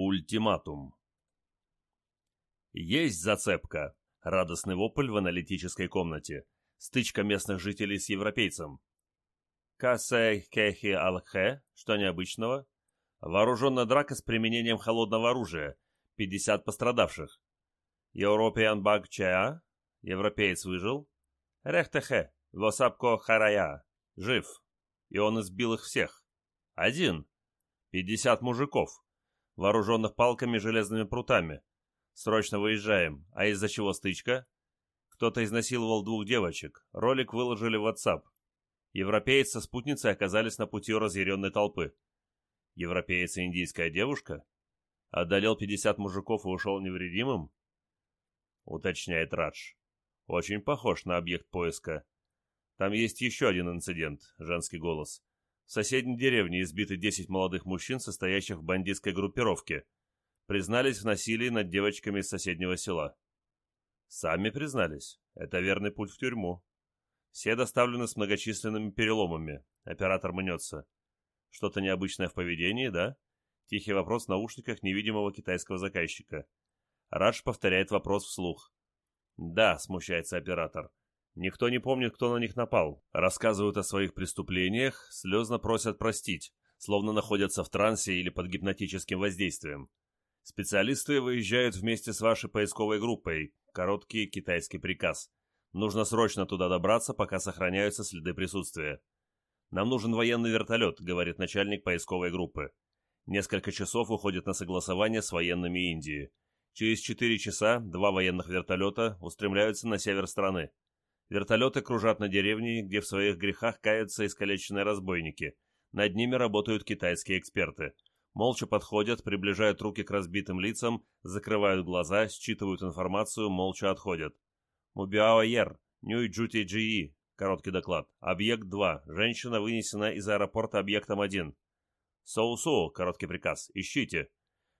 Ультиматум. Есть зацепка. Радостный вопль в аналитической комнате. Стычка местных жителей с европейцем. Кассе Кехи Алхе, что необычного? Вооруженная драка с применением холодного оружия. 50 пострадавших. European Баг Чеа. Европеец выжил. Рехтехе. Восапко Харая. Жив. И он избил их всех. Один. 50 мужиков вооруженных палками и железными прутами. Срочно выезжаем. А из-за чего стычка? Кто-то изнасиловал двух девочек. Ролик выложили в WhatsApp. Европеец со спутницей оказались на пути у разъяренной толпы. Европеец и индийская девушка? Одолел 50 мужиков и ушел невредимым? Уточняет Радж. Очень похож на объект поиска. Там есть еще один инцидент, женский голос. В соседней деревне избиты 10 молодых мужчин, состоящих в бандитской группировке. Признались в насилии над девочками из соседнего села. Сами признались. Это верный путь в тюрьму. Все доставлены с многочисленными переломами. Оператор мнется. Что-то необычное в поведении, да? Тихий вопрос в наушниках невидимого китайского заказчика. Радж повторяет вопрос вслух. «Да», — смущается оператор. Никто не помнит, кто на них напал. Рассказывают о своих преступлениях, слезно просят простить, словно находятся в трансе или под гипнотическим воздействием. Специалисты выезжают вместе с вашей поисковой группой. Короткий китайский приказ. Нужно срочно туда добраться, пока сохраняются следы присутствия. «Нам нужен военный вертолет», — говорит начальник поисковой группы. Несколько часов уходит на согласование с военными Индии. Через четыре часа два военных вертолета устремляются на север страны. Вертолеты кружат над деревней, где в своих грехах каются искалеченные разбойники. Над ними работают китайские эксперты. Молча подходят, приближают руки к разбитым лицам, закрывают глаза, считывают информацию, молча отходят. Мубиао Ер, Нюй Джути Джии, короткий доклад. Объект 2. Женщина вынесена из аэропорта объектом 1. Соусу, короткий приказ. Ищите.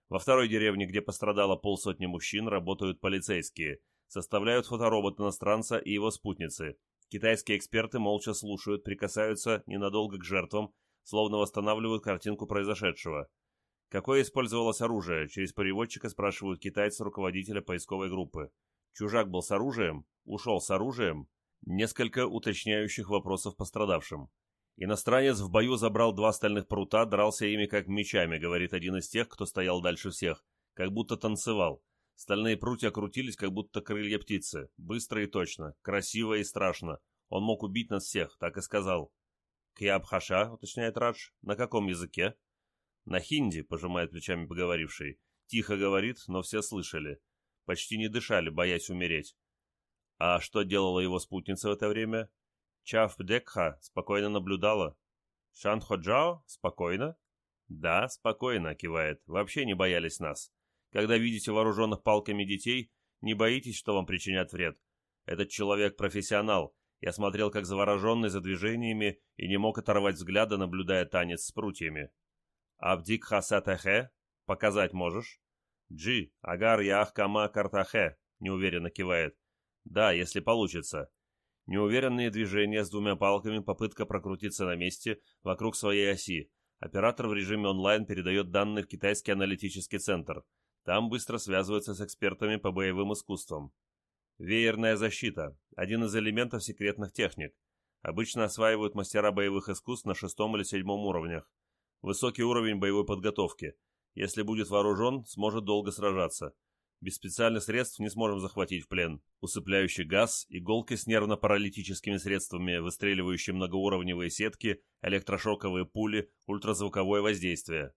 Во второй деревне, где пострадало полсотни мужчин, работают полицейские составляют фоторобот иностранца и его спутницы. Китайские эксперты молча слушают, прикасаются ненадолго к жертвам, словно восстанавливают картинку произошедшего. Какое использовалось оружие? Через переводчика спрашивают китайцы руководителя поисковой группы. Чужак был с оружием? Ушел с оружием? Несколько уточняющих вопросов пострадавшим. Иностранец в бою забрал два стальных прута, дрался ими как мечами, говорит один из тех, кто стоял дальше всех, как будто танцевал. Стальные прутья крутились, как будто крылья птицы. Быстро и точно, красиво и страшно. Он мог убить нас всех, так и сказал. «Кьябхаша», — уточняет Радж. «На каком языке?» «На хинди», — пожимает плечами поговоривший. Тихо говорит, но все слышали. Почти не дышали, боясь умереть. А что делала его спутница в это время? Чаф Декха спокойно наблюдала. Шан Ходжао? Спокойно? Да, спокойно, кивает. Вообще не боялись нас. Когда видите вооруженных палками детей, не боитесь, что вам причинят вред. Этот человек профессионал. Я смотрел, как завороженный за движениями, и не мог оторвать взгляда, наблюдая танец с прутьями. Абдик хасатахе? Показать можешь? Джи, агар ях кама картахе, неуверенно кивает. Да, если получится. Неуверенные движения с двумя палками, попытка прокрутиться на месте вокруг своей оси. Оператор в режиме онлайн передает данные в китайский аналитический центр – там быстро связываются с экспертами по боевым искусствам. Веерная защита – один из элементов секретных техник. Обычно осваивают мастера боевых искусств на шестом или седьмом уровнях. Высокий уровень боевой подготовки. Если будет вооружен, сможет долго сражаться. Без специальных средств не сможем захватить в плен. Усыпляющий газ, иголки с нервно-паралитическими средствами, выстреливающие многоуровневые сетки, электрошоковые пули, ультразвуковое воздействие.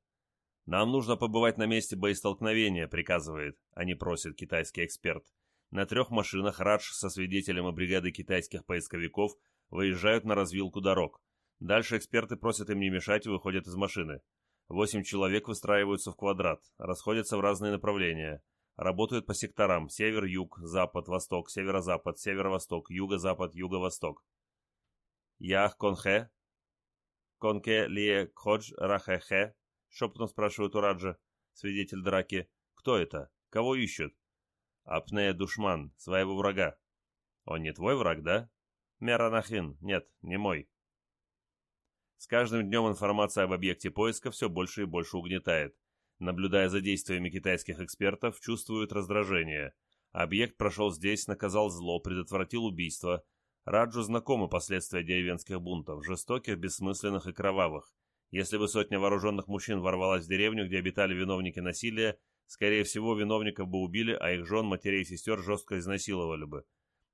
«Нам нужно побывать на месте боестолкновения», — приказывает, а не просит китайский эксперт. На трех машинах Радж со свидетелем и бригадой китайских поисковиков выезжают на развилку дорог. Дальше эксперты просят им не мешать и выходят из машины. Восемь человек выстраиваются в квадрат, расходятся в разные направления. Работают по секторам север-юг, запад-восток, северо-запад, северо-восток, юго-запад, юго-восток. Ях конхе, конке лие кходж рахехе, Шепотом спрашивает у Раджа, свидетель драки. Кто это? Кого ищут? Апнея Душман, своего врага. Он не твой враг, да? Меранахин, нет, не мой. С каждым днем информация об объекте поиска все больше и больше угнетает. Наблюдая за действиями китайских экспертов, чувствуют раздражение. Объект прошел здесь, наказал зло, предотвратил убийство. Раджу знакомы последствия деревенских бунтов, жестоких, бессмысленных и кровавых. Если бы сотня вооруженных мужчин ворвалась в деревню, где обитали виновники насилия, скорее всего, виновников бы убили, а их жен, матерей и сестер жестко изнасиловали бы.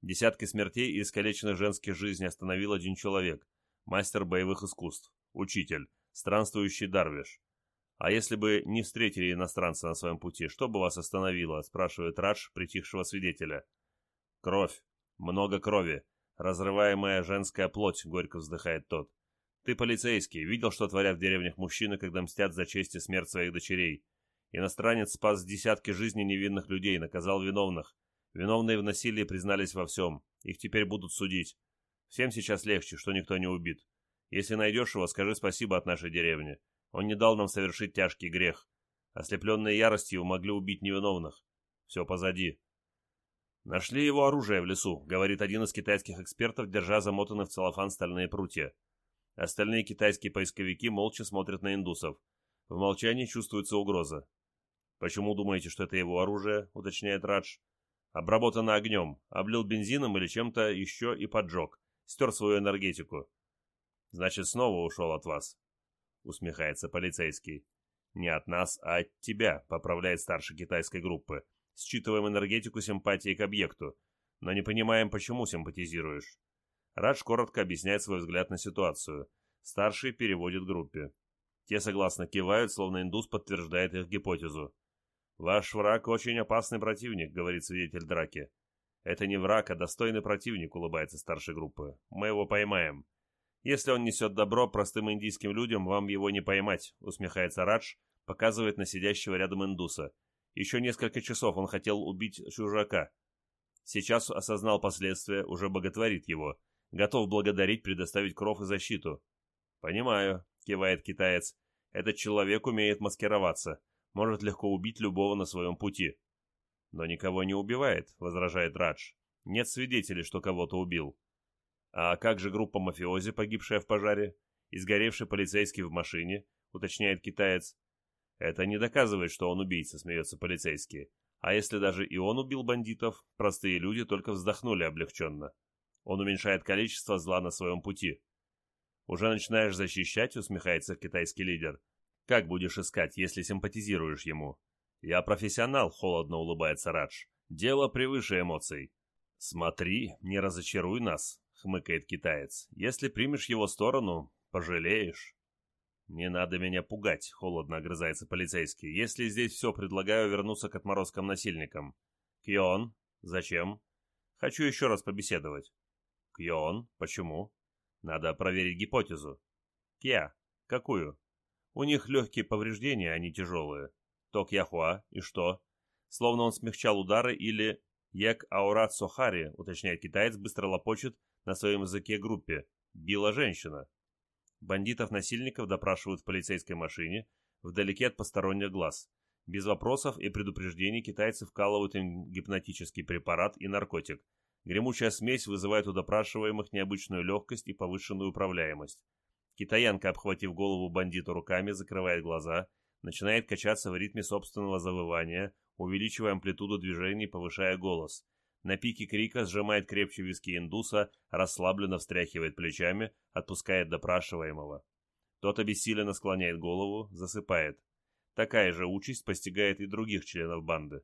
Десятки смертей и искалеченных женских жизней остановил один человек – мастер боевых искусств, учитель, странствующий дарвиш. «А если бы не встретили иностранца на своем пути, что бы вас остановило?» – спрашивает Радж, притихшего свидетеля. «Кровь. Много крови. Разрываемая женская плоть», – горько вздыхает тот. «Ты полицейский. Видел, что творят в деревнях мужчины, когда мстят за честь и смерть своих дочерей. Иностранец спас десятки жизней невинных людей, наказал виновных. Виновные в насилии признались во всем. Их теперь будут судить. Всем сейчас легче, что никто не убит. Если найдешь его, скажи спасибо от нашей деревни. Он не дал нам совершить тяжкий грех. Ослепленные яростью могли убить невиновных. Все позади. Нашли его оружие в лесу, говорит один из китайских экспертов, держа замотанные в целлофан стальные прутья. Остальные китайские поисковики молча смотрят на индусов. В молчании чувствуется угроза. «Почему думаете, что это его оружие?» — уточняет Радж. «Обработано огнем, облил бензином или чем-то еще и поджег. Стер свою энергетику. Значит, снова ушел от вас усмехается полицейский. Не от нас, а от тебя, поправляет старший китайской группы. Считываем энергетику симпатии к объекту, но не понимаем, почему симпатизируешь. Радж коротко объясняет свой взгляд на ситуацию. Старший переводит группе. Те согласно кивают, словно индус подтверждает их гипотезу. «Ваш враг очень опасный противник», — говорит свидетель драки. «Это не враг, а достойный противник», — улыбается старшей группы. «Мы его поймаем. Если он несет добро простым индийским людям, вам его не поймать», — усмехается Радж, показывает на сидящего рядом индуса. Еще несколько часов он хотел убить чужака. Сейчас осознал последствия, уже боготворит его. Готов благодарить, предоставить кров и защиту. «Понимаю», — кивает китаец. «Этот человек умеет маскироваться. Может легко убить любого на своем пути». «Но никого не убивает», — возражает Радж. «Нет свидетелей, что кого-то убил. А как же группа мафиози, погибшая в пожаре? И сгоревший полицейский в машине, уточняет китаец. Это не доказывает, что он убийца, смеется полицейский. А если даже и он убил бандитов, простые люди только вздохнули облегченно. Он уменьшает количество зла на своем пути. Уже начинаешь защищать, усмехается китайский лидер. Как будешь искать, если симпатизируешь ему? Я профессионал, холодно улыбается Радж. Дело превыше эмоций. Смотри, не разочаруй нас, — хмыкает китаец. «Если примешь его сторону, пожалеешь». «Не надо меня пугать», — холодно огрызается полицейский. «Если здесь все, предлагаю вернуться к отморозкам насильникам». «Кьон? Зачем?» «Хочу еще раз побеседовать». «Кьон? Почему?» «Надо проверить гипотезу». «Кья? Какую?» «У них легкие повреждения, а не тяжелые». «Ток Яхуа? И что?» Словно он смягчал удары или... «Як Аурат Сохари», уточняет китаец, быстро лопочет, на своем языке группе «Била женщина». Бандитов-насильников допрашивают в полицейской машине, вдалеке от посторонних глаз. Без вопросов и предупреждений китайцы вкалывают им гипнотический препарат и наркотик. Гремучая смесь вызывает у допрашиваемых необычную легкость и повышенную управляемость. Китаянка, обхватив голову бандиту руками, закрывает глаза, начинает качаться в ритме собственного завывания, увеличивая амплитуду движений, повышая голос – на пике крика сжимает крепче виски индуса, расслабленно встряхивает плечами, отпускает допрашиваемого. Тот обессиленно склоняет голову, засыпает. Такая же участь постигает и других членов банды.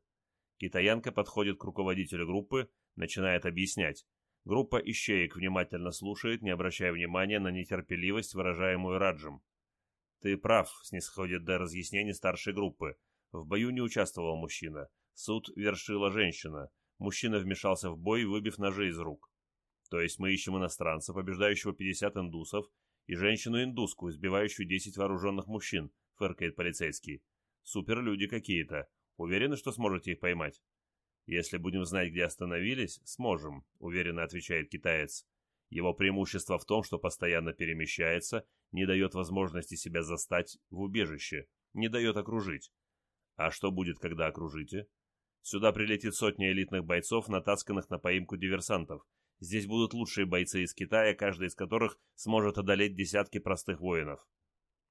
Китаянка подходит к руководителю группы, начинает объяснять. Группа ищеек внимательно слушает, не обращая внимания на нетерпеливость, выражаемую Раджем. «Ты прав», — снисходит до разъяснений старшей группы. В бою не участвовал мужчина. Суд вершила женщина. Мужчина вмешался в бой, выбив ножи из рук. То есть мы ищем иностранца, побеждающего 50 индусов, и женщину-индуску, избивающую 10 вооруженных мужчин, фыркает полицейский. Суперлюди какие-то. Уверены, что сможете их поймать? Если будем знать, где остановились, сможем, уверенно отвечает китаец. Его преимущество в том, что постоянно перемещается, не дает возможности себя застать в убежище, не дает окружить. А что будет, когда окружите? Сюда прилетит сотня элитных бойцов, натасканных на поимку диверсантов. Здесь будут лучшие бойцы из Китая, каждый из которых сможет одолеть десятки простых воинов.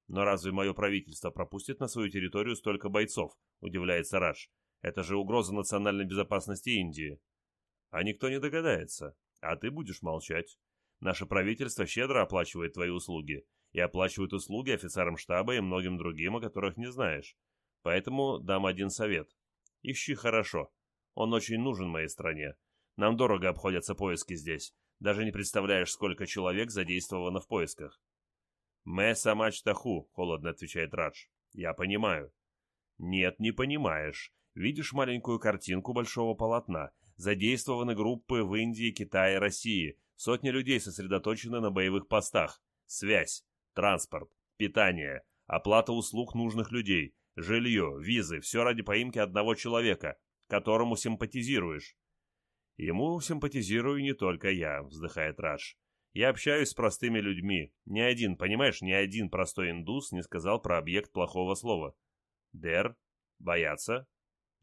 Но разве мое правительство пропустит на свою территорию столько бойцов? Удивляется Радж. Это же угроза национальной безопасности Индии. А никто не догадается. А ты будешь молчать. Наше правительство щедро оплачивает твои услуги. И оплачивает услуги офицерам штаба и многим другим, о которых не знаешь. Поэтому дам один совет. Ищи хорошо. Он очень нужен моей стране. Нам дорого обходятся поиски здесь. Даже не представляешь, сколько человек задействовано в поисках. «Мэ самач таху», — холодно отвечает Радж. «Я понимаю». «Нет, не понимаешь. Видишь маленькую картинку большого полотна. Задействованы группы в Индии, Китае, России. Сотни людей сосредоточены на боевых постах. Связь, транспорт, питание, оплата услуг нужных людей, жилье, визы. Все ради поимки одного человека, которому симпатизируешь. Ему симпатизирую не только я, вздыхает Радж. Я общаюсь с простыми людьми. Ни один, понимаешь, ни один простой индус не сказал про объект плохого слова. Дер? Бояться?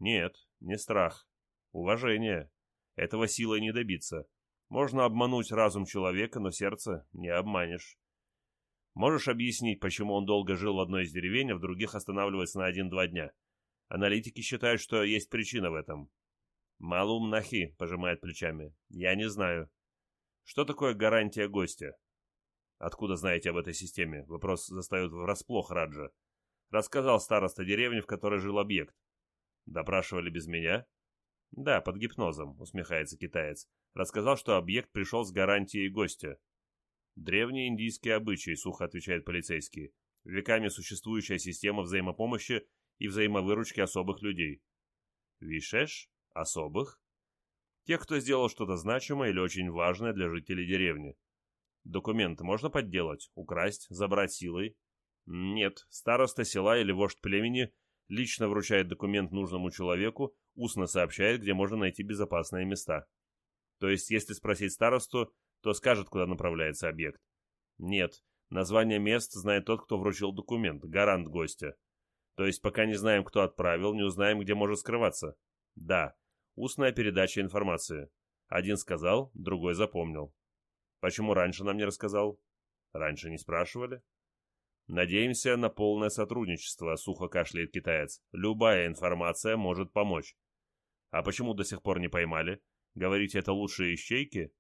Нет, не страх. Уважение. Этого силой не добиться. Можно обмануть разум человека, но сердце не обманешь. Можешь объяснить, почему он долго жил в одной из деревень, а в других останавливается на один-два дня? Аналитики считают, что есть причина в этом. Малум Нахи пожимает плечами. Я не знаю. Что такое гарантия гостя? Откуда знаете об этой системе? Вопрос застает врасплох Раджа. Рассказал староста деревни, в которой жил объект. Допрашивали без меня? Да, под гипнозом, усмехается китаец. Рассказал, что объект пришел с гарантией гостя. Древние индийские обычаи, сухо отвечает полицейский. Веками существующая система взаимопомощи и взаимовыручки особых людей. Вишеш? Особых? Тех, кто сделал что-то значимое или очень важное для жителей деревни. Документы можно подделать, украсть, забрать силой? Нет, староста села или вождь племени лично вручает документ нужному человеку, устно сообщает, где можно найти безопасные места. То есть, если спросить старосту, то скажет, куда направляется объект. Нет, название мест знает тот, кто вручил документ, гарант гостя. То есть, пока не знаем, кто отправил, не узнаем, где может скрываться. Да, Устная передача информации. Один сказал, другой запомнил. Почему раньше нам не рассказал? Раньше не спрашивали? Надеемся на полное сотрудничество, сухо кашляет китаец. Любая информация может помочь. А почему до сих пор не поймали? Говорите, это лучшие ищейки?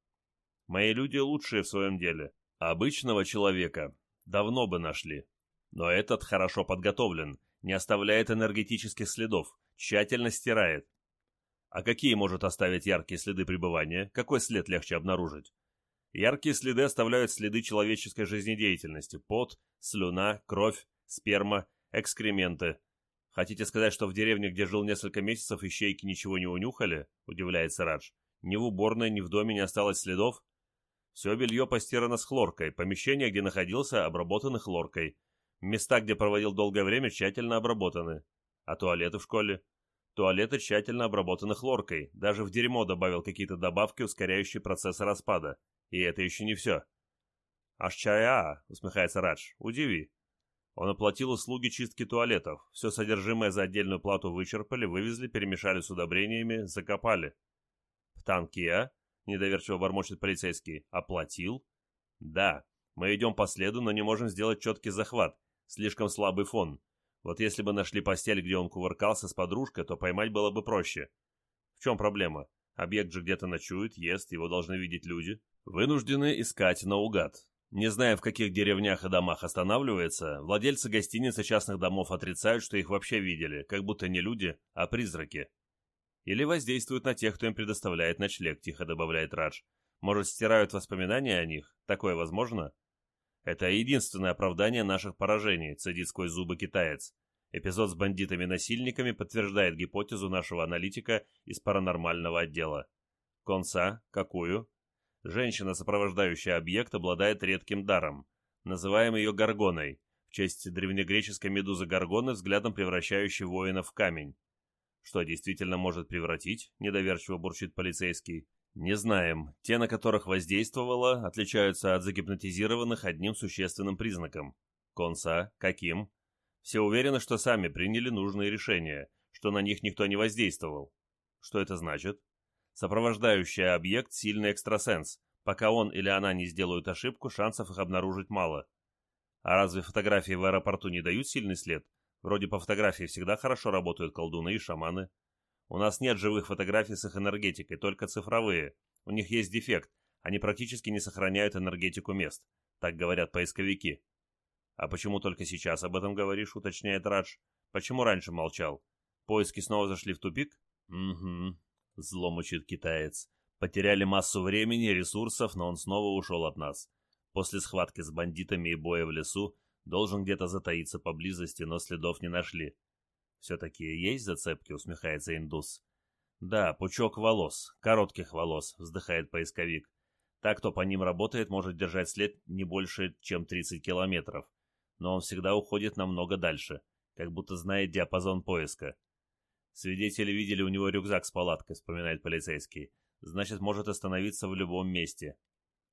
Мои люди лучшие в своем деле. Обычного человека давно бы нашли. Но этот хорошо подготовлен, не оставляет энергетических следов, тщательно стирает. А какие может оставить яркие следы пребывания? Какой след легче обнаружить? Яркие следы оставляют следы человеческой жизнедеятельности. Пот, слюна, кровь, сперма, экскременты. Хотите сказать, что в деревне, где жил несколько месяцев, ищейки ничего не унюхали? Удивляется Радж. Ни в уборной, ни в доме не осталось следов? Все белье постирано с хлоркой. Помещения, где находился, обработаны хлоркой. Места, где проводил долгое время, тщательно обработаны. А туалеты в школе? Туалеты тщательно обработаны хлоркой, даже в дерьмо добавил какие-то добавки, ускоряющие процесс распада. И это еще не все. «Аж чая!» — усмехается Радж. «Удиви». Он оплатил услуги чистки туалетов. Все содержимое за отдельную плату вычерпали, вывезли, перемешали с удобрениями, закопали. «Птанкия?» — недоверчиво бормочет полицейский. «Оплатил?» «Да. Мы идем по следу, но не можем сделать четкий захват. Слишком слабый фон. Вот если бы нашли постель, где он кувыркался с подружкой, то поймать было бы проще. В чем проблема? Объект же где-то ночует, ест, его должны видеть люди. Вынуждены искать наугад. Не зная, в каких деревнях и домах останавливается, владельцы гостиниц и частных домов отрицают, что их вообще видели, как будто не люди, а призраки. Или воздействуют на тех, кто им предоставляет ночлег, тихо добавляет Радж. Может, стирают воспоминания о них? Такое возможно? Это единственное оправдание наших поражений, цедит сквозь зубы китаец. Эпизод с бандитами-насильниками подтверждает гипотезу нашего аналитика из паранормального отдела. Конца, какую? Женщина, сопровождающая объект, обладает редким даром. Называем ее Гаргоной, в честь древнегреческой медузы Гаргоны, взглядом превращающей воина в камень. Что действительно может превратить? Недоверчиво бурчит полицейский. Не знаем. Те, на которых воздействовало, отличаются от загипнотизированных одним существенным признаком. Конца, каким? Все уверены, что сами приняли нужные решения, что на них никто не воздействовал. Что это значит? Сопровождающий объект – сильный экстрасенс. Пока он или она не сделают ошибку, шансов их обнаружить мало. А разве фотографии в аэропорту не дают сильный след? Вроде по фотографии всегда хорошо работают колдуны и шаманы. У нас нет живых фотографий с их энергетикой, только цифровые. У них есть дефект. Они практически не сохраняют энергетику мест. Так говорят поисковики. А почему только сейчас об этом говоришь, уточняет Радж. Почему раньше молчал? Поиски снова зашли в тупик? Угу. Зло мучит китаец. Потеряли массу времени, ресурсов, но он снова ушел от нас. После схватки с бандитами и боя в лесу должен где-то затаиться поблизости, но следов не нашли. «Все-таки есть зацепки?» — усмехается индус. «Да, пучок волос, коротких волос», — вздыхает поисковик. Так, кто по ним работает, может держать след не больше, чем 30 километров. Но он всегда уходит намного дальше, как будто знает диапазон поиска. Свидетели видели у него рюкзак с палаткой, вспоминает полицейский. Значит, может остановиться в любом месте.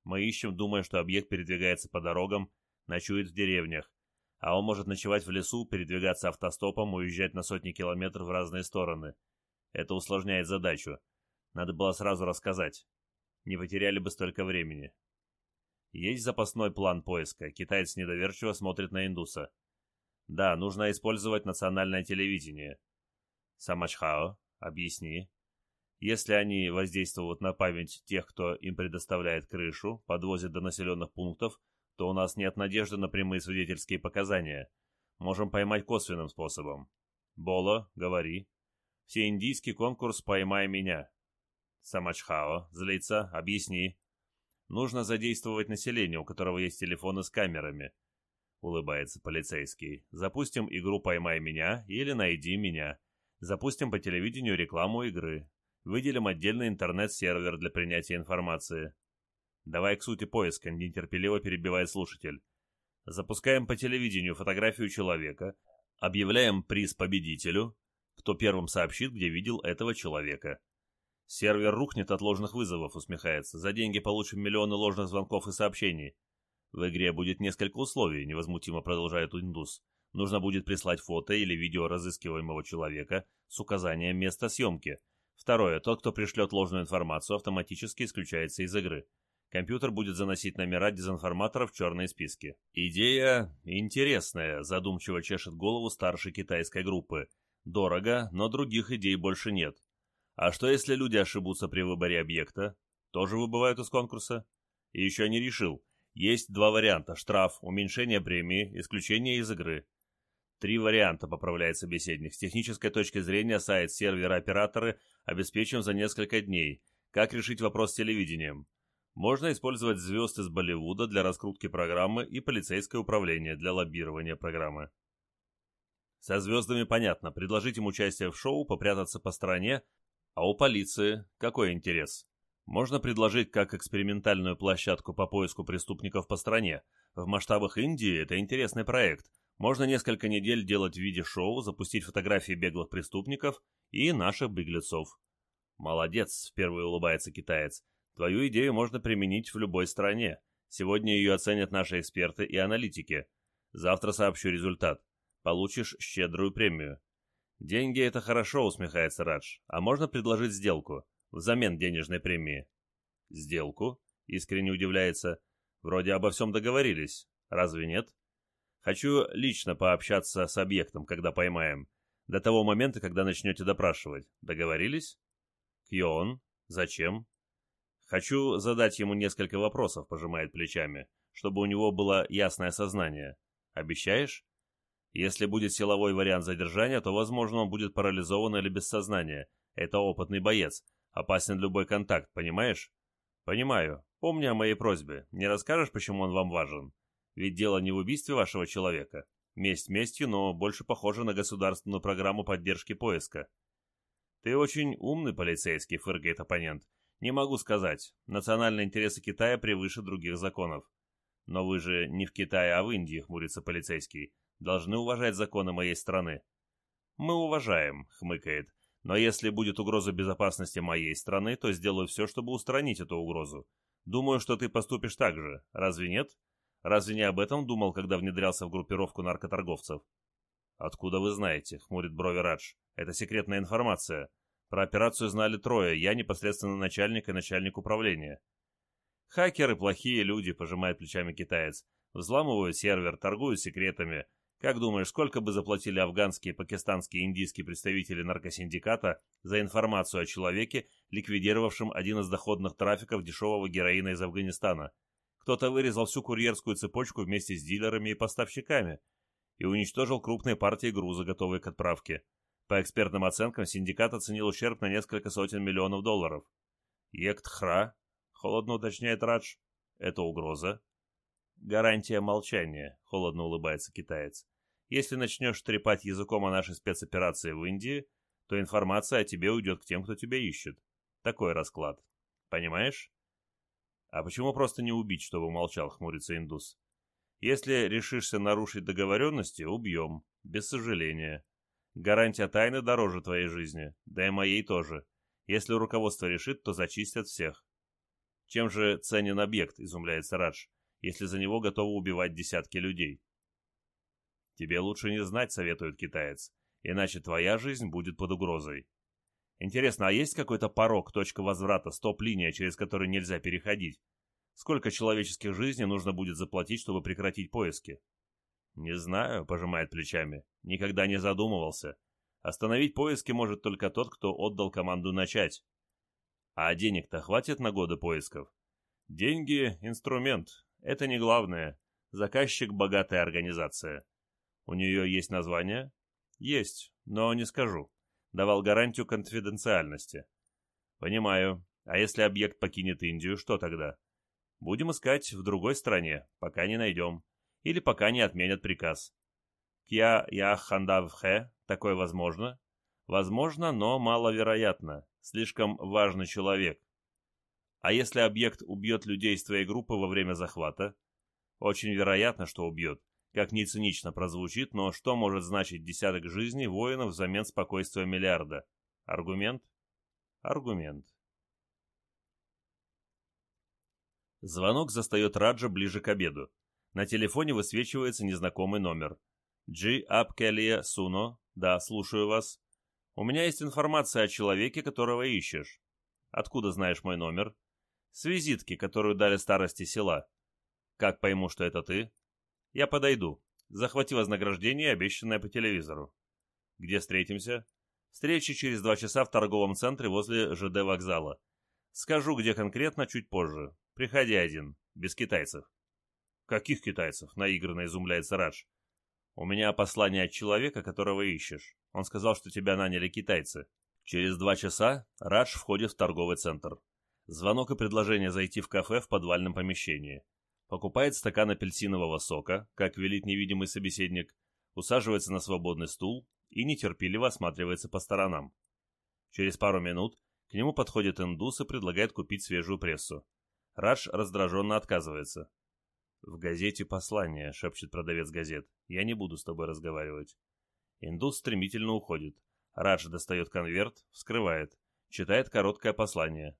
Мы ищем, думая, что объект передвигается по дорогам, ночует в деревнях. А он может ночевать в лесу, передвигаться автостопом, уезжать на сотни километров в разные стороны. Это усложняет задачу. Надо было сразу рассказать. Не потеряли бы столько времени. Есть запасной план поиска. Китаец недоверчиво смотрит на индуса. Да, нужно использовать национальное телевидение. Самачхао, объясни. Если они воздействуют на память тех, кто им предоставляет крышу, подвозят до населенных пунктов, то у нас нет надежды на прямые свидетельские показания. Можем поймать косвенным способом. Боло, говори. Всеиндийский конкурс «Поймай меня». Самачхао, злится, объясни. Нужно задействовать население, у которого есть телефоны с камерами. Улыбается полицейский. Запустим игру «Поймай меня» или «Найди меня». Запустим по телевидению рекламу игры. Выделим отдельный интернет-сервер для принятия информации. Давай к сути поиска, нетерпеливо перебивает слушатель. Запускаем по телевидению фотографию человека, объявляем приз победителю, кто первым сообщит, где видел этого человека. Сервер рухнет от ложных вызовов, усмехается. За деньги получим миллионы ложных звонков и сообщений. В игре будет несколько условий, невозмутимо продолжает индус. Нужно будет прислать фото или видео разыскиваемого человека с указанием места съемки – Второе. Тот, кто пришлет ложную информацию, автоматически исключается из игры. Компьютер будет заносить номера дезинформаторов в черные списки. Идея интересная, задумчиво чешет голову старшей китайской группы. Дорого, но других идей больше нет. А что если люди ошибутся при выборе объекта? Тоже выбывают из конкурса? И еще не решил. Есть два варианта. Штраф, уменьшение премии, исключение из игры. Три варианта, поправляет собеседник. С технической точки зрения сайт, сервер, операторы обеспечим за несколько дней. Как решить вопрос с телевидением? Можно использовать звезд из Болливуда для раскрутки программы и полицейское управление для лоббирования программы. Со звездами понятно, предложить им участие в шоу, попрятаться по стране, а у полиции какой интерес? Можно предложить как экспериментальную площадку по поиску преступников по стране. В масштабах Индии это интересный проект, можно несколько недель делать в виде шоу, запустить фотографии беглых преступников и наших беглецов. Молодец, впервые улыбается китаец. Твою идею можно применить в любой стране. Сегодня ее оценят наши эксперты и аналитики. Завтра сообщу результат. Получишь щедрую премию. Деньги это хорошо, усмехается Радж. А можно предложить сделку взамен денежной премии? Сделку? Искренне удивляется. Вроде обо всем договорились. Разве нет? Хочу лично пообщаться с объектом, когда поймаем. До того момента, когда начнете допрашивать. Договорились? Кьон. Зачем? Хочу задать ему несколько вопросов, пожимает плечами, чтобы у него было ясное сознание. Обещаешь? Если будет силовой вариант задержания, то, возможно, он будет парализован или без сознания. Это опытный боец. Опасен любой контакт, понимаешь? Понимаю. Помни о моей просьбе. Не расскажешь, почему он вам важен? Ведь дело не в убийстве вашего человека. Месть местью, но больше похоже на государственную программу поддержки поиска. Ты очень умный полицейский, фыркает оппонент. Не могу сказать. Национальные интересы Китая превыше других законов. Но вы же не в Китае, а в Индии, хмурится полицейский. Должны уважать законы моей страны. Мы уважаем, хмыкает. Но если будет угроза безопасности моей страны, то сделаю все, чтобы устранить эту угрозу. Думаю, что ты поступишь так же. Разве нет? Разве не об этом думал, когда внедрялся в группировку наркоторговцев? «Откуда вы знаете?» — хмурит брови Радж. «Это секретная информация. Про операцию знали трое, я непосредственно начальник и начальник управления». «Хакеры — плохие люди», — пожимает плечами китаец. Взламывают сервер, торгуют секретами. Как думаешь, сколько бы заплатили афганские, пакистанские и индийские представители наркосиндиката за информацию о человеке, ликвидировавшем один из доходных трафиков дешевого героина из Афганистана? Кто-то вырезал всю курьерскую цепочку вместе с дилерами и поставщиками и уничтожил крупные партии груза, готовые к отправке. По экспертным оценкам, синдикат оценил ущерб на несколько сотен миллионов долларов. Ектхра, холодно уточняет Радж, это угроза. Гарантия молчания, холодно улыбается китаец. Если начнешь трепать языком о нашей спецоперации в Индии, то информация о тебе уйдет к тем, кто тебя ищет. Такой расклад. Понимаешь? А почему просто не убить, чтобы молчал, хмурится индус? Если решишься нарушить договоренности, убьем. Без сожаления. Гарантия тайны дороже твоей жизни, да и моей тоже. Если руководство решит, то зачистят всех. Чем же ценен объект, изумляется Радж, если за него готовы убивать десятки людей? Тебе лучше не знать, советует китаец, иначе твоя жизнь будет под угрозой. Интересно, а есть какой-то порог, точка возврата, стоп-линия, через которую нельзя переходить? Сколько человеческих жизней нужно будет заплатить, чтобы прекратить поиски? «Не знаю», — пожимает плечами. «Никогда не задумывался. Остановить поиски может только тот, кто отдал команду начать. А денег-то хватит на годы поисков? Деньги — инструмент. Это не главное. Заказчик — богатая организация. У нее есть название? Есть, но не скажу. Давал гарантию конфиденциальности. Понимаю. А если объект покинет Индию, что тогда? Будем искать в другой стране, пока не найдем или пока не отменят приказ. Кья я хандавхе, такое возможно? Возможно, но маловероятно. Слишком важный человек. А если объект убьет людей из твоей группы во время захвата? Очень вероятно, что убьет. Как ни цинично прозвучит, но что может значить десяток жизней воинов взамен спокойствия миллиарда? Аргумент? Аргумент. Звонок застает Раджа ближе к обеду. На телефоне высвечивается незнакомый номер. Джи Апкелия Суно. Да, слушаю вас. У меня есть информация о человеке, которого ищешь. Откуда знаешь мой номер? С визитки, которую дали старости села. Как пойму, что это ты? Я подойду. Захвати вознаграждение, обещанное по телевизору. Где встретимся? Встреча через два часа в торговом центре возле ЖД вокзала. Скажу, где конкретно, чуть позже. Приходи один, без китайцев. «Каких китайцев?» — наигранно изумляется Радж. «У меня послание от человека, которого ищешь. Он сказал, что тебя наняли китайцы». Через два часа Радж входит в торговый центр. Звонок и предложение зайти в кафе в подвальном помещении. Покупает стакан апельсинового сока, как велит невидимый собеседник, усаживается на свободный стул и нетерпеливо осматривается по сторонам. Через пару минут к нему подходит индус и предлагает купить свежую прессу. Радж раздраженно отказывается. «В газете послание», — шепчет продавец газет. «Я не буду с тобой разговаривать». Индус стремительно уходит. Радж достает конверт, вскрывает. Читает короткое послание.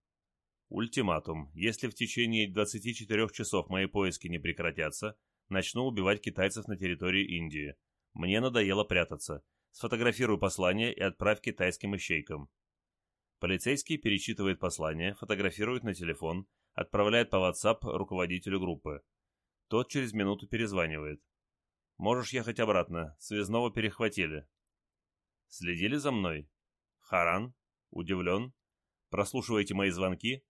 «Ультиматум. Если в течение 24 часов мои поиски не прекратятся, начну убивать китайцев на территории Индии. Мне надоело прятаться. Сфотографируй послание и отправь китайским ищейкам». Полицейский перечитывает послание, фотографирует на телефон, отправляет по WhatsApp руководителю группы. Тот через минуту перезванивает. «Можешь ехать обратно. Связного перехватили». «Следили за мной?» «Харан? Удивлен? Прослушиваете мои звонки?»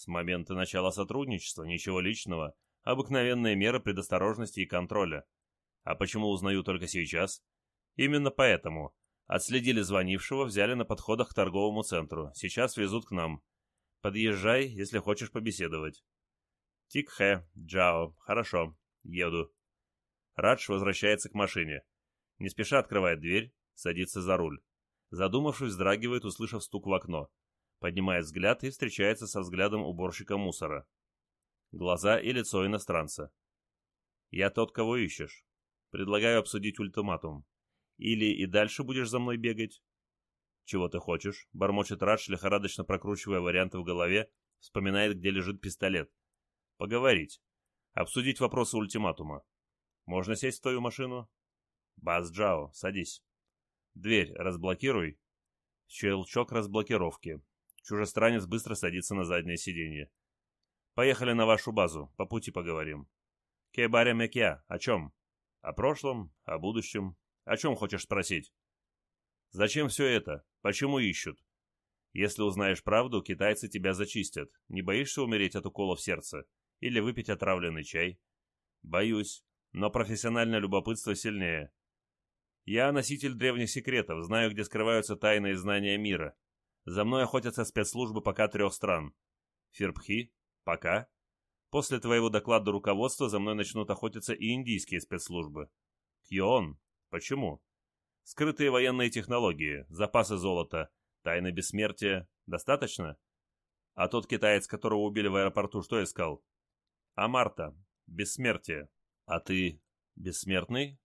«С момента начала сотрудничества, ничего личного. Обыкновенные меры предосторожности и контроля. А почему узнаю только сейчас?» «Именно поэтому. Отследили звонившего, взяли на подходах к торговому центру. Сейчас везут к нам. Подъезжай, если хочешь побеседовать». Тикхэ, Джао, хорошо, еду. Радж возвращается к машине. Не спеша открывает дверь, садится за руль. Задумавшись, вздрагивает, услышав стук в окно. Поднимает взгляд и встречается со взглядом уборщика мусора. Глаза и лицо иностранца. «Я тот, кого ищешь. Предлагаю обсудить ультиматум. Или и дальше будешь за мной бегать?» «Чего ты хочешь?» — бормочет Радж, лихорадочно прокручивая варианты в голове, вспоминает, где лежит пистолет. Поговорить. Обсудить вопросы ультиматума. Можно сесть в твою машину? Баз Джао, садись. Дверь разблокируй. Щелчок разблокировки. Чужестранец быстро садится на заднее сиденье. Поехали на вашу базу, по пути поговорим. Кебаря Мекья, о чем? О прошлом, о будущем. О чем хочешь спросить? Зачем все это? Почему ищут? Если узнаешь правду, китайцы тебя зачистят. Не боишься умереть от укола в сердце? Или выпить отравленный чай? Боюсь, но профессиональное любопытство сильнее. Я носитель древних секретов, знаю, где скрываются тайные знания мира. За мной охотятся спецслужбы пока трех стран. Фирбхи? Пока? После твоего доклада руководства за мной начнут охотиться и индийские спецслужбы. Кьон? Почему? Скрытые военные технологии, запасы золота, тайны бессмертия. Достаточно? А тот китаец, которого убили в аэропорту, что искал? А Марта? Бессмертие. А ты бессмертный?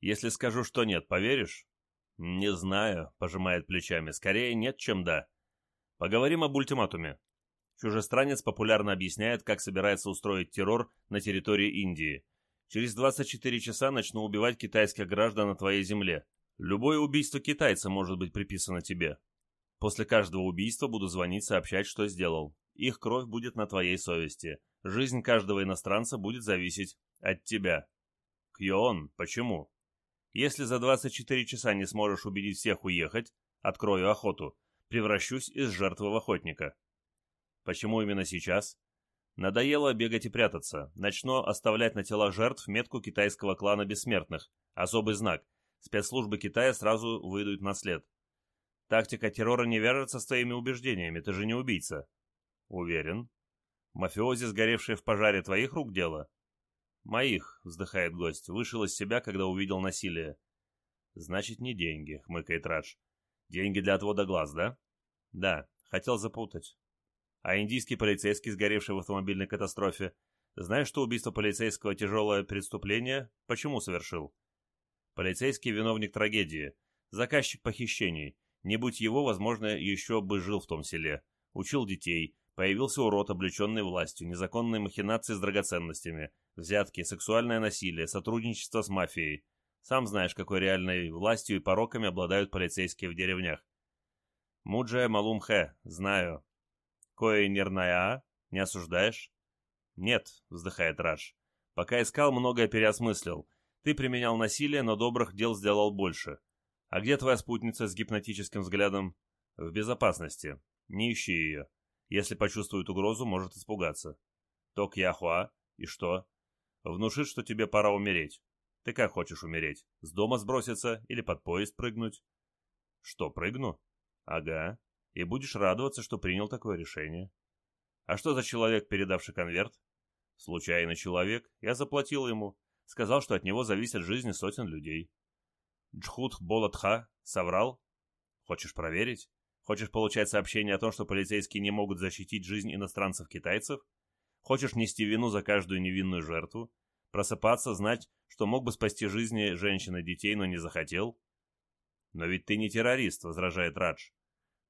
Если скажу, что нет, поверишь? Не знаю, пожимает плечами. Скорее нет, чем да. Поговорим об ультиматуме. Чужестранец популярно объясняет, как собирается устроить террор на территории Индии. Через 24 часа начну убивать китайских граждан на твоей земле. Любое убийство китайца может быть приписано тебе. После каждого убийства буду звонить, сообщать, что сделал. Их кровь будет на твоей совести. Жизнь каждого иностранца будет зависеть от тебя. Кьон, почему? Если за 24 часа не сможешь убедить всех уехать, открою охоту, превращусь из жертвы в охотника. Почему именно сейчас? Надоело бегать и прятаться. Начну оставлять на телах жертв метку китайского клана бессмертных. Особый знак. Спецслужбы Китая сразу выйдут на след. Тактика террора не вяжется с твоими убеждениями, ты же не убийца. Уверен. Мафиози, сгоревшие в пожаре, твоих рук дело? Моих, вздыхает гость, вышел из себя, когда увидел насилие. Значит, не деньги, хмыкает Радж. Деньги для отвода глаз, да? Да, хотел запутать. А индийский полицейский, сгоревший в автомобильной катастрофе, знаешь, что убийство полицейского тяжелое преступление? Почему совершил? Полицейский виновник трагедии, заказчик похищений. Не будь его, возможно, еще бы жил в том селе. Учил детей. Появился урод, облеченный властью, незаконные махинации с драгоценностями, взятки, сексуальное насилие, сотрудничество с мафией. Сам знаешь, какой реальной властью и пороками обладают полицейские в деревнях. Муджая Малумхе, знаю, Кое нерная, не осуждаешь? Нет, вздыхает Раш. Пока искал, многое переосмыслил. Ты применял насилие, но добрых дел сделал больше. А где твоя спутница с гипнотическим взглядом? В безопасности. Не ищи ее. Если почувствует угрозу, может испугаться. Ток Яхуа. И что? Внушит, что тебе пора умереть. Ты как хочешь умереть? С дома сброситься или под поезд прыгнуть? Что, прыгну? Ага и будешь радоваться, что принял такое решение. А что за человек, передавший конверт? Случайный человек. Я заплатил ему. Сказал, что от него зависят жизни сотен людей. Джхут Болатха соврал? Хочешь проверить? Хочешь получать сообщение о том, что полицейские не могут защитить жизнь иностранцев-китайцев? Хочешь нести вину за каждую невинную жертву? Просыпаться, знать, что мог бы спасти жизни женщин и детей, но не захотел? Но ведь ты не террорист, возражает Радж.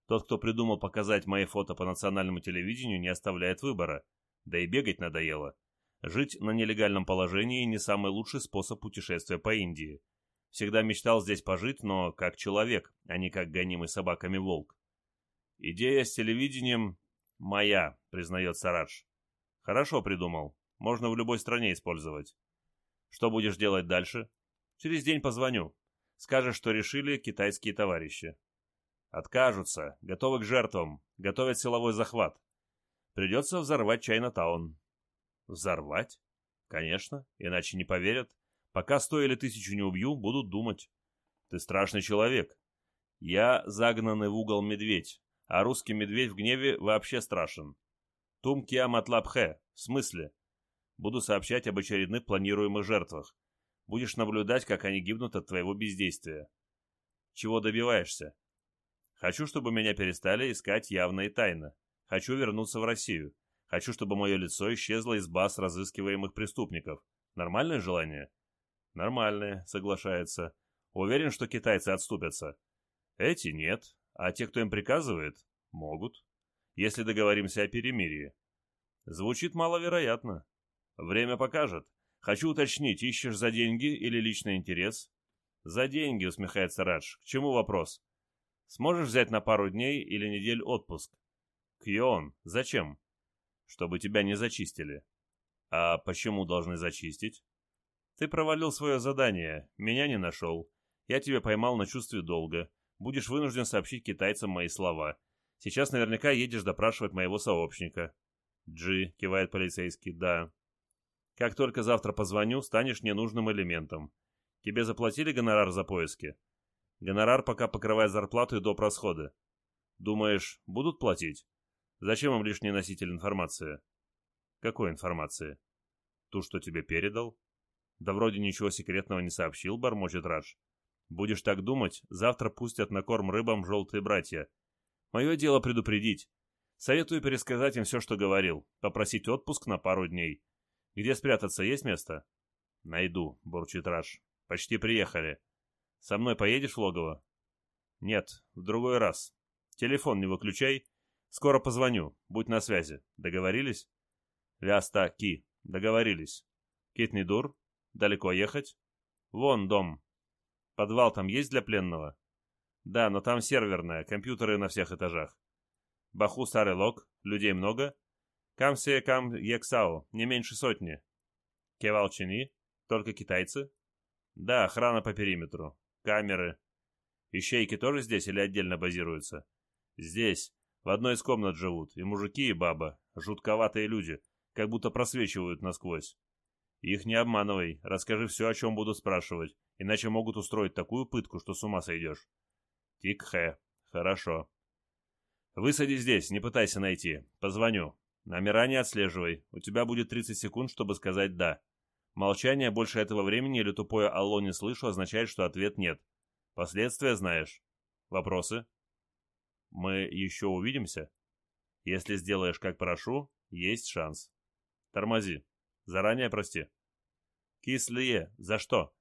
Тот, кто придумал показать мои фото по национальному телевидению, не оставляет выбора. Да и бегать надоело. Жить на нелегальном положении не самый лучший способ путешествия по Индии. Всегда мечтал здесь пожить, но как человек, а не как гонимый собаками волк. Идея с телевидением моя, признает Сарадж. Хорошо придумал. Можно в любой стране использовать. Что будешь делать дальше? Через день позвоню. Скажешь, что решили китайские товарищи. Откажутся, готовы к жертвам, готовят силовой захват. Придется взорвать Чайна-таун. Взорвать? Конечно, иначе не поверят. Пока сто или тысячу не убью, будут думать. Ты страшный человек. Я загнанный в угол медведь, а русский медведь в гневе вообще страшен. Тум Киаматлабхе, в смысле? Буду сообщать об очередных планируемых жертвах. Будешь наблюдать, как они гибнут от твоего бездействия. Чего добиваешься? Хочу, чтобы меня перестали искать явно и тайно. Хочу вернуться в Россию. Хочу, чтобы мое лицо исчезло из баз разыскиваемых преступников. Нормальное желание? Нормальное, соглашается. Уверен, что китайцы отступятся. Эти нет, а те, кто им приказывает, могут. Если договоримся о перемирии. Звучит маловероятно. Время покажет. Хочу уточнить, ищешь за деньги или личный интерес? За деньги, усмехается Радж. К чему вопрос? Сможешь взять на пару дней или недель отпуск? Кьон, зачем? Чтобы тебя не зачистили. А почему должны зачистить? Ты провалил свое задание, меня не нашел. Я тебя поймал на чувстве долга. Будешь вынужден сообщить китайцам мои слова. Сейчас наверняка едешь допрашивать моего сообщника. Джи, кивает полицейский, да. Как только завтра позвоню, станешь ненужным элементом. Тебе заплатили гонорар за поиски? Гонорар пока покрывает зарплату и доп. расходы. Думаешь, будут платить? Зачем им лишний носитель информации? Какой информации? Ту, что тебе передал? Да вроде ничего секретного не сообщил, бормочет Радж. Будешь так думать, завтра пустят на корм рыбам желтые братья. Мое дело предупредить. Советую пересказать им все, что говорил, попросить отпуск на пару дней. Где спрятаться есть место? Найду, бурчит Раш. Почти приехали. Со мной поедешь в логово? Нет, в другой раз. Телефон не выключай. Скоро позвоню. Будь на связи. Договорились? Вяста Ки. Договорились. Китни Дур. Далеко ехать? Вон дом. Подвал там есть для пленного? Да, но там серверная, компьютеры на всех этажах. Баху старый лог, людей много. Камсе кам ексао, не меньше сотни. Кевал чини, только китайцы? Да, охрана по периметру. Камеры. Ищейки тоже здесь или отдельно базируются? Здесь. В одной из комнат живут. И мужики, и баба. Жутковатые люди. Как будто просвечивают насквозь. Их не обманывай. Расскажи все, о чем будут спрашивать. Иначе могут устроить такую пытку, что с ума сойдешь. Тик-хэ. Хорошо. Высади здесь, не пытайся найти. Позвоню. Номера не отслеживай. У тебя будет 30 секунд, чтобы сказать «да». Молчание больше этого времени или тупое «алло» не слышу означает, что ответ нет. Последствия знаешь. Вопросы? Мы еще увидимся? Если сделаешь, как прошу, есть шанс. Тормози. Заранее прости. Кислие. За что?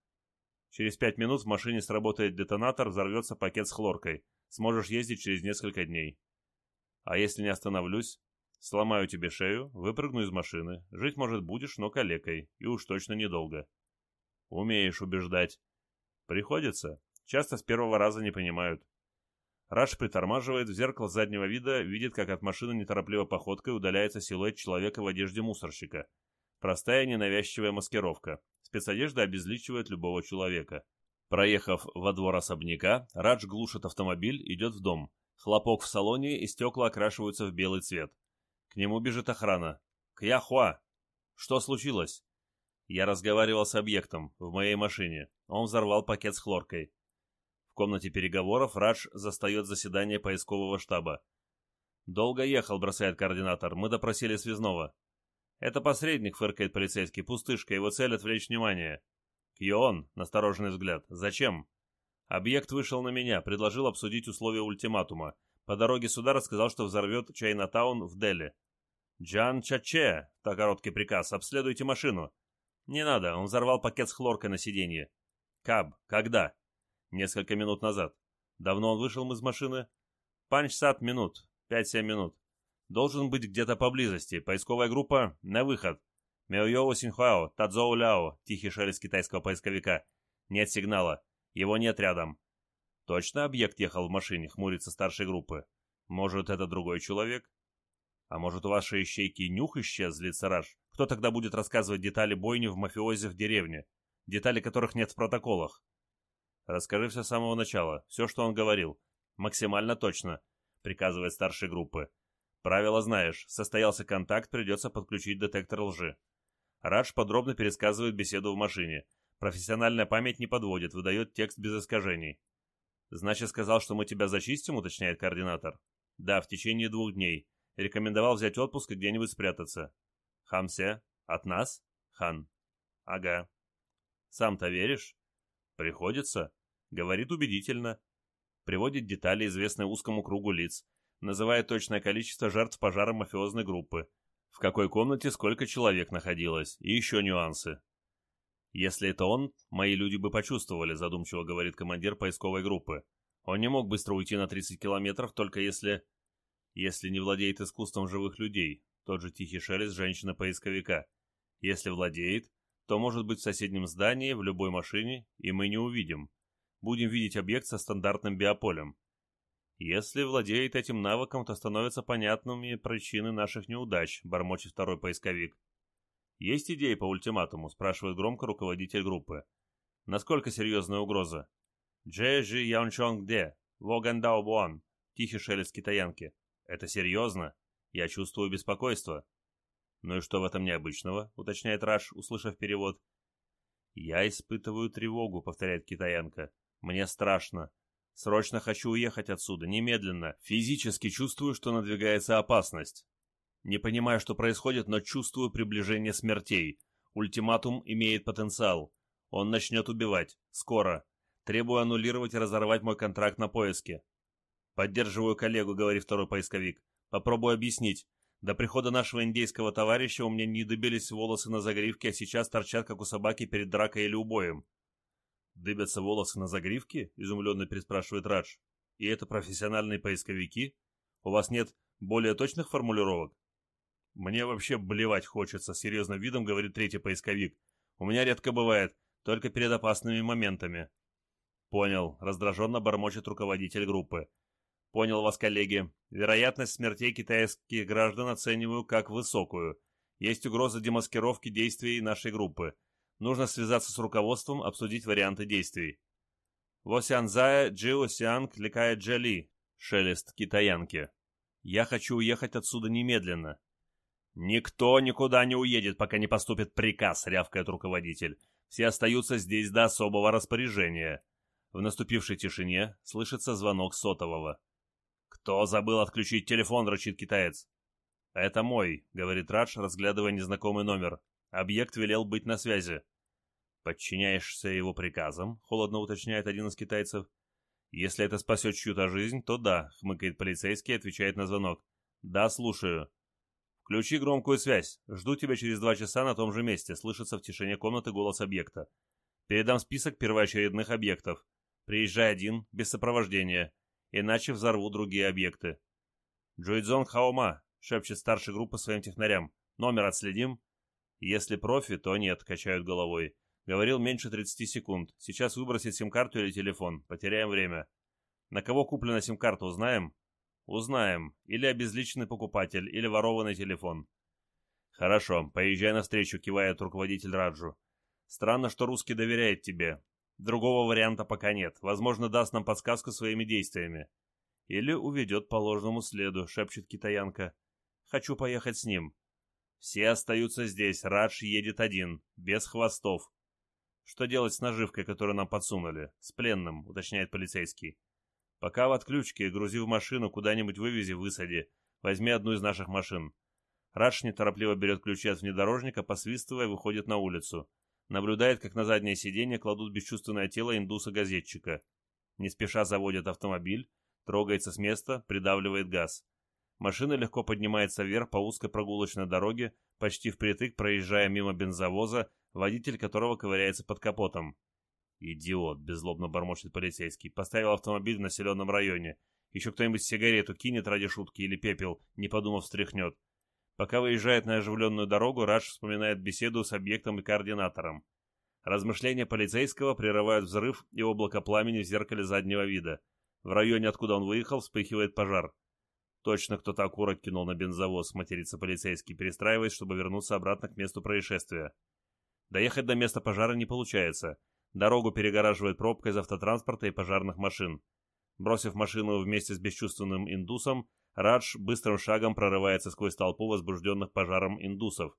Через пять минут в машине сработает детонатор, взорвется пакет с хлоркой. Сможешь ездить через несколько дней. А если не остановлюсь? Сломаю тебе шею, выпрыгну из машины. Жить, может, будешь, но калекой. И уж точно недолго. Умеешь убеждать. Приходится. Часто с первого раза не понимают. Раш притормаживает, в зеркало заднего вида видит, как от машины неторопливо походкой удаляется силуэт человека в одежде мусорщика. Простая ненавязчивая маскировка. Спецодежда обезличивает любого человека. Проехав во двор особняка, Радж глушит автомобиль, идет в дом. Хлопок в салоне и стекла окрашиваются в белый цвет. К нему бежит охрана. «Кьяхуа!» «Что случилось?» Я разговаривал с объектом в моей машине. Он взорвал пакет с хлоркой. В комнате переговоров Радж застает заседание поискового штаба. «Долго ехал», — бросает координатор. «Мы допросили связного». «Это посредник», — фыркает полицейский. «Пустышка, его цель — отвлечь внимание». «Кьон», — настороженный взгляд. «Зачем?» Объект вышел на меня, предложил обсудить условия ультиматума. По дороге сюда рассказал, что взорвет Чайнатаун в Дели. «Джан Чаче», — так короткий приказ, — «обследуйте машину». «Не надо, он взорвал пакет с хлоркой на сиденье». «Каб, когда?» «Несколько минут назад». «Давно он вышел из машины?» «Панч-сад минут, пять-семь минут». Должен быть где-то поблизости. Поисковая группа на выход. Мяойоу Синхуао, Тадзоу Ляо, тихий шелест китайского поисковика. Нет сигнала. Его нет рядом. Точно объект ехал в машине, хмурится старшей группы. Может, это другой человек? А может, у вашей ищейки нюх исчез, Раш? Кто тогда будет рассказывать детали бойни в мафиозе в деревне? Детали которых нет в протоколах. Расскажи все с самого начала, все, что он говорил. Максимально точно, приказывает старшей группы. Правило знаешь, состоялся контакт, придется подключить детектор лжи. Радж подробно пересказывает беседу в машине. Профессиональная память не подводит, выдает текст без искажений. «Значит, сказал, что мы тебя зачистим?» — уточняет координатор. «Да, в течение двух дней. Рекомендовал взять отпуск и где-нибудь спрятаться». «Хамсе? От нас?» «Хан». «Ага». «Сам-то веришь?» «Приходится». Говорит убедительно. Приводит детали, известные узкому кругу лиц называя точное количество жертв пожара мафиозной группы, в какой комнате сколько человек находилось, и еще нюансы. «Если это он, мои люди бы почувствовали», задумчиво говорит командир поисковой группы. «Он не мог быстро уйти на 30 километров, только если...» «Если не владеет искусством живых людей», тот же тихий шелест женщины-поисковика. «Если владеет, то может быть в соседнем здании, в любой машине, и мы не увидим. Будем видеть объект со стандартным биополем. Если владеет этим навыком, то становятся понятными причины наших неудач, бормочет второй поисковик. «Есть идеи по ультиматуму?» – спрашивает громко руководитель группы. «Насколько серьезная угроза?» «Джэжи Янчонг Де, Вогандао Буан», – тихий шелест китаянки. «Это серьезно? Я чувствую беспокойство». «Ну и что в этом необычного?» – уточняет Раш, услышав перевод. «Я испытываю тревогу», — повторяет китаянка. «Мне страшно. Срочно хочу уехать отсюда, немедленно. Физически чувствую, что надвигается опасность. Не понимаю, что происходит, но чувствую приближение смертей. Ультиматум имеет потенциал. Он начнет убивать. Скоро. Требую аннулировать и разорвать мой контракт на поиске. Поддерживаю коллегу, говорит второй поисковик. Попробую объяснить. До прихода нашего индейского товарища у меня не добились волосы на загривке, а сейчас торчат, как у собаки, перед дракой или убоем. «Дыбятся волосы на загривке?» — изумленно переспрашивает Радж. «И это профессиональные поисковики? У вас нет более точных формулировок?» «Мне вообще блевать хочется», — серьезным видом говорит третий поисковик. «У меня редко бывает, только перед опасными моментами». «Понял», — раздраженно бормочет руководитель группы. Понял вас, коллеги. Вероятность смертей китайских граждан оцениваю как высокую. Есть угроза демаскировки действий нашей группы. Нужно связаться с руководством, обсудить варианты действий. Восянзая Джио Сианг Ликая Джали. Шелест китаянки. Я хочу уехать отсюда немедленно. Никто никуда не уедет, пока не поступит приказ, рявкает руководитель. Все остаются здесь до особого распоряжения. В наступившей тишине слышится звонок сотового. «Кто забыл отключить телефон?» — рычит китаец. «Это мой», — говорит Радж, разглядывая незнакомый номер. «Объект велел быть на связи». «Подчиняешься его приказам?» — холодно уточняет один из китайцев. «Если это спасет чью-то жизнь, то да», — хмыкает полицейский и отвечает на звонок. «Да, слушаю». «Включи громкую связь. Жду тебя через два часа на том же месте», — слышится в тишине комнаты голос объекта. «Передам список первоочередных объектов. Приезжай один, без сопровождения иначе взорву другие объекты. Джуйдзон Хаома, шепчет старшая группа своим технарям. Номер отследим? Если профи, то нет, качают головой. Говорил меньше 30 секунд. Сейчас выбросит сим-карту или телефон. Потеряем время. На кого куплена сим-карта, узнаем? Узнаем. Или обезличенный покупатель, или ворованный телефон. Хорошо, поезжай навстречу, кивает руководитель Раджу. Странно, что русский доверяет тебе. Другого варианта пока нет. Возможно, даст нам подсказку своими действиями. Или уведет по ложному следу, шепчет китаянка. Хочу поехать с ним. Все остаются здесь. Радж едет один, без хвостов. Что делать с наживкой, которую нам подсунули? С пленным, уточняет полицейский. Пока в отключке, грузи в машину, куда-нибудь вывези, высади. Возьми одну из наших машин. Радж неторопливо берет ключи от внедорожника, посвистывая, выходит на улицу наблюдает, как на заднее сиденье кладут бесчувственное тело индуса-газетчика. Не спеша заводит автомобиль, трогается с места, придавливает газ. Машина легко поднимается вверх по узкой прогулочной дороге, почти впритык проезжая мимо бензовоза, водитель которого ковыряется под капотом. «Идиот!» — беззлобно бормочет полицейский. «Поставил автомобиль в населенном районе. Еще кто-нибудь сигарету кинет ради шутки или пепел, не подумав, встряхнет. Пока выезжает на оживленную дорогу, Радж вспоминает беседу с объектом и координатором. Размышления полицейского прерывают взрыв и облако пламени в зеркале заднего вида. В районе, откуда он выехал, вспыхивает пожар. Точно кто-то окурок кинул на бензовоз, матерится полицейский, перестраиваясь, чтобы вернуться обратно к месту происшествия. Доехать до места пожара не получается. Дорогу перегораживает пробка из автотранспорта и пожарных машин. Бросив машину вместе с бесчувственным индусом, Радж быстрым шагом прорывается сквозь толпу возбужденных пожаром индусов.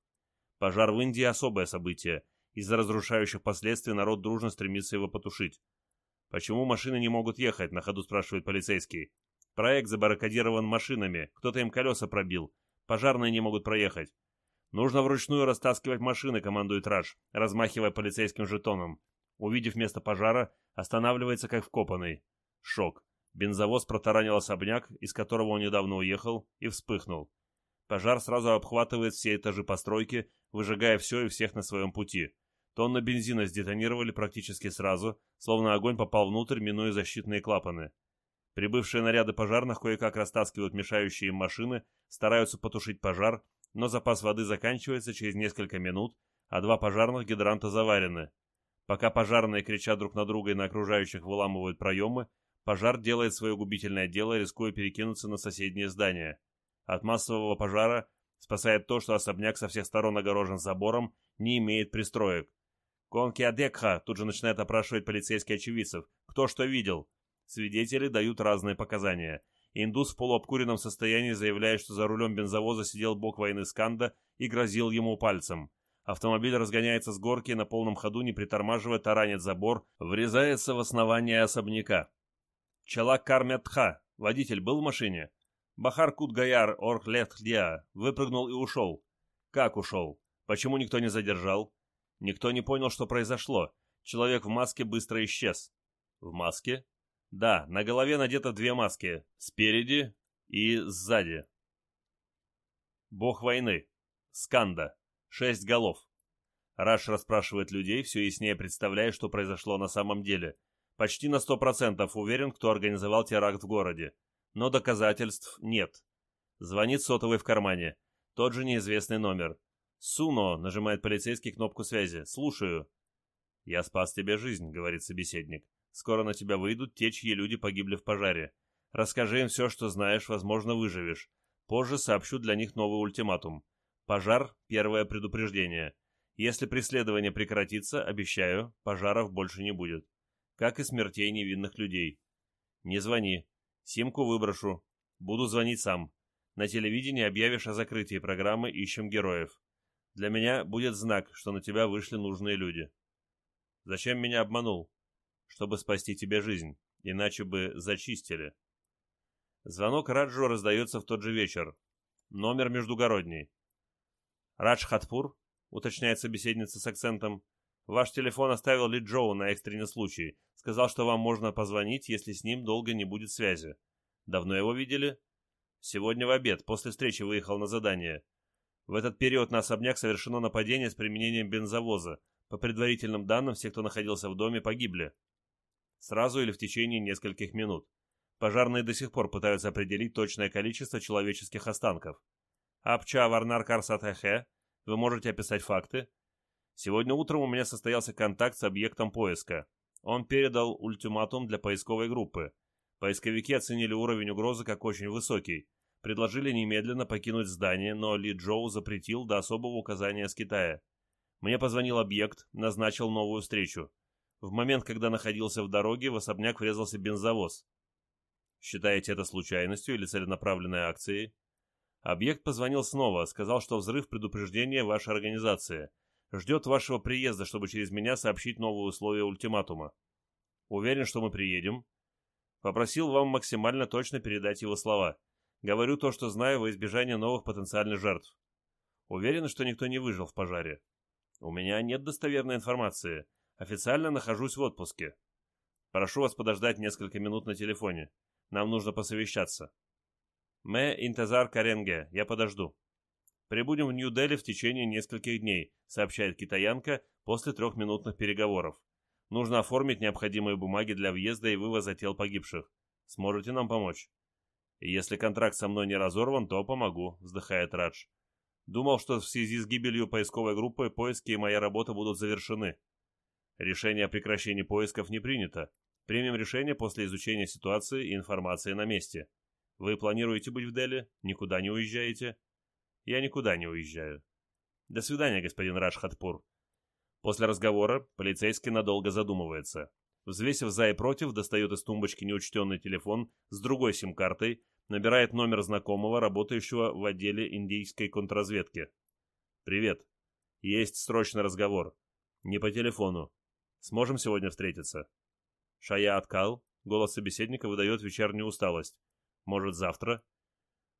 Пожар в Индии – особое событие. Из-за разрушающих последствий народ дружно стремится его потушить. «Почему машины не могут ехать?» – на ходу спрашивает полицейский. «Проект забаррикадирован машинами. Кто-то им колеса пробил. Пожарные не могут проехать». «Нужно вручную растаскивать машины», – командует Радж, размахивая полицейским жетоном. Увидев место пожара, останавливается как вкопанный. Шок. Бензовоз протаранил особняк, из которого он недавно уехал, и вспыхнул. Пожар сразу обхватывает все этажи постройки, выжигая все и всех на своем пути. Тонны бензина сдетонировали практически сразу, словно огонь попал внутрь, минуя защитные клапаны. Прибывшие наряды пожарных кое-как растаскивают мешающие им машины, стараются потушить пожар, но запас воды заканчивается через несколько минут, а два пожарных гидранта заварены. Пока пожарные кричат друг на друга и на окружающих выламывают проемы, Пожар делает свое губительное дело, рискуя перекинуться на соседнее здание. От массового пожара Спасает то, что особняк со всех сторон огорожен забором, не имеет пристроек. Конки Адекха тут же начинает опрашивать полицейских очевидцев. Кто что видел? Свидетели дают разные показания. Индус в полуобкуренном состоянии заявляет, что за рулем бензовоза сидел бог войны Сканда и грозил ему пальцем. Автомобиль разгоняется с горки на полном ходу, не притормаживая, таранит забор, врезается в основание особняка. Чалак Кармятха, водитель, был в машине. Бахар Кутгаяр Орхлетхдия выпрыгнул и ушел. Как ушел? Почему никто не задержал? Никто не понял, что произошло. Человек в маске быстро исчез. В маске? Да, на голове надето две маски. Спереди и сзади. Бог войны. Сканда. Шесть голов. Раш расспрашивает людей, все яснее представляя, что произошло на самом деле. Почти на сто процентов уверен, кто организовал теракт в городе. Но доказательств нет. Звонит сотовый в кармане. Тот же неизвестный номер. «Суно!» — нажимает полицейский кнопку связи. «Слушаю». «Я спас тебе жизнь», — говорит собеседник. «Скоро на тебя выйдут те, чьи люди погибли в пожаре. Расскажи им все, что знаешь, возможно, выживешь. Позже сообщу для них новый ультиматум. Пожар — первое предупреждение. Если преследование прекратится, обещаю, пожаров больше не будет. Как и смертей невинных людей. Не звони. Симку выброшу. Буду звонить сам. На телевидении объявишь о закрытии программы «Ищем героев». Для меня будет знак, что на тебя вышли нужные люди. Зачем меня обманул? Чтобы спасти тебе жизнь, иначе бы зачистили. Звонок Раджу раздается в тот же вечер. Номер междугородний. «Радж Хатпур», — уточняет собеседница с акцентом, — «ваш телефон оставил Ли Джоу на экстренный случай. Сказал, что вам можно позвонить, если с ним долго не будет связи. Давно его видели?» «Сегодня в обед, после встречи выехал на задание. В этот период на особняк совершено нападение с применением бензовоза. По предварительным данным, все, кто находился в доме, погибли. Сразу или в течение нескольких минут. Пожарные до сих пор пытаются определить точное количество человеческих останков. Апча Варнар Карсатахе, вы можете описать факты? Сегодня утром у меня состоялся контакт с объектом поиска. Он передал ультиматум для поисковой группы. Поисковики оценили уровень угрозы как очень высокий. Предложили немедленно покинуть здание, но Ли Джоу запретил до особого указания с Китая. Мне позвонил объект, назначил новую встречу. В момент, когда находился в дороге, в особняк врезался бензовоз. Считаете это случайностью или целенаправленной акцией? Объект позвонил снова, сказал, что взрыв предупреждения вашей организации. Ждет вашего приезда, чтобы через меня сообщить новые условия ультиматума. Уверен, что мы приедем. Попросил вам максимально точно передать его слова. Говорю то, что знаю во избежание новых потенциальных жертв. Уверен, что никто не выжил в пожаре. У меня нет достоверной информации. Официально нахожусь в отпуске. Прошу вас подождать несколько минут на телефоне. Нам нужно посовещаться. Мэ Интезар Каренге, я подожду. Прибудем в Нью-Дели в течение нескольких дней, сообщает китаянка после трехминутных переговоров. Нужно оформить необходимые бумаги для въезда и вывоза тел погибших. Сможете нам помочь? если контракт со мной не разорван, то помогу, вздыхает Радж. Думал, что в связи с гибелью поисковой группы поиски и моя работа будут завершены. Решение о прекращении поисков не принято. Примем решение после изучения ситуации и информации на месте. Вы планируете быть в Дели? Никуда не уезжаете? Я никуда не уезжаю. До свидания, господин Раджхатпур. После разговора полицейский надолго задумывается. Взвесив за и против, достает из тумбочки неучтенный телефон с другой сим-картой, набирает номер знакомого, работающего в отделе индийской контрразведки. «Привет. Есть срочный разговор. Не по телефону. Сможем сегодня встретиться?» Шая Откал, голос собеседника выдает вечернюю усталость. Может, завтра?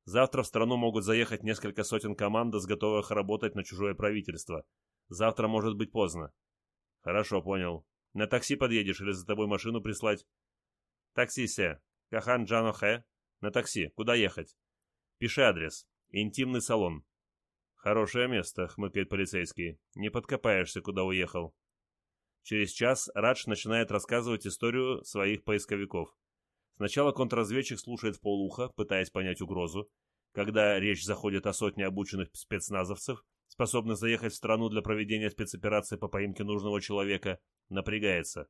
Завтра в страну могут заехать несколько сотен команд, готовых работать на чужое правительство. Завтра может быть поздно. Хорошо, понял. На такси подъедешь или за тобой машину прислать? Такси, се. Кахан Джанохе. На такси. Куда ехать? Пиши адрес. Интимный салон. Хорошее место, хмыкает полицейский. Не подкопаешься, куда уехал. Через час Радж начинает рассказывать историю своих поисковиков. Сначала контрразведчик слушает в полуха, пытаясь понять угрозу. Когда речь заходит о сотне обученных спецназовцев, способных заехать в страну для проведения спецоперации по поимке нужного человека, напрягается.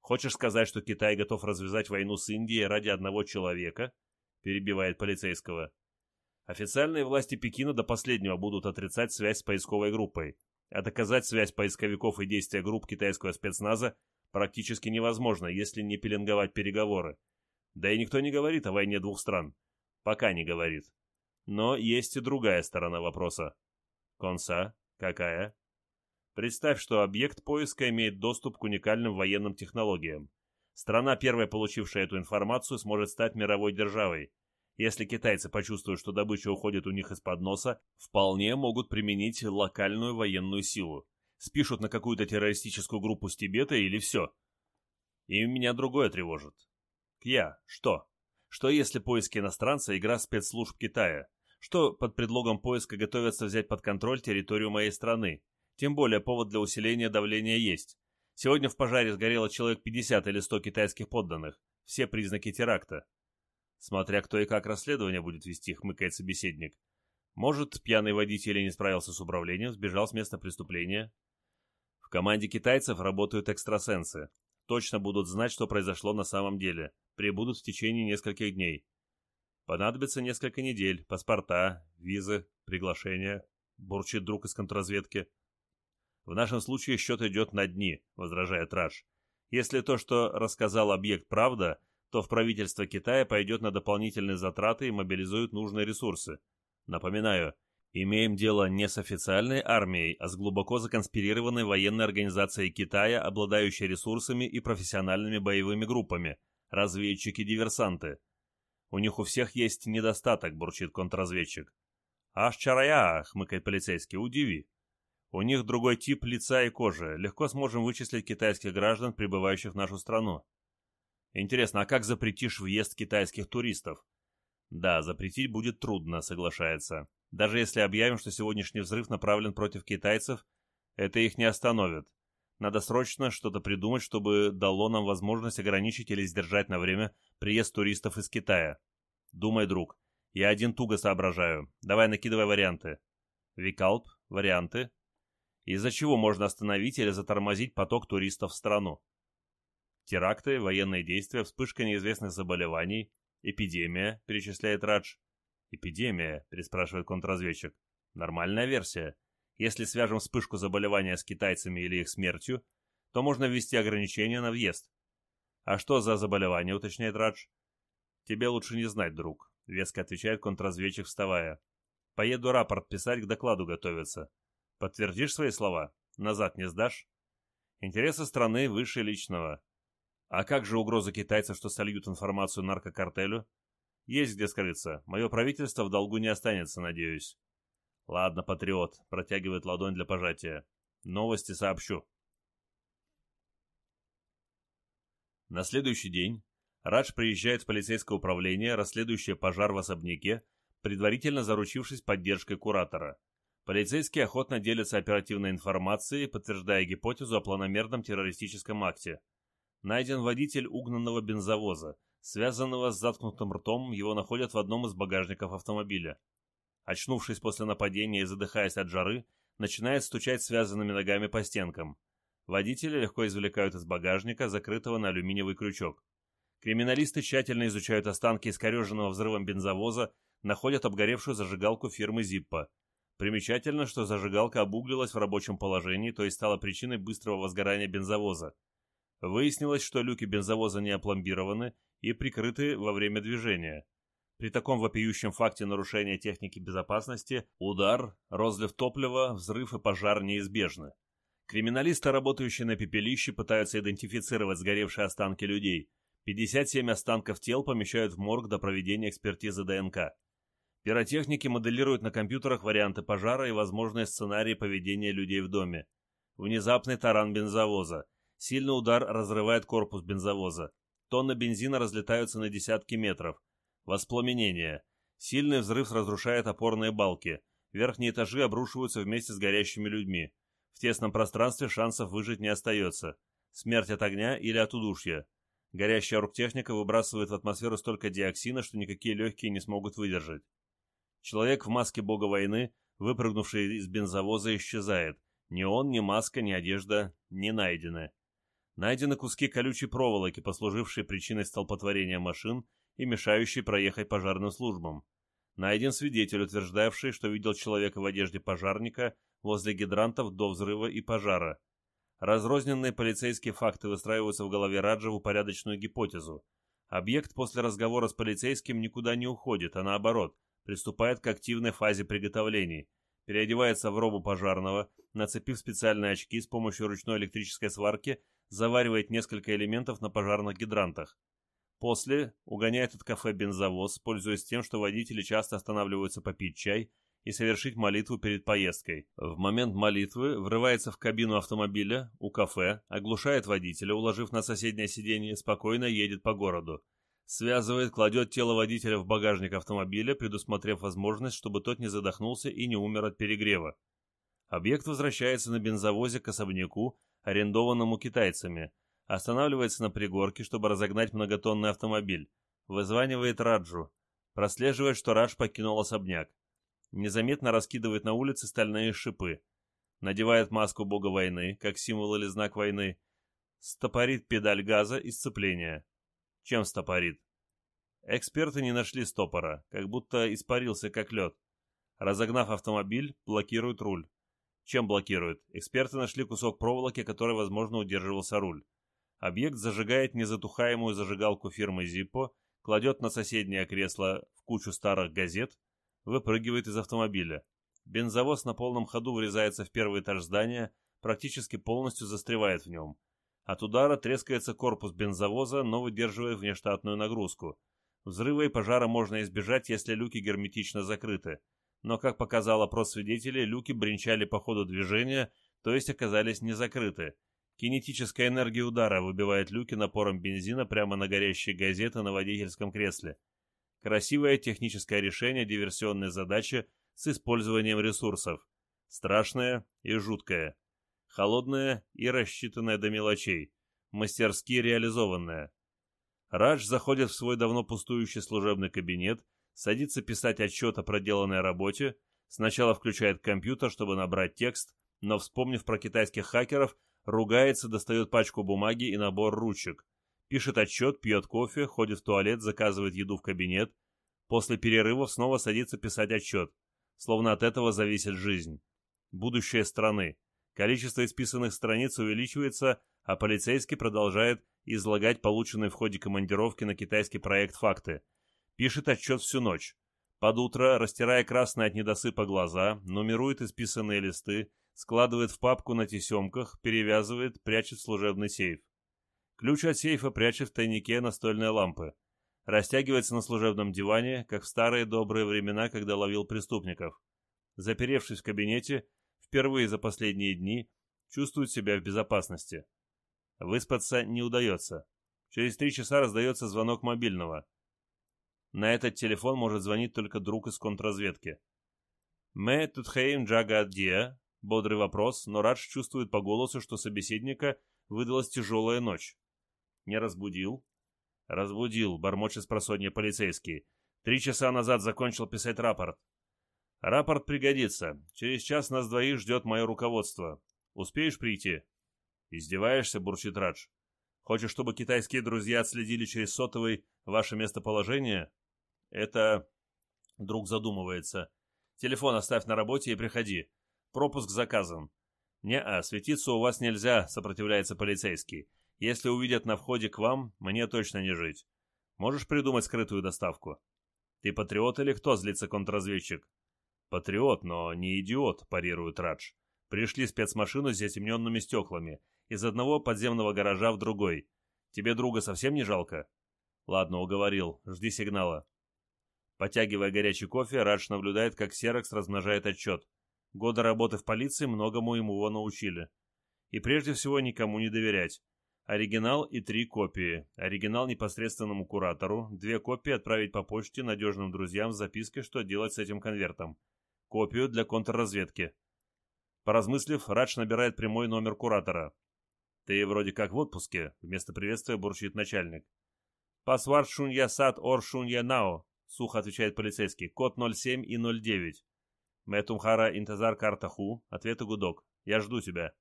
«Хочешь сказать, что Китай готов развязать войну с Индией ради одного человека?» перебивает полицейского. Официальные власти Пекина до последнего будут отрицать связь с поисковой группой, а доказать связь поисковиков и действия групп китайского спецназа практически невозможно, если не пеленговать переговоры. Да и никто не говорит о войне двух стран. Пока не говорит. Но есть и другая сторона вопроса. Конса? Какая? Представь, что объект поиска имеет доступ к уникальным военным технологиям. Страна, первая получившая эту информацию, сможет стать мировой державой. Если китайцы почувствуют, что добыча уходит у них из-под носа, вполне могут применить локальную военную силу. Спишут на какую-то террористическую группу с Тибета или все. И меня другое тревожит. Кья, что? Что если поиски иностранца – игра спецслужб Китая? Что под предлогом поиска готовятся взять под контроль территорию моей страны? Тем более повод для усиления давления есть. Сегодня в пожаре сгорело человек 50 или 100 китайских подданных. Все признаки теракта. Смотря кто и как расследование будет вести, хмыкает собеседник. Может, пьяный водитель не справился с управлением, сбежал с места преступления? В команде китайцев работают экстрасенсы. Точно будут знать, что произошло на самом деле. Прибудут в течение нескольких дней. Понадобится несколько недель, паспорта, визы, приглашения, бурчит друг из контрразведки. В нашем случае счет идет на дни, возражает Раш. Если то, что рассказал объект, правда, то в правительство Китая пойдет на дополнительные затраты и мобилизует нужные ресурсы. Напоминаю, имеем дело не с официальной армией, а с глубоко законспирированной военной организацией Китая, обладающей ресурсами и профессиональными боевыми группами, разведчики-диверсанты. У них у всех есть недостаток, бурчит контрразведчик. Аж чарая, хмыкает полицейский, удиви. У них другой тип лица и кожи. Легко сможем вычислить китайских граждан, прибывающих в нашу страну. Интересно, а как запретишь въезд китайских туристов? Да, запретить будет трудно, соглашается. Даже если объявим, что сегодняшний взрыв направлен против китайцев, это их не остановит. Надо срочно что-то придумать, чтобы дало нам возможность ограничить или сдержать на время приезд туристов из Китая. Думай, друг. Я один туго соображаю. Давай накидывай варианты. Викалп, варианты. Из-за чего можно остановить или затормозить поток туристов в страну? Теракты, военные действия, вспышка неизвестных заболеваний, эпидемия, перечисляет Радж. Эпидемия, переспрашивает контрразведчик. Нормальная версия. Если свяжем вспышку заболевания с китайцами или их смертью, то можно ввести ограничения на въезд. А что за заболевание, уточняет Радж. Тебе лучше не знать, друг, веско отвечает контрразведчик, вставая. Поеду рапорт писать, к докладу готовиться. Подтвердишь свои слова? Назад не сдашь? Интересы страны выше личного. А как же угроза китайцев, что сольют информацию наркокартелю? Есть где скрыться. Мое правительство в долгу не останется, надеюсь. Ладно, патриот, протягивает ладонь для пожатия. Новости сообщу. На следующий день Радж приезжает в полицейское управление, расследующее пожар в особняке, предварительно заручившись поддержкой куратора. Полицейские охотно делятся оперативной информацией, подтверждая гипотезу о планомерном террористическом акте – Найден водитель угнанного бензовоза. Связанного с заткнутым ртом, его находят в одном из багажников автомобиля. Очнувшись после нападения и задыхаясь от жары, начинает стучать связанными ногами по стенкам. Водителя легко извлекают из багажника, закрытого на алюминиевый крючок. Криминалисты тщательно изучают останки искореженного взрывом бензовоза, находят обгоревшую зажигалку фирмы «Зиппо». Примечательно, что зажигалка обуглилась в рабочем положении, то есть стала причиной быстрого возгорания бензовоза. Выяснилось, что люки бензовоза не опломбированы и прикрыты во время движения. При таком вопиющем факте нарушения техники безопасности удар, розлив топлива, взрыв и пожар неизбежны. Криминалисты, работающие на пепелище, пытаются идентифицировать сгоревшие останки людей. 57 останков тел помещают в морг до проведения экспертизы ДНК. Пиротехники моделируют на компьютерах варианты пожара и возможные сценарии поведения людей в доме. Внезапный таран бензовоза. Сильный удар разрывает корпус бензовоза. Тонны бензина разлетаются на десятки метров. Воспламенение. Сильный взрыв разрушает опорные балки. Верхние этажи обрушиваются вместе с горящими людьми. В тесном пространстве шансов выжить не остается. Смерть от огня или от удушья. Горящая оргтехника выбрасывает в атмосферу столько диоксина, что никакие легкие не смогут выдержать. Человек в маске бога войны, выпрыгнувший из бензовоза, исчезает. Ни он, ни маска, ни одежда не найдены. Найдены куски колючей проволоки, послужившие причиной столпотворения машин и мешающие проехать пожарным службам. Найден свидетель, утверждавший, что видел человека в одежде пожарника возле гидрантов до взрыва и пожара. Разрозненные полицейские факты выстраиваются в голове Раджа в упорядоченную гипотезу. Объект после разговора с полицейским никуда не уходит, а наоборот, приступает к активной фазе приготовлений. Переодевается в робу пожарного, нацепив специальные очки с помощью ручной электрической сварки, заваривает несколько элементов на пожарных гидрантах. После угоняет от кафе бензовоз, пользуясь тем, что водители часто останавливаются попить чай и совершить молитву перед поездкой. В момент молитвы врывается в кабину автомобиля у кафе, оглушает водителя, уложив на соседнее сиденье, спокойно едет по городу. Связывает, кладет тело водителя в багажник автомобиля, предусмотрев возможность, чтобы тот не задохнулся и не умер от перегрева. Объект возвращается на бензовозе к особняку, арендованному китайцами, останавливается на пригорке, чтобы разогнать многотонный автомобиль, вызванивает Раджу, прослеживает, что Радж покинул особняк незаметно раскидывает на улице стальные шипы, надевает маску бога войны, как символ или знак войны, стопорит педаль газа и сцепления. Чем стопорит? Эксперты не нашли стопора, как будто испарился как лед. Разогнав автомобиль, блокирует руль. Чем блокирует? Эксперты нашли кусок проволоки, который, возможно, удерживался руль. Объект зажигает незатухаемую зажигалку фирмы Zippo, кладет на соседнее кресло в кучу старых газет, выпрыгивает из автомобиля. Бензовоз на полном ходу врезается в первый этаж здания, практически полностью застревает в нем. От удара трескается корпус бензовоза, но выдерживает внештатную нагрузку. Взрыва и пожара можно избежать, если люки герметично закрыты. Но, как показал опрос свидетелей, люки бренчали по ходу движения, то есть оказались не закрыты. Кинетическая энергия удара выбивает люки напором бензина прямо на горящие газеты на водительском кресле. Красивое техническое решение диверсионной задачи с использованием ресурсов. Страшное и жуткое. Холодное и рассчитанное до мелочей. Мастерски реализованное. Радж заходит в свой давно пустующий служебный кабинет, садится писать отчет о проделанной работе, сначала включает компьютер, чтобы набрать текст, но, вспомнив про китайских хакеров, ругается, достает пачку бумаги и набор ручек пишет отчет, пьет кофе, ходит в туалет, заказывает еду в кабинет. После перерывов снова садится писать отчет. Словно от этого зависит жизнь. Будущее страны. Количество исписанных страниц увеличивается, а полицейский продолжает излагать полученные в ходе командировки на китайский проект факты. Пишет отчет всю ночь. Под утро, растирая красные от недосыпа глаза, нумерует исписанные листы, складывает в папку на тесемках, перевязывает, прячет в служебный сейф. Ключ от сейфа прячет в тайнике настольной лампы. Растягивается на служебном диване, как в старые добрые времена, когда ловил преступников. Заперевшись в кабинете, впервые за последние дни, чувствует себя в безопасности. Выспаться не удается. Через три часа раздается звонок мобильного. На этот телефон может звонить только друг из контрразведки. «Мэ тутхейм джага дия?» Бодрый вопрос, но Радж чувствует по голосу, что собеседника выдалась тяжелая ночь. Не разбудил? Разбудил, бормочет спросонья полицейский. Три часа назад закончил писать рапорт. Рапорт пригодится. Через час нас двоих ждет мое руководство. Успеешь прийти? Издеваешься, бурчит Радж. Хочешь, чтобы китайские друзья отследили через сотовый ваше местоположение? Это... Друг задумывается. Телефон оставь на работе и приходи. Пропуск заказан. «Не-а, светиться у вас нельзя», — сопротивляется полицейский. Если увидят на входе к вам, мне точно не жить. Можешь придумать скрытую доставку? Ты патриот или кто, злится контрразведчик? Патриот, но не идиот, парирует Радж. Пришли спецмашину с затемненными стеклами. Из одного подземного гаража в другой. Тебе друга совсем не жалко? Ладно, уговорил. Жди сигнала. Потягивая горячий кофе, Радж наблюдает, как Серокс размножает отчет. Годы работы в полиции многому ему его научили. И прежде всего никому не доверять. Оригинал и три копии. Оригинал непосредственному куратору, две копии отправить по почте надежным друзьям с запиской, что делать с этим конвертом. Копию для контрразведки. Поразмыслив, Радж набирает прямой номер куратора. «Ты вроде как в отпуске», — вместо приветствия бурчит начальник. «Паспорт Шунья Сад Ор Шунья Нао», — сухо отвечает полицейский. «Код 07 и 09». «Мэтумхара Интазар Картаху», — ответ гудок. «Я жду тебя».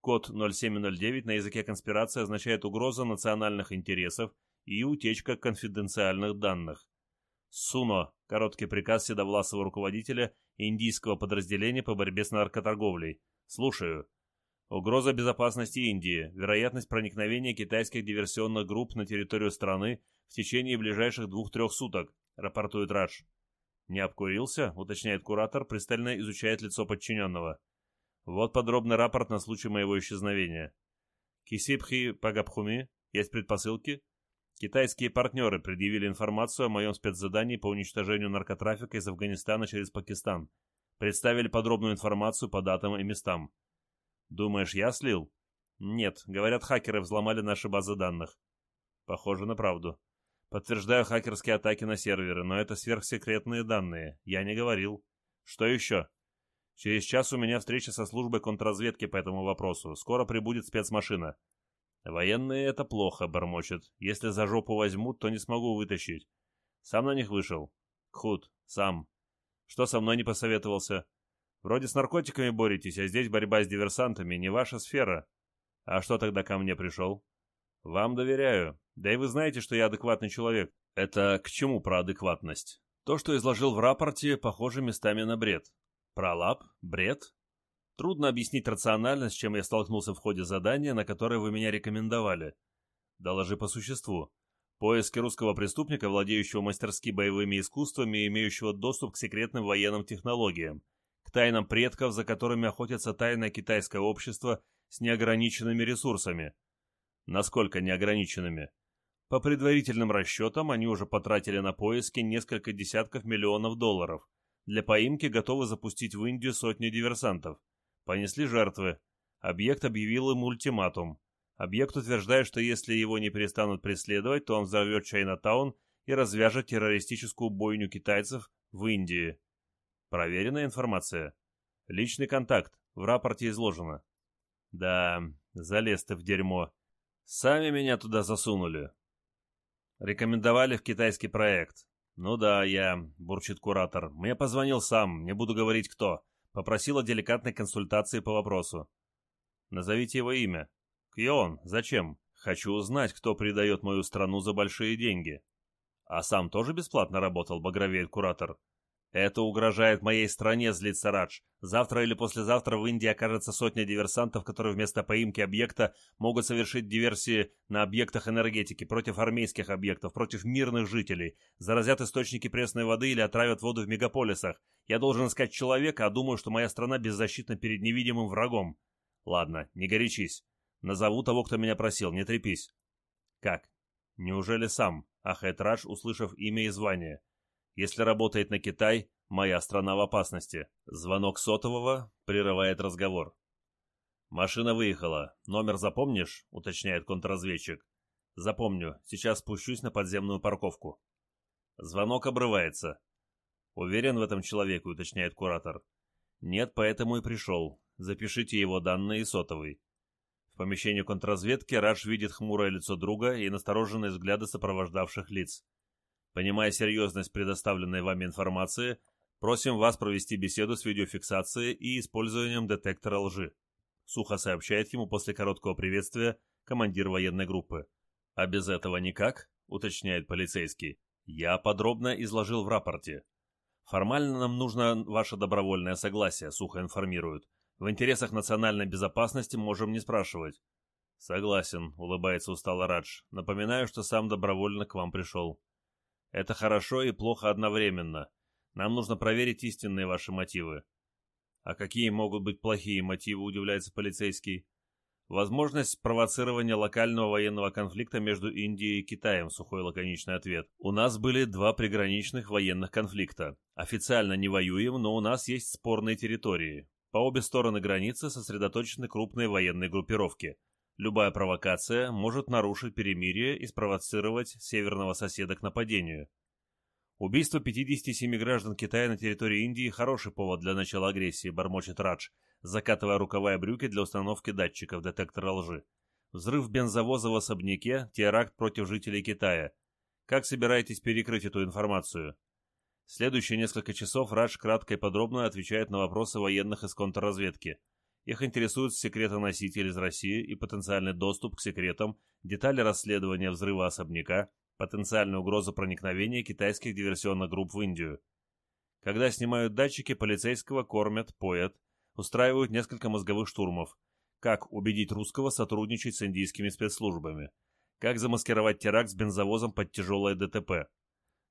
Код 0709 на языке конспирации означает угроза национальных интересов и утечка конфиденциальных данных. Суно – короткий приказ седовласого руководителя индийского подразделения по борьбе с наркоторговлей. Слушаю. Угроза безопасности Индии. Вероятность проникновения китайских диверсионных групп на территорию страны в течение ближайших двух-трех суток, рапортует Радж. Не обкурился, уточняет куратор, пристально изучает лицо подчиненного. Вот подробный рапорт на случай моего исчезновения. Кисипхи Пагабхуми, есть предпосылки? Китайские партнеры предъявили информацию о моем спецзадании по уничтожению наркотрафика из Афганистана через Пакистан. Представили подробную информацию по датам и местам. Думаешь, я слил? Нет, говорят, хакеры взломали наши базы данных. Похоже на правду. Подтверждаю хакерские атаки на серверы, но это сверхсекретные данные. Я не говорил. Что еще? Через час у меня встреча со службой контрразведки по этому вопросу. Скоро прибудет спецмашина. Военные это плохо, бормочет. Если за жопу возьмут, то не смогу вытащить. Сам на них вышел. Худ, сам. Что со мной не посоветовался? Вроде с наркотиками боретесь, а здесь борьба с диверсантами, не ваша сфера. А что тогда ко мне пришел? Вам доверяю. Да и вы знаете, что я адекватный человек. Это к чему про адекватность? То, что изложил в рапорте, похоже местами на бред. Пролап? Бред? Трудно объяснить рационально, с чем я столкнулся в ходе задания, на которое вы меня рекомендовали. Доложи по существу. Поиски русского преступника, владеющего мастерски боевыми искусствами и имеющего доступ к секретным военным технологиям, к тайнам предков, за которыми охотятся тайное китайское общество с неограниченными ресурсами. Насколько неограниченными? По предварительным расчетам, они уже потратили на поиски несколько десятков миллионов долларов. Для поимки готовы запустить в Индию сотни диверсантов. Понесли жертвы. Объект объявил им ультиматум. Объект утверждает, что если его не перестанут преследовать, то он взорвет Чайнатаун и развяжет террористическую бойню китайцев в Индии. Проверенная информация. Личный контакт. В рапорте изложено. Да, залез ты в дерьмо. Сами меня туда засунули. Рекомендовали в китайский проект. Ну да, я, бурчит куратор. Мне позвонил сам, не буду говорить кто. Попросил о деликатной консультации по вопросу. Назовите его имя. Кьон, зачем? Хочу узнать, кто предает мою страну за большие деньги. А сам тоже бесплатно работал, багровеет куратор. Это угрожает моей стране, злится Радж. Завтра или послезавтра в Индии окажется сотня диверсантов, которые вместо поимки объекта могут совершить диверсии на объектах энергетики, против армейских объектов, против мирных жителей, заразят источники пресной воды или отравят воду в мегаполисах, я должен искать человека, а думаю, что моя страна беззащитна перед невидимым врагом. Ладно, не горячись. Назову того, кто меня просил, не трепись. Как? Неужели сам? Ахайт Радж, услышав имя и звание. Если работает на Китай, моя страна в опасности. Звонок сотового прерывает разговор. «Машина выехала. Номер запомнишь?» — уточняет контрразведчик. «Запомню. Сейчас спущусь на подземную парковку». Звонок обрывается. «Уверен в этом человеке», — уточняет куратор. «Нет, поэтому и пришел. Запишите его данные и сотовый». В помещении контрразведки Радж видит хмурое лицо друга и настороженные взгляды сопровождавших лиц. Понимая серьезность предоставленной вами информации, просим вас провести беседу с видеофиксацией и использованием детектора лжи. Сухо сообщает ему после короткого приветствия командир военной группы. «А без этого никак?» — уточняет полицейский. «Я подробно изложил в рапорте. Формально нам нужно ваше добровольное согласие, сухо информируют. В интересах национальной безопасности можем не спрашивать. Согласен, улыбается устало Радж. Напоминаю, что сам добровольно к вам пришел. Это хорошо и плохо одновременно. Нам нужно проверить истинные ваши мотивы. А какие могут быть плохие мотивы, удивляется полицейский. Возможность провоцирования локального военного конфликта между Индией и Китаем, сухой лаконичный ответ. У нас были два приграничных военных конфликта. Официально не воюем, но у нас есть спорные территории. По обе стороны границы сосредоточены крупные военные группировки. Любая провокация может нарушить перемирие и спровоцировать северного соседа к нападению. Убийство 57 граждан Китая на территории Индии – хороший повод для начала агрессии, бормочет Радж, закатывая рукава и брюки для установки датчиков детектора лжи. Взрыв бензовоза в особняке – теракт против жителей Китая. Как собираетесь перекрыть эту информацию? Следующие несколько часов Радж кратко и подробно отвечает на вопросы военных из контрразведки. Их интересуют секретоносители из России и потенциальный доступ к секретам, детали расследования взрыва особняка, Потенциальная угроза проникновения китайских диверсионных групп в Индию. Когда снимают датчики, полицейского кормят, поят, устраивают несколько мозговых штурмов. Как убедить русского сотрудничать с индийскими спецслужбами? Как замаскировать теракт с бензовозом под тяжелое ДТП?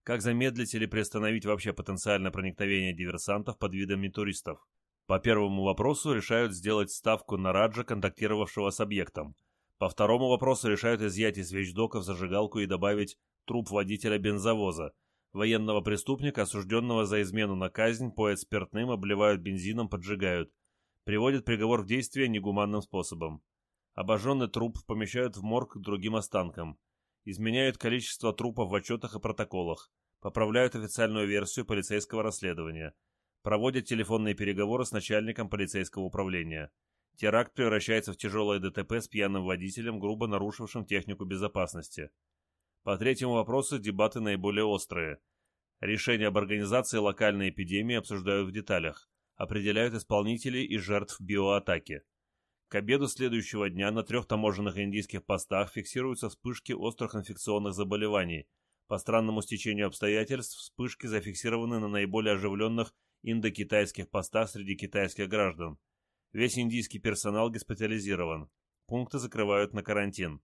Как замедлить или приостановить вообще потенциальное проникновение диверсантов под видами туристов? По первому вопросу решают сделать ставку на Раджа, контактировавшего с объектом. По второму вопросу решают изъять из вещдоков зажигалку и добавить труп водителя бензовоза. Военного преступника, осужденного за измену на казнь, поят спиртным, обливают бензином, поджигают. Приводят приговор в действие негуманным способом. Обожженный труп помещают в морг к другим останкам. Изменяют количество трупов в отчетах и протоколах. Поправляют официальную версию полицейского расследования – проводят телефонные переговоры с начальником полицейского управления. Теракт превращается в тяжелое ДТП с пьяным водителем, грубо нарушившим технику безопасности. По третьему вопросу дебаты наиболее острые. Решение об организации локальной эпидемии обсуждают в деталях, определяют исполнителей и жертв биоатаки. К обеду следующего дня на трех таможенных индийских постах фиксируются вспышки острых инфекционных заболеваний. По странному стечению обстоятельств вспышки зафиксированы на наиболее оживленных индокитайских постах среди китайских граждан. Весь индийский персонал госпитализирован. Пункты закрывают на карантин.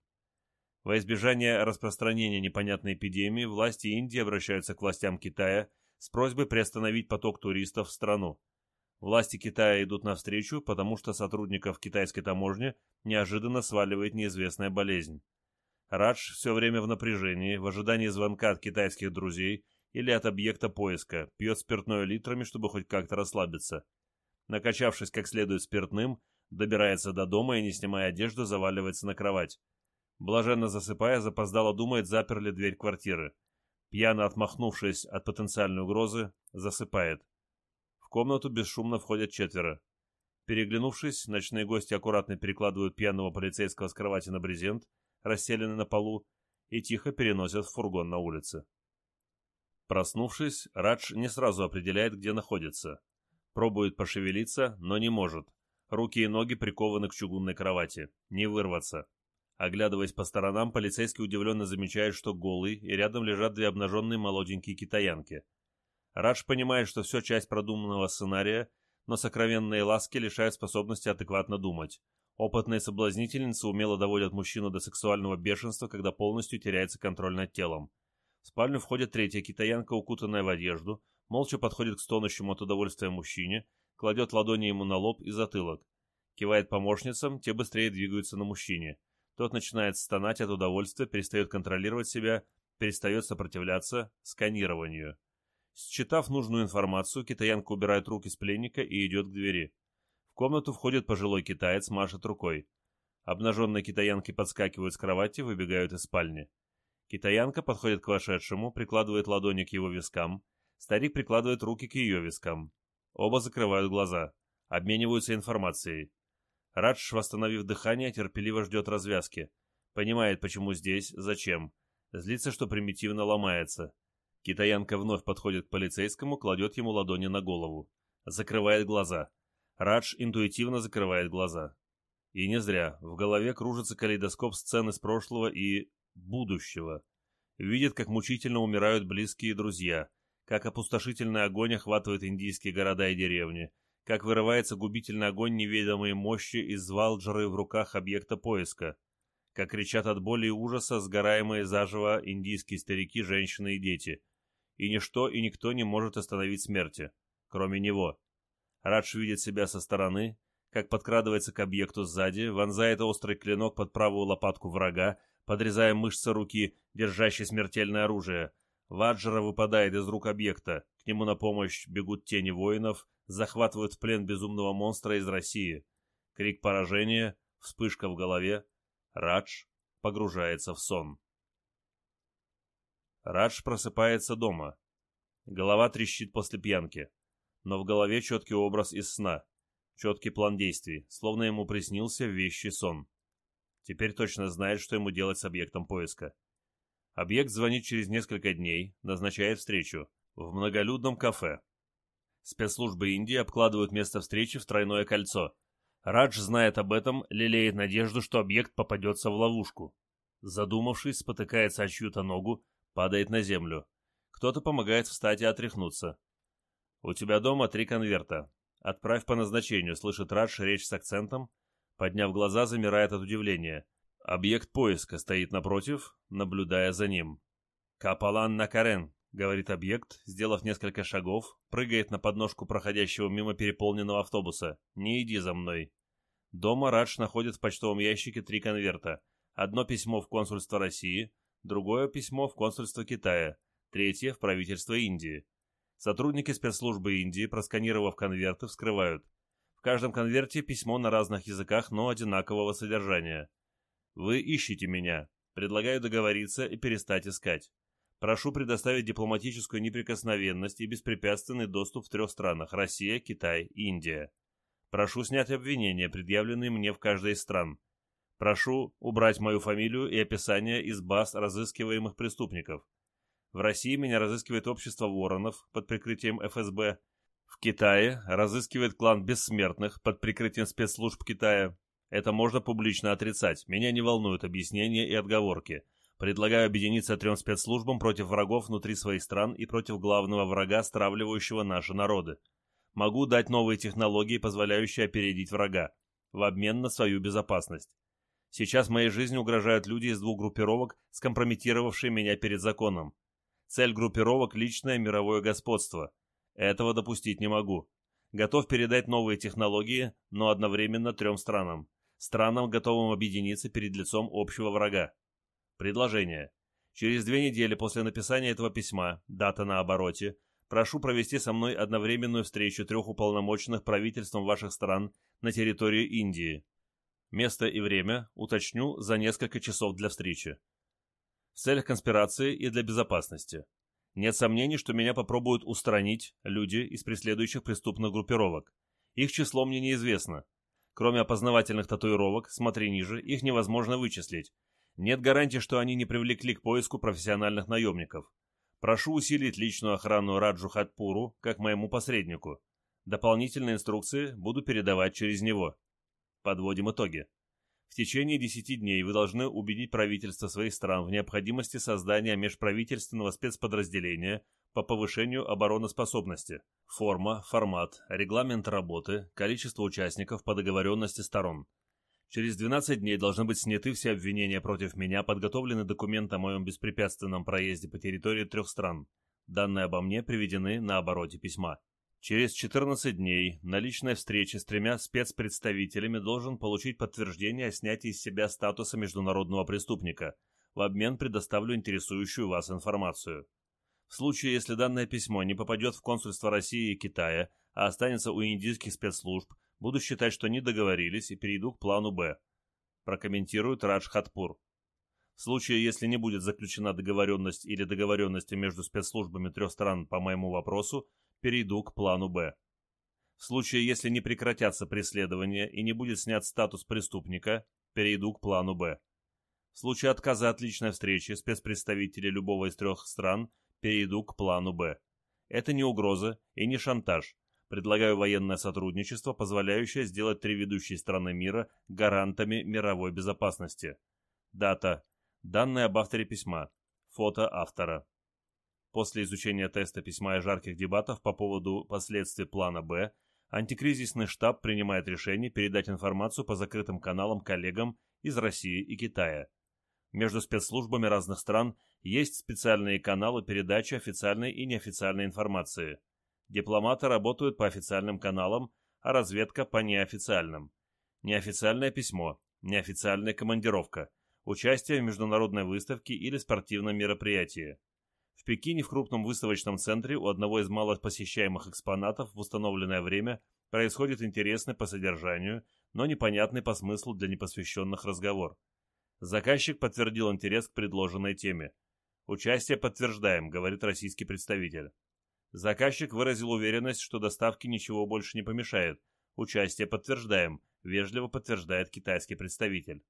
Во избежание распространения непонятной эпидемии, власти Индии обращаются к властям Китая с просьбой приостановить поток туристов в страну. Власти Китая идут навстречу, потому что сотрудников китайской таможни неожиданно сваливает неизвестная болезнь. Радж все время в напряжении, в ожидании звонка от китайских друзей или от объекта поиска, пьет спиртное литрами, чтобы хоть как-то расслабиться. Накачавшись как следует спиртным, добирается до дома и, не снимая одежду, заваливается на кровать. Блаженно засыпая, запоздало думает, заперли дверь квартиры. Пьяно отмахнувшись от потенциальной угрозы, засыпает. В комнату бесшумно входят четверо. Переглянувшись, ночные гости аккуратно перекладывают пьяного полицейского с кровати на брезент, расстеленный на полу, и тихо переносят в фургон на улице. Проснувшись, Радж не сразу определяет, где находится. Пробует пошевелиться, но не может. Руки и ноги прикованы к чугунной кровати. Не вырваться. Оглядываясь по сторонам, полицейский удивленно замечает, что голый, и рядом лежат две обнаженные молоденькие китаянки. Радж понимает, что все часть продуманного сценария, но сокровенные ласки лишают способности адекватно думать. Опытные соблазнительницы умело доводят мужчину до сексуального бешенства, когда полностью теряется контроль над телом. В спальню входит третья китаянка, укутанная в одежду, молча подходит к стонущему от удовольствия мужчине, кладет ладони ему на лоб и затылок. Кивает помощницам, те быстрее двигаются на мужчине. Тот начинает стонать от удовольствия, перестает контролировать себя, перестает сопротивляться сканированию. Считав нужную информацию, китаянка убирает руки с пленника и идет к двери. В комнату входит пожилой китаец, машет рукой. Обнаженные китаянки подскакивают с кровати, выбегают из спальни. Китаянка подходит к вошедшему, прикладывает ладони к его вискам. Старик прикладывает руки к ее вискам. Оба закрывают глаза. Обмениваются информацией. Радж, восстановив дыхание, терпеливо ждет развязки. Понимает, почему здесь, зачем. Злится, что примитивно ломается. Китаянка вновь подходит к полицейскому, кладет ему ладони на голову. Закрывает глаза. Радж интуитивно закрывает глаза. И не зря. В голове кружится калейдоскоп сцены с прошлого и будущего. Видит, как мучительно умирают близкие друзья, как опустошительный огонь охватывает индийские города и деревни, как вырывается губительный огонь неведомой мощи из валджеры в руках объекта поиска, как кричат от боли и ужаса сгораемые заживо индийские старики, женщины и дети. И ничто и никто не может остановить смерти, кроме него. Радж видит себя со стороны, как подкрадывается к объекту сзади, вонзает острый клинок под правую лопатку врага, подрезая мышцы руки, держащей смертельное оружие. Ваджера выпадает из рук объекта. К нему на помощь бегут тени воинов, захватывают в плен безумного монстра из России. Крик поражения, вспышка в голове. Радж погружается в сон. Радж просыпается дома. Голова трещит после пьянки. Но в голове четкий образ из сна. Четкий план действий, словно ему приснился вещий сон. Теперь точно знает, что ему делать с объектом поиска. Объект звонит через несколько дней, назначает встречу в многолюдном кафе. Спецслужбы Индии обкладывают место встречи в тройное кольцо. Радж знает об этом, лелеет надежду, что объект попадется в ловушку. Задумавшись, спотыкается о чью-то ногу, падает на землю. Кто-то помогает встать и отряхнуться. «У тебя дома три конверта. Отправь по назначению», — слышит Радж речь с акцентом. Подняв глаза, замирает от удивления. Объект поиска стоит напротив, наблюдая за ним. «Капалан Накарен», — говорит объект, сделав несколько шагов, прыгает на подножку проходящего мимо переполненного автобуса. «Не иди за мной». Дома Радж находит в почтовом ящике три конверта. Одно письмо в консульство России, другое письмо в консульство Китая, третье в правительство Индии. Сотрудники спецслужбы Индии, просканировав конверты, вскрывают. В каждом конверте письмо на разных языках, но одинакового содержания. Вы ищете меня. Предлагаю договориться и перестать искать. Прошу предоставить дипломатическую неприкосновенность и беспрепятственный доступ в трех странах – Россия, Китай Индия. Прошу снять обвинения, предъявленные мне в каждой из стран. Прошу убрать мою фамилию и описание из баз разыскиваемых преступников. В России меня разыскивает общество воронов под прикрытием ФСБ. В Китае разыскивает клан бессмертных под прикрытием спецслужб Китая. Это можно публично отрицать. Меня не волнуют объяснения и отговорки. Предлагаю объединиться трем спецслужбам против врагов внутри своих стран и против главного врага, стравливающего наши народы. Могу дать новые технологии, позволяющие опередить врага, в обмен на свою безопасность. Сейчас моей жизни угрожают люди из двух группировок, скомпрометировавшие меня перед законом. Цель группировок – личное мировое господство. Этого допустить не могу. Готов передать новые технологии, но одновременно трем странам. Странам, готовым объединиться перед лицом общего врага. Предложение. Через две недели после написания этого письма, дата на обороте, прошу провести со мной одновременную встречу трех уполномоченных правительством ваших стран на территории Индии. Место и время уточню за несколько часов для встречи. В целях конспирации и для безопасности. Нет сомнений, что меня попробуют устранить люди из преследующих преступных группировок. Их число мне неизвестно. Кроме опознавательных татуировок, смотри ниже, их невозможно вычислить. Нет гарантии, что они не привлекли к поиску профессиональных наемников. Прошу усилить личную охрану Раджу Хатпуру, как моему посреднику. Дополнительные инструкции буду передавать через него. Подводим итоги. В течение 10 дней вы должны убедить правительства своих стран в необходимости создания межправительственного спецподразделения по повышению обороноспособности. Форма, формат, регламент работы, количество участников по договоренности сторон. Через 12 дней должны быть сняты все обвинения против меня, подготовлены документы о моем беспрепятственном проезде по территории трех стран. Данные обо мне приведены на обороте письма. Через 14 дней на личной встрече с тремя спецпредставителями должен получить подтверждение о снятии с себя статуса международного преступника. В обмен предоставлю интересующую вас информацию. В случае, если данное письмо не попадет в консульство России и Китая, а останется у индийских спецслужб, буду считать, что не договорились и перейду к плану «Б», прокомментирует Радж Хатпур. В случае, если не будет заключена договоренность или договоренности между спецслужбами трех стран по моему вопросу, перейду к плану «Б». В случае, если не прекратятся преследования и не будет снят статус преступника, перейду к плану «Б». В случае отказа от личной встречи спецпредставителей любого из трех стран, перейду к плану «Б». Это не угроза и не шантаж. Предлагаю военное сотрудничество, позволяющее сделать три ведущие страны мира гарантами мировой безопасности. Дата. Данные об авторе письма. Фото автора. После изучения теста письма и жарких дебатов по поводу последствий плана «Б», антикризисный штаб принимает решение передать информацию по закрытым каналам коллегам из России и Китая. Между спецслужбами разных стран есть специальные каналы передачи официальной и неофициальной информации. Дипломаты работают по официальным каналам, а разведка по неофициальным. Неофициальное письмо, неофициальная командировка, участие в международной выставке или спортивном мероприятии. В Пекине в крупном выставочном центре у одного из малопосещаемых экспонатов в установленное время происходит интересный по содержанию, но непонятный по смыслу для непосвященных разговор. Заказчик подтвердил интерес к предложенной теме. «Участие подтверждаем», — говорит российский представитель. Заказчик выразил уверенность, что доставке ничего больше не помешает. «Участие подтверждаем», — вежливо подтверждает китайский представитель.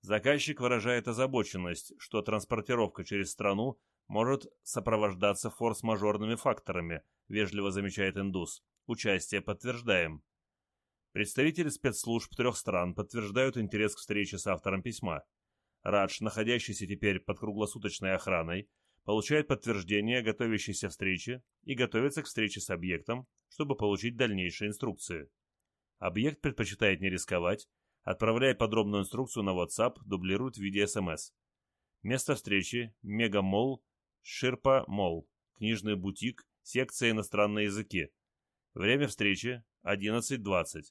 Заказчик выражает озабоченность, что транспортировка через страну может сопровождаться форс-мажорными факторами, вежливо замечает индус. Участие подтверждаем. Представители спецслужб трех стран подтверждают интерес к встрече с автором письма. Радж, находящийся теперь под круглосуточной охраной, получает подтверждение готовящейся встречи и готовится к встрече с объектом, чтобы получить дальнейшие инструкции. Объект предпочитает не рисковать, отправляет подробную инструкцию на WhatsApp, дублирует в виде СМС. Место встречи – Мегамолл, Ширпа Молл, книжный бутик, секция иностранные языки. Время встречи – 11.20.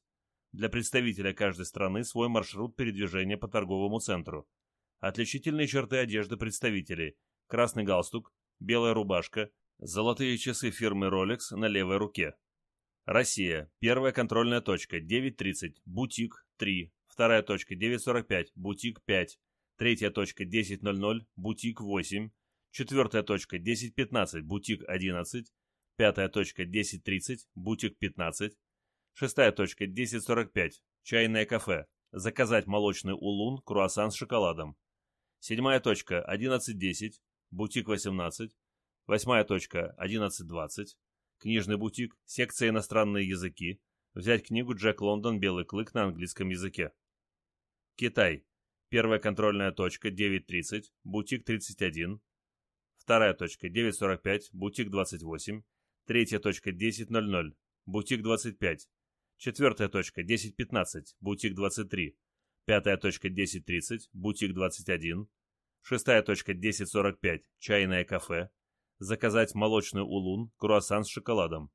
Для представителя каждой страны свой маршрут передвижения по торговому центру. Отличительные черты одежды представителей – красный галстук, белая рубашка, золотые часы фирмы Rolex на левой руке. Россия. Первая контрольная точка. 9.30. Бутик. 3. Вторая точка. 9.45. Бутик. 5. Третья точка. 10.00. Бутик. 8. Четвертая точка. 10.15. Бутик. 11. Пятая точка. 10.30. Бутик. 15. Шестая точка. 10.45. Чайное кафе. Заказать молочный улун, круассан с шоколадом. Седьмая точка. 11.10. Бутик. 18. Восьмая точка. 11.20 книжный бутик, секция иностранные языки, взять книгу «Джек Лондон. Белый клык» на английском языке. Китай. Первая контрольная точка 9.30, бутик 31. Вторая точка 9.45, бутик 28. Третья точка 10.00, бутик 25. Четвертая точка 10.15, бутик 23. Пятая точка 10.30, бутик 21. Шестая точка 10.45, чайное кафе заказать молочный улун, круассан с шоколадом.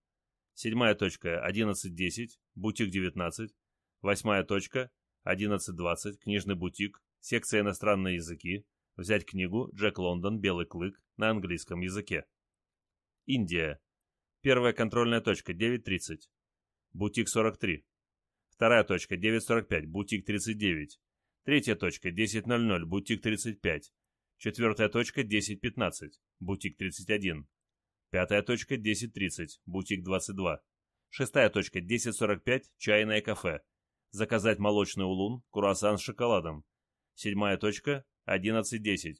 Седьмая точка 11.10, бутик 19. Восьмая точка 11.20, книжный бутик, секция иностранные языки, взять книгу «Джек Лондон. Белый клык» на английском языке. Индия. Первая контрольная точка 9.30, бутик 43. Вторая точка 9.45, бутик 39. Третья точка 10.00, бутик 35. Четвертая точка 10.15, бутик 31. Пятая точка 10.30, бутик 22. Шестая точка 10.45, чайное кафе. Заказать молочный улун, круассан с шоколадом. Седьмая точка 11.10,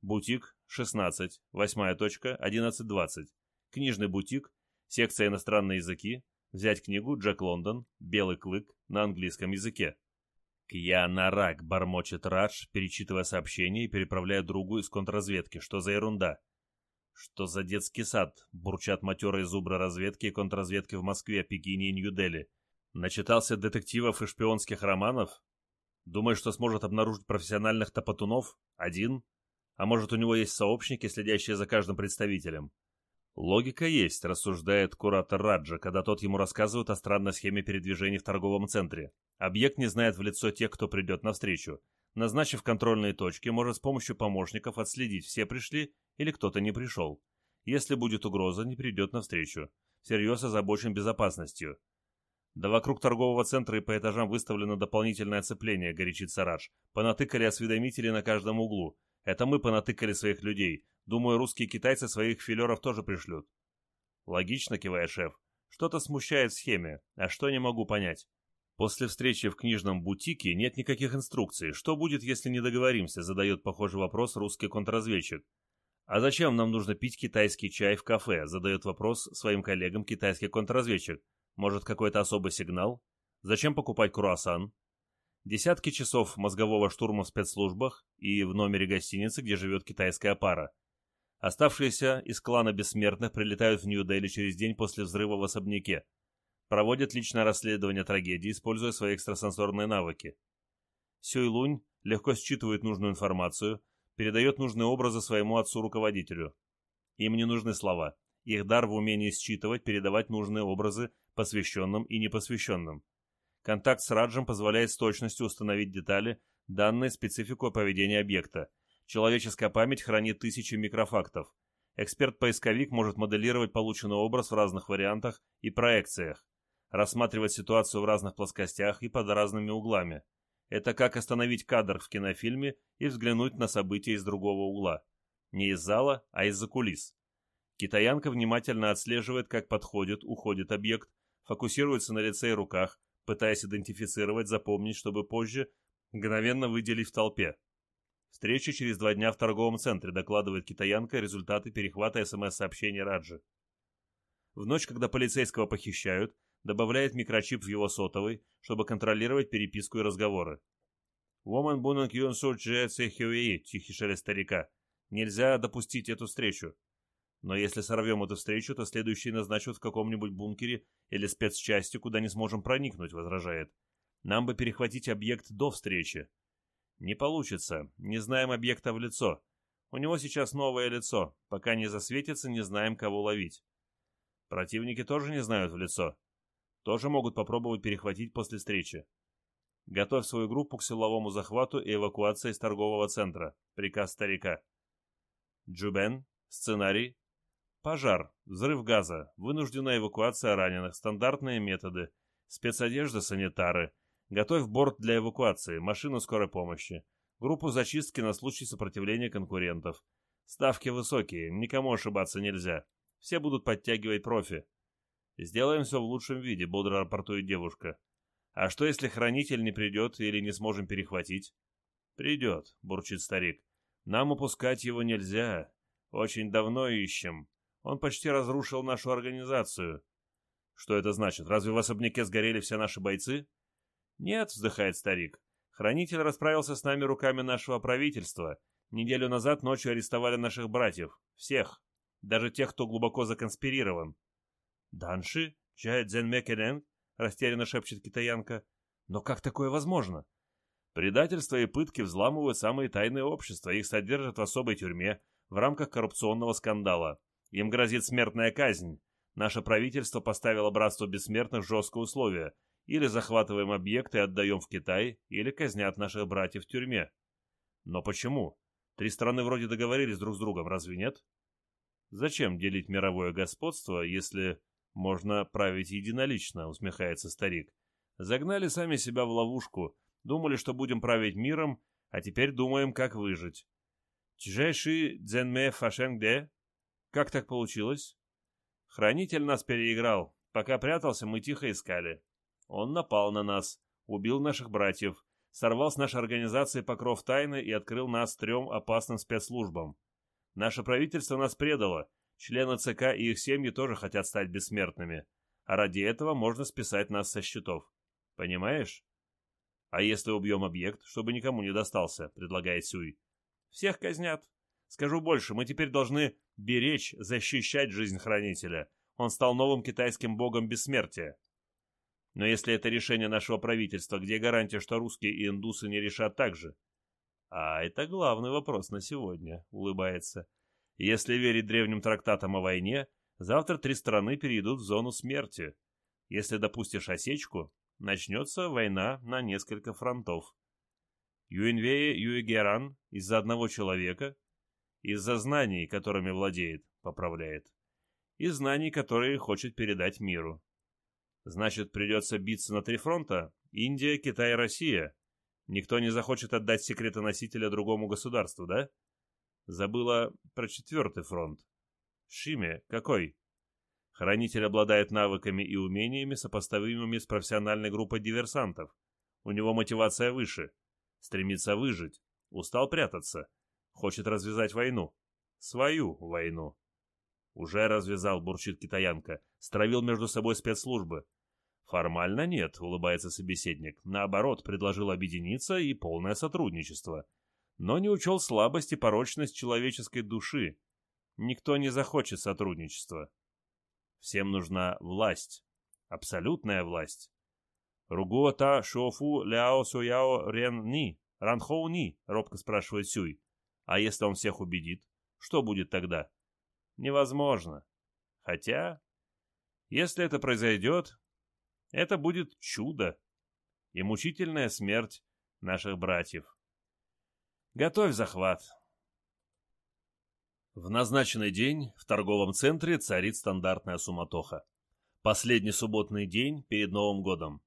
бутик 16. Восьмая точка 11.20, книжный бутик, секция иностранные языки, взять книгу «Джек Лондон. Белый клык» на английском языке. «Я на рак», — бормочет Радж, перечитывая сообщение и переправляя другу из контрразведки. «Что за ерунда?» «Что за детский сад?» — бурчат матерые зубры разведки и контрразведки в Москве, Пекине и Нью-Дели. «Начитался детективов и шпионских романов? Думаешь, что сможет обнаружить профессиональных топотунов? Один? А может, у него есть сообщники, следящие за каждым представителем?» Логика есть, рассуждает куратор Раджа, когда тот ему рассказывает о странной схеме передвижений в торговом центре. Объект не знает в лицо тех, кто придет навстречу. Назначив контрольные точки, может с помощью помощников отследить, все пришли или кто-то не пришел. Если будет угроза, не придет навстречу. Всерьез озабочен безопасностью. Да вокруг торгового центра и по этажам выставлено дополнительное оцепление, горячит Сарадж. Понатыкали осведомители на каждом углу. Это мы понатыкали своих людей. Думаю, русские китайцы своих филеров тоже пришлют. Логично, кивает шеф. Что-то смущает в схеме, а что не могу понять. После встречи в книжном бутике нет никаких инструкций. Что будет, если не договоримся, задает похожий вопрос русский контрразведчик. А зачем нам нужно пить китайский чай в кафе, задает вопрос своим коллегам китайский контрразведчик. Может, какой-то особый сигнал? Зачем покупать круассан? Десятки часов мозгового штурма в спецслужбах и в номере гостиницы, где живет китайская пара. Оставшиеся из клана бессмертных прилетают в Нью-Дели через день после взрыва в особняке. Проводят личное расследование трагедии, используя свои экстрасенсорные навыки. Сюй Лунь легко считывает нужную информацию, передает нужные образы своему отцу-руководителю. Им не нужны слова. Их дар в умении считывать, передавать нужные образы посвященным и непосвященным. Контакт с Раджем позволяет с точностью установить детали, данные специфику поведения объекта – Человеческая память хранит тысячи микрофактов. Эксперт-поисковик может моделировать полученный образ в разных вариантах и проекциях, рассматривать ситуацию в разных плоскостях и под разными углами. Это как остановить кадр в кинофильме и взглянуть на события из другого угла. Не из зала, а из-за кулис. Китаянка внимательно отслеживает, как подходит, уходит объект, фокусируется на лице и руках, пытаясь идентифицировать, запомнить, чтобы позже мгновенно выделить в толпе. Встреча через два дня в торговом центре, докладывает китаянка результаты перехвата СМС-сообщений Раджи. В ночь, когда полицейского похищают, добавляет микрочип в его сотовый, чтобы контролировать переписку и разговоры. «Woman бунен кьюн су тихий шелест старика. «Нельзя допустить эту встречу. Но если сорвем эту встречу, то следующие назначат в каком-нибудь бункере или спецчасти, куда не сможем проникнуть», — возражает. «Нам бы перехватить объект до встречи». «Не получится. Не знаем объекта в лицо. У него сейчас новое лицо. Пока не засветится, не знаем, кого ловить». «Противники тоже не знают в лицо. Тоже могут попробовать перехватить после встречи. Готовь свою группу к силовому захвату и эвакуации из торгового центра. Приказ старика. Джубен. Сценарий. Пожар, взрыв газа, вынужденная эвакуация раненых, стандартные методы, спецодежда, санитары. Готовь борт для эвакуации, машину скорой помощи, группу зачистки на случай сопротивления конкурентов. Ставки высокие, никому ошибаться нельзя. Все будут подтягивать профи. Сделаем все в лучшем виде, бодро рапортует девушка. А что, если хранитель не придет или не сможем перехватить? Придет, бурчит старик. Нам упускать его нельзя. Очень давно ищем. Он почти разрушил нашу организацию. Что это значит? Разве в особняке сгорели все наши бойцы? Нет, вздыхает старик. Хранитель расправился с нами руками нашего правительства. Неделю назад ночью арестовали наших братьев. Всех. Даже тех, кто глубоко законспирирован. Данши? Чай Дзенмекенен? Растерянно шепчет китаянка. Но как такое возможно? Предательство и пытки взламывают самые тайные общества. Их содержат в особой тюрьме в рамках коррупционного скандала. Им грозит смертная казнь. Наше правительство поставило братству бессмертных жесткое условие. Или захватываем объекты и отдаем в Китай, или казнят наших братьев в тюрьме. Но почему? Три страны вроде договорились друг с другом, разве нет? Зачем делить мировое господство, если можно править единолично, усмехается старик. Загнали сами себя в ловушку, думали, что будем править миром, а теперь думаем, как выжить. Чжэши Цзэнмэ Фашэнгде как так получилось? Хранитель нас переиграл. Пока прятался, мы тихо искали. Он напал на нас, убил наших братьев, сорвал с нашей организации покров тайны и открыл нас трем опасным спецслужбам. Наше правительство нас предало. Члены ЦК и их семьи тоже хотят стать бессмертными. А ради этого можно списать нас со счетов. Понимаешь? А если убьем объект, чтобы никому не достался, предлагает Сюй. Всех казнят. Скажу больше, мы теперь должны беречь, защищать жизнь хранителя. Он стал новым китайским богом бессмертия. Но если это решение нашего правительства, где гарантия, что русские и индусы не решат так же? А это главный вопрос на сегодня, улыбается. Если верить древним трактатам о войне, завтра три страны перейдут в зону смерти. Если допустишь осечку, начнется война на несколько фронтов. Юинвея Юэгеран из-за одного человека из-за знаний, которыми владеет, поправляет. И знаний, которые хочет передать миру. Значит, придется биться на три фронта? Индия, Китай, Россия. Никто не захочет отдать секреты носителя другому государству, да? Забыла про четвертый фронт. Шиме, какой? Хранитель обладает навыками и умениями, сопоставимыми с профессиональной группой диверсантов. У него мотивация выше. Стремится выжить. Устал прятаться. Хочет развязать войну. Свою войну. Уже развязал, бурчит китаянка. Стравил между собой спецслужбы. Формально нет, улыбается собеседник. Наоборот, предложил объединиться и полное сотрудничество. Но не учел слабость и порочность человеческой души. Никто не захочет сотрудничества. Всем нужна власть. Абсолютная власть. Ругуота шофу ляо суяо рен ни. Ранхоу ни, робко спрашивает Сюй. А если он всех убедит, что будет тогда? Невозможно. Хотя, если это произойдет, это будет чудо и мучительная смерть наших братьев. Готовь захват. В назначенный день в торговом центре царит стандартная суматоха. Последний субботный день перед Новым годом.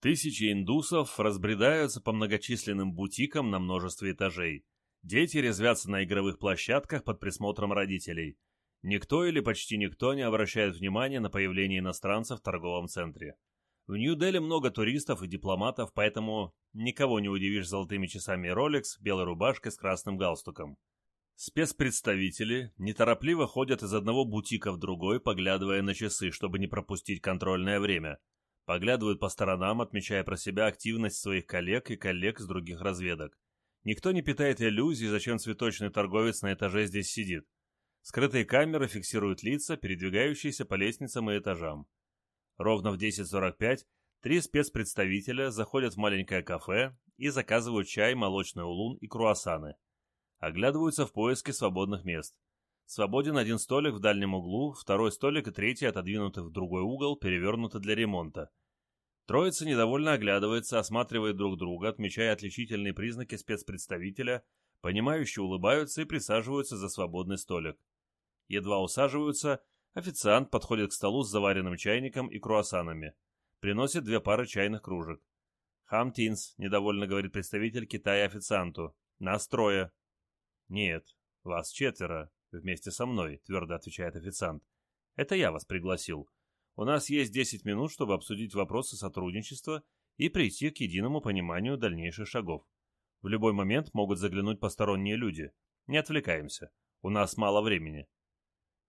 Тысячи индусов разбредаются по многочисленным бутикам на множестве этажей. Дети резвятся на игровых площадках под присмотром родителей. Никто или почти никто не обращает внимания на появление иностранцев в торговом центре. В Нью-Дели много туристов и дипломатов, поэтому никого не удивишь золотыми часами Rolex, белой рубашкой с красным галстуком. Спецпредставители неторопливо ходят из одного бутика в другой, поглядывая на часы, чтобы не пропустить контрольное время. Поглядывают по сторонам, отмечая про себя активность своих коллег и коллег с других разведок. Никто не питает иллюзий, зачем цветочный торговец на этаже здесь сидит. Скрытые камеры фиксируют лица, передвигающиеся по лестницам и этажам. Ровно в 10.45 три спецпредставителя заходят в маленькое кафе и заказывают чай, молочный улун и круассаны. Оглядываются в поиске свободных мест. Свободен один столик в дальнем углу, второй столик и третий отодвинуты в другой угол, перевернуты для ремонта. Троица недовольно оглядывается, осматривает друг друга, отмечая отличительные признаки спецпредставителя, понимающие улыбаются и присаживаются за свободный столик. Едва усаживаются, официант подходит к столу с заваренным чайником и круассанами. Приносит две пары чайных кружек. «Хамтинс», — недовольно говорит представитель Китая официанту. «Нас трое». «Нет, вас четверо, вместе со мной», — твердо отвечает официант. «Это я вас пригласил. У нас есть 10 минут, чтобы обсудить вопросы сотрудничества и прийти к единому пониманию дальнейших шагов. В любой момент могут заглянуть посторонние люди. Не отвлекаемся. У нас мало времени.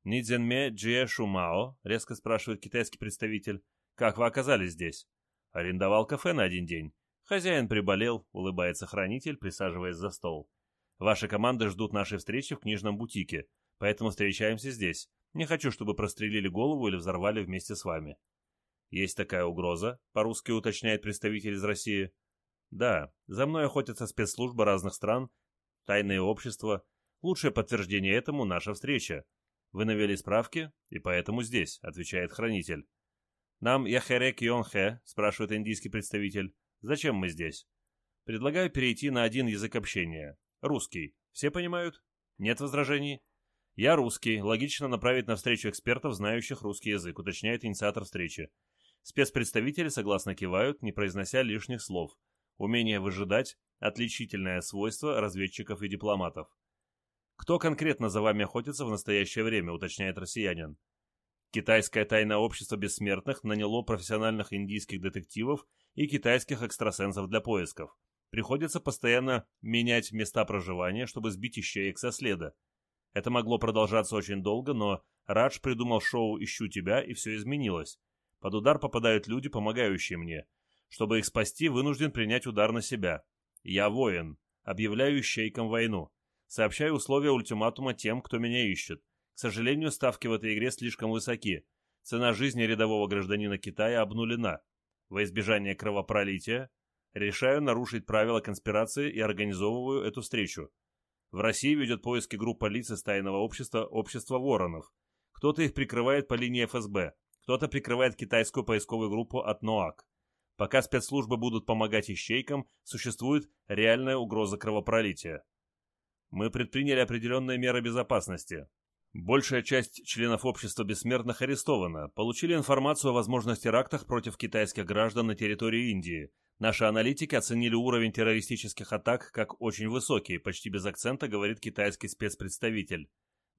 «Нидзенме Джие Шумао?» — резко спрашивает китайский представитель. «Как вы оказались здесь?» «Арендовал кафе на один день. Хозяин приболел», — улыбается хранитель, присаживаясь за стол. «Ваши команды ждут нашей встречи в книжном бутике, поэтому встречаемся здесь. Не хочу, чтобы прострелили голову или взорвали вместе с вами. Есть такая угроза, по-русски уточняет представитель из России. Да, за мной охотятся спецслужбы разных стран, тайные общества. Лучшее подтверждение этому наша встреча. Вы навели справки, и поэтому здесь, отвечает хранитель. Нам Яхерек Йонхе, спрашивает индийский представитель. Зачем мы здесь? Предлагаю перейти на один язык общения. Русский. Все понимают? Нет возражений? «Я русский. Логично направить на встречу экспертов, знающих русский язык», уточняет инициатор встречи. Спецпредставители согласно кивают, не произнося лишних слов. Умение выжидать – отличительное свойство разведчиков и дипломатов. «Кто конкретно за вами охотится в настоящее время?» – уточняет россиянин. Китайское тайное общество бессмертных наняло профессиональных индийских детективов и китайских экстрасенсов для поисков. Приходится постоянно менять места проживания, чтобы сбить ищеек со следа. Это могло продолжаться очень долго, но Радж придумал шоу «Ищу тебя», и все изменилось. Под удар попадают люди, помогающие мне. Чтобы их спасти, вынужден принять удар на себя. Я воин. Объявляю ищейкам войну. Сообщаю условия ультиматума тем, кто меня ищет. К сожалению, ставки в этой игре слишком высоки. Цена жизни рядового гражданина Китая обнулена. Во избежание кровопролития решаю нарушить правила конспирации и организовываю эту встречу. В России ведет поиски группа лиц из тайного общества «Общество воронов». Кто-то их прикрывает по линии ФСБ, кто-то прикрывает китайскую поисковую группу от НОАК. Пока спецслужбы будут помогать ищейкам, существует реальная угроза кровопролития. Мы предприняли определенные меры безопасности. Большая часть членов общества бессмертных арестована, получили информацию о возможных терактах против китайских граждан на территории Индии, Наши аналитики оценили уровень террористических атак как очень высокий, почти без акцента говорит китайский спецпредставитель.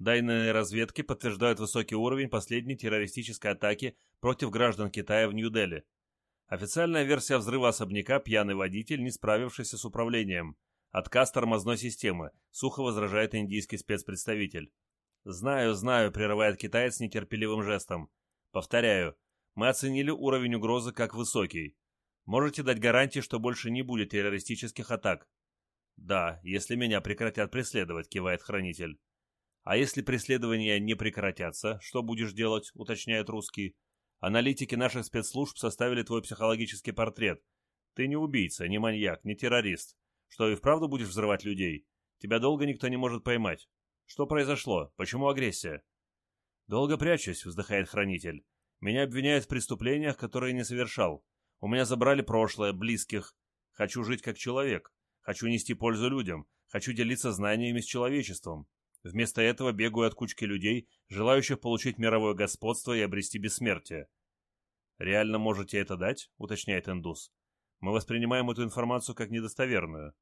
Данные разведки подтверждают высокий уровень последней террористической атаки против граждан Китая в Нью-Дели. Официальная версия взрыва особняка «Пьяный водитель, не справившийся с управлением». Отказ тормозной системы, сухо возражает индийский спецпредставитель. «Знаю, знаю», — прерывает китаец нетерпеливым жестом. «Повторяю, мы оценили уровень угрозы как высокий. Можете дать гарантии, что больше не будет террористических атак? Да, если меня прекратят преследовать, кивает хранитель. А если преследования не прекратятся, что будешь делать, уточняет русский. Аналитики наших спецслужб составили твой психологический портрет. Ты не убийца, не маньяк, не террорист. Что и вправду будешь взрывать людей? Тебя долго никто не может поймать. Что произошло? Почему агрессия? Долго прячусь, вздыхает хранитель. Меня обвиняют в преступлениях, которые не совершал. У меня забрали прошлое, близких. Хочу жить как человек. Хочу нести пользу людям. Хочу делиться знаниями с человечеством. Вместо этого бегаю от кучки людей, желающих получить мировое господство и обрести бессмертие. «Реально можете это дать?» — уточняет индус. «Мы воспринимаем эту информацию как недостоверную».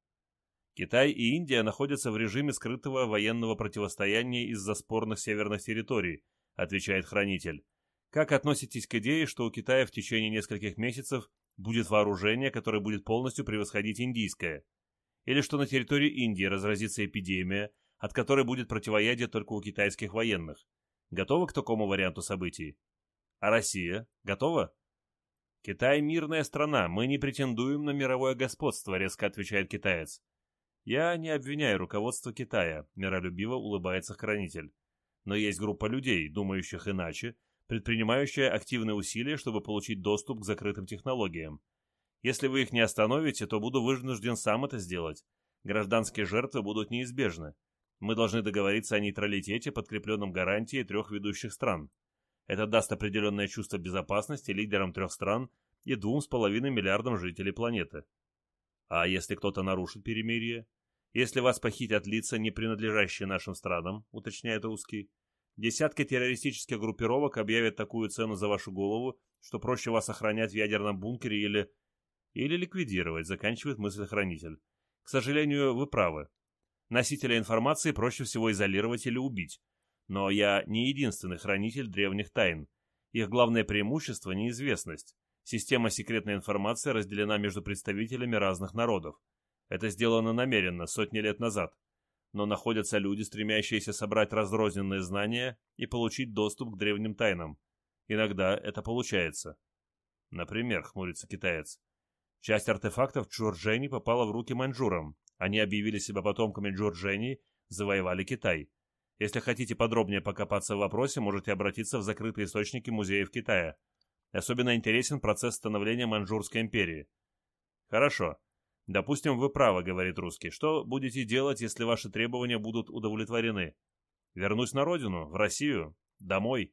Китай и Индия находятся в режиме скрытого военного противостояния из-за спорных северных территорий, отвечает хранитель. Как относитесь к идее, что у Китая в течение нескольких месяцев будет вооружение, которое будет полностью превосходить индийское? Или что на территории Индии разразится эпидемия, от которой будет противоядие только у китайских военных? Готовы к такому варианту событий? А Россия? Готова? «Китай — мирная страна, мы не претендуем на мировое господство», — резко отвечает китаец. «Я не обвиняю руководство Китая», — миролюбиво улыбается хранитель. «Но есть группа людей, думающих иначе, предпринимающая активные усилия, чтобы получить доступ к закрытым технологиям. Если вы их не остановите, то буду вынужден сам это сделать. Гражданские жертвы будут неизбежны. Мы должны договориться о нейтралитете, подкрепленном гарантией трех ведущих стран. Это даст определенное чувство безопасности лидерам трех стран и двум с половиной миллиардам жителей планеты. А если кто-то нарушит перемирие? Если вас похитят лица, не принадлежащие нашим странам, уточняет русский, десятки террористических группировок объявят такую цену за вашу голову, что проще вас охранять в ядерном бункере или... Или ликвидировать, заканчивает мысль хранитель. К сожалению, вы правы. Носителя информации проще всего изолировать или убить. Но я не единственный хранитель древних тайн. Их главное преимущество – неизвестность. Система секретной информации разделена между представителями разных народов. Это сделано намеренно, сотни лет назад. Но находятся люди, стремящиеся собрать разрозненные знания и получить доступ к древним тайнам. Иногда это получается. Например, хмурится китаец. Часть артефактов Чжуржени попала в руки маньчжурам. Они объявили себя потомками Джорджини, завоевали Китай. Если хотите подробнее покопаться в вопросе, можете обратиться в закрытые источники музеев Китая. Особенно интересен процесс становления Маньчжурской империи. Хорошо. Допустим, вы правы, говорит русский. Что будете делать, если ваши требования будут удовлетворены? Вернусь на родину, в Россию, домой.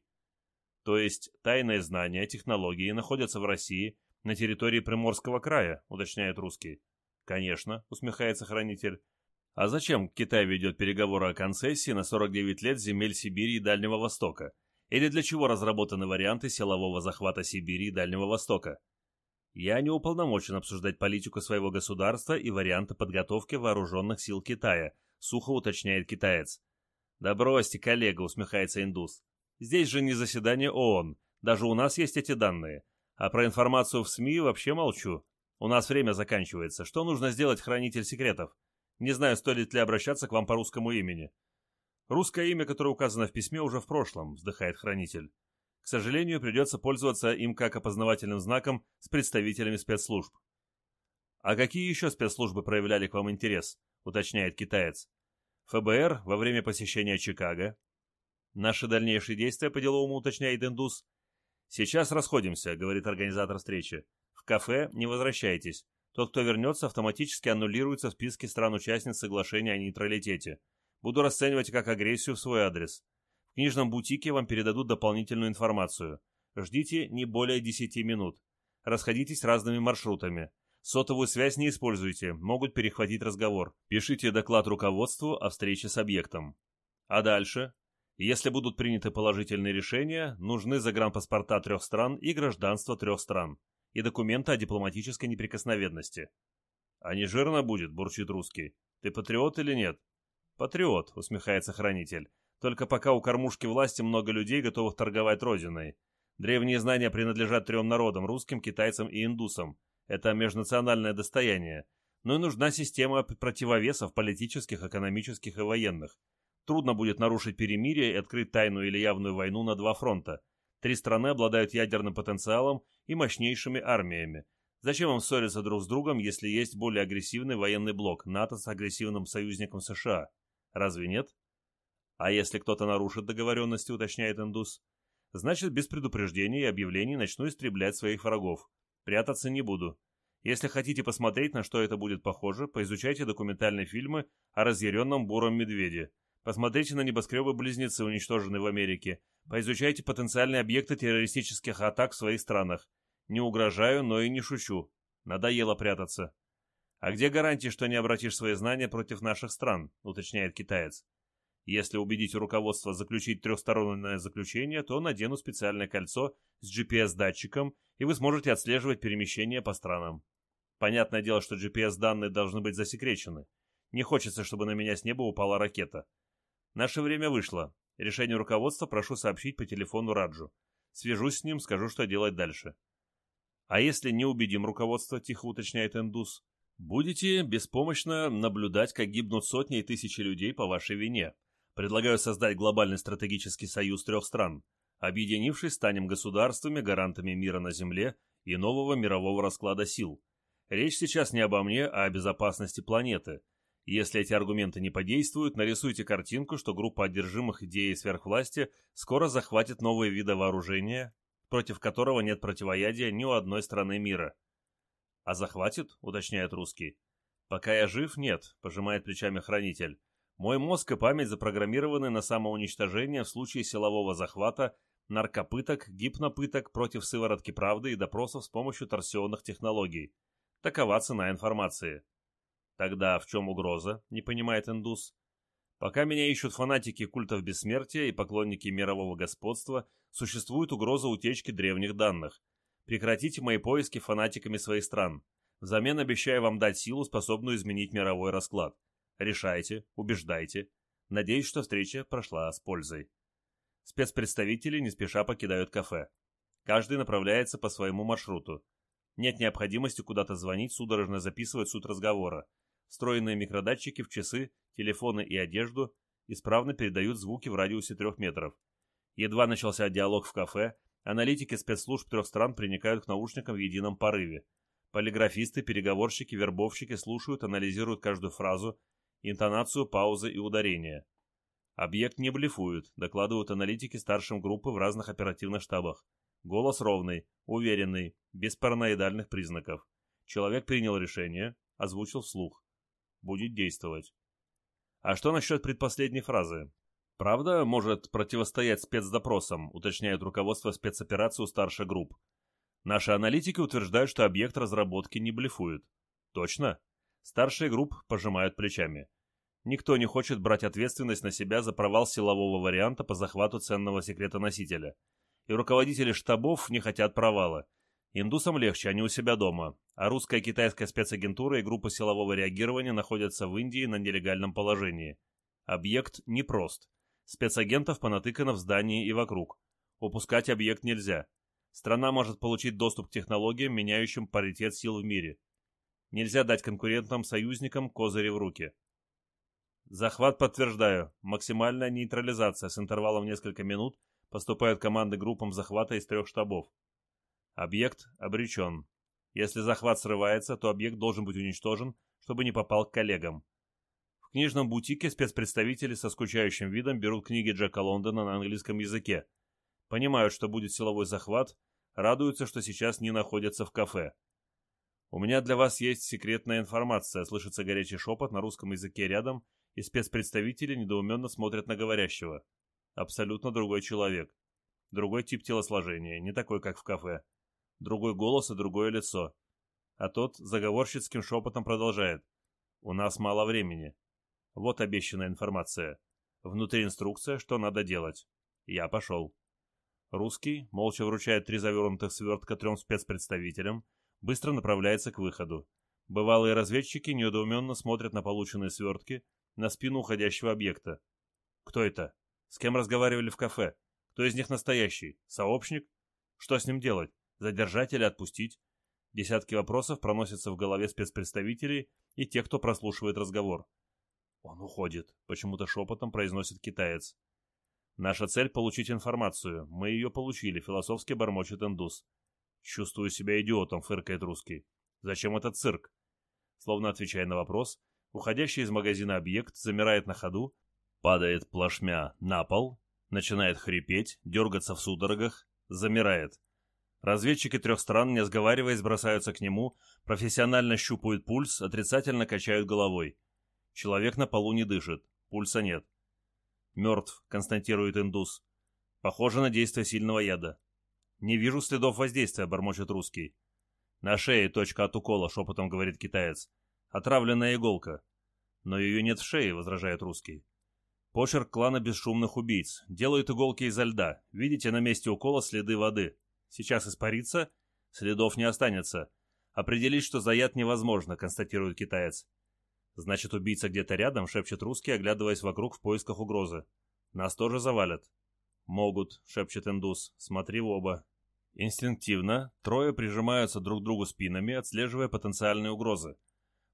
То есть тайные знания, технологии находятся в России, на территории Приморского края, уточняет русский. «Конечно», — усмехается хранитель. «А зачем Китай ведет переговоры о концессии на 49 лет земель Сибири и Дальнего Востока? Или для чего разработаны варианты силового захвата Сибири и Дальнего Востока? Я не уполномочен обсуждать политику своего государства и варианты подготовки вооруженных сил Китая», — сухо уточняет китаец. «Да бросьте, коллега», — усмехается индус. «Здесь же не заседание ООН. Даже у нас есть эти данные. А про информацию в СМИ вообще молчу. У нас время заканчивается. Что нужно сделать, хранитель секретов? Не знаю, стоит ли обращаться к вам по русскому имени. Русское имя, которое указано в письме, уже в прошлом, вздыхает хранитель. К сожалению, придется пользоваться им как опознавательным знаком с представителями спецслужб. А какие еще спецслужбы проявляли к вам интерес? Уточняет китаец. ФБР во время посещения Чикаго. Наши дальнейшие действия по деловому уточняет индус. Сейчас расходимся, говорит организатор встречи. В кафе не возвращайтесь. Тот, кто вернется, автоматически аннулируется в списке стран-участниц соглашения о нейтралитете. Буду расценивать как агрессию в свой адрес. В книжном бутике вам передадут дополнительную информацию. Ждите не более 10 минут. Расходитесь разными маршрутами. Сотовую связь не используйте, могут перехватить разговор. Пишите доклад руководству о встрече с объектом. А дальше? Если будут приняты положительные решения, нужны загранпаспорта трех стран и гражданство трех стран и документы о дипломатической неприкосновенности. «А не жирно будет?» – бурчит русский. «Ты патриот или нет?» «Патриот», – усмехается хранитель. «Только пока у кормушки власти много людей, готовых торговать родиной. Древние знания принадлежат трем народам – русским, китайцам и индусам. Это межнациональное достояние. Но и нужна система противовесов политических, экономических и военных. Трудно будет нарушить перемирие и открыть тайную или явную войну на два фронта – Три страны обладают ядерным потенциалом и мощнейшими армиями. Зачем им ссориться друг с другом, если есть более агрессивный военный блок НАТО с агрессивным союзником США? Разве нет? А если кто-то нарушит договоренности, уточняет индус? Значит, без предупреждения и объявлений начну истреблять своих врагов. Прятаться не буду. Если хотите посмотреть, на что это будет похоже, поизучайте документальные фильмы о разъяренном буром медведе. Посмотрите на небоскребы-близнецы, уничтоженные в Америке, Поизучайте потенциальные объекты террористических атак в своих странах. Не угрожаю, но и не шучу. Надоело прятаться. А где гарантии, что не обратишь свои знания против наших стран, уточняет китаец. Если убедить руководство заключить трехстороннее заключение, то надену специальное кольцо с GPS-датчиком, и вы сможете отслеживать перемещение по странам. Понятное дело, что GPS-данные должны быть засекречены. Не хочется, чтобы на меня с неба упала ракета. Наше время вышло. Решение руководства прошу сообщить по телефону Раджу. Свяжусь с ним, скажу, что делать дальше. А если не убедим руководство, тихо уточняет Эндус, будете беспомощно наблюдать, как гибнут сотни и тысячи людей по вашей вине. Предлагаю создать глобальный стратегический союз трех стран. Объединившись, станем государствами, гарантами мира на Земле и нового мирового расклада сил. Речь сейчас не обо мне, а о безопасности планеты. Если эти аргументы не подействуют, нарисуйте картинку, что группа одержимых идеей сверхвласти скоро захватит новые виды вооружения, против которого нет противоядия ни у одной страны мира. «А захватит?» — уточняет русский. «Пока я жив, нет», — пожимает плечами хранитель. «Мой мозг и память запрограммированы на самоуничтожение в случае силового захвата, наркопыток, гипнопыток против сыворотки правды и допросов с помощью торсионных технологий. Такова цена информации». «Тогда в чем угроза?» — не понимает индус. «Пока меня ищут фанатики культов бессмертия и поклонники мирового господства, существует угроза утечки древних данных. Прекратите мои поиски фанатиками своих стран. Взамен обещаю вам дать силу, способную изменить мировой расклад. Решайте, убеждайте. Надеюсь, что встреча прошла с пользой. Спецпредставители не спеша покидают кафе. Каждый направляется по своему маршруту. Нет необходимости куда-то звонить, судорожно записывать суть разговора. Встроенные микродатчики в часы, телефоны и одежду исправно передают звуки в радиусе трех метров. Едва начался диалог в кафе, Аналитики спецслужб трех стран приникают к наушникам в едином порыве. Полиграфисты, переговорщики, вербовщики слушают, анализируют каждую фразу, интонацию, паузы и ударения. Объект не блефует, докладывают аналитики старшим группы в разных оперативных штабах. Голос ровный, уверенный, без параноидальных признаков. Человек принял решение, озвучил вслух. Будет действовать. А что насчет предпоследней фразы? Правда, может противостоять спецдопросам, уточняет руководство спецоперации у старших групп. Наши аналитики утверждают, что объект разработки не блефует. Точно? Старшие групп пожимают плечами. Никто не хочет брать ответственность на себя за провал силового варианта по захвату ценного секретоносителя. И руководители штабов не хотят провала. Индусам легче, они у себя дома, а русская и китайская спецагентура и группа силового реагирования находятся в Индии на нелегальном положении. Объект непрост. Спецагентов понатыкано в здании и вокруг. Упускать объект нельзя. Страна может получить доступ к технологиям, меняющим паритет сил в мире. Нельзя дать конкурентам-союзникам козыри в руки. Захват подтверждаю. Максимальная нейтрализация с интервалом в несколько минут. Поступают команды группам захвата из трех штабов. Объект обречен. Если захват срывается, то объект должен быть уничтожен, чтобы не попал к коллегам книжном бутике спецпредставители со скучающим видом берут книги Джека Лондона на английском языке. Понимают, что будет силовой захват, радуются, что сейчас не находятся в кафе. «У меня для вас есть секретная информация», — слышится горячий шепот на русском языке рядом, и спецпредставители недоуменно смотрят на говорящего. Абсолютно другой человек. Другой тип телосложения, не такой, как в кафе. Другой голос и другое лицо. А тот заговорщицким шепотом продолжает. «У нас мало времени. Вот обещанная информация. Внутри инструкция, что надо делать. Я пошел. Русский, молча вручает три завернутых свертка трем спецпредставителям, быстро направляется к выходу. Бывалые разведчики недоуменно смотрят на полученные свертки, на спину уходящего объекта. Кто это? С кем разговаривали в кафе? Кто из них настоящий? Сообщник? Что с ним делать? Задержать или отпустить? Десятки вопросов проносятся в голове спецпредставителей и тех, кто прослушивает разговор. «Он уходит», — почему-то шепотом произносит китаец. «Наша цель — получить информацию. Мы ее получили», — философски бормочет индус. «Чувствую себя идиотом», — фыркает русский. «Зачем этот цирк?» Словно отвечая на вопрос, уходящий из магазина объект замирает на ходу, падает плашмя на пол, начинает хрипеть, дергаться в судорогах, замирает. Разведчики трех стран, не сговариваясь, бросаются к нему, профессионально щупают пульс, отрицательно качают головой. Человек на полу не дышит, пульса нет. Мертв, констатирует индус. Похоже на действие сильного яда. Не вижу следов воздействия, бормочет русский. На шее точка от укола, шепотом говорит китаец. Отравленная иголка. Но ее нет в шее, возражает русский. Почерк клана бесшумных убийц. Делают иголки изо льда. Видите на месте укола следы воды. Сейчас испарится, следов не останется. Определить, что за яд невозможно, констатирует китаец. Значит, убийца где-то рядом, шепчет русский, оглядываясь вокруг в поисках угрозы. Нас тоже завалят. Могут, шепчет индус. Смотри в оба. Инстинктивно трое прижимаются друг к другу спинами, отслеживая потенциальные угрозы.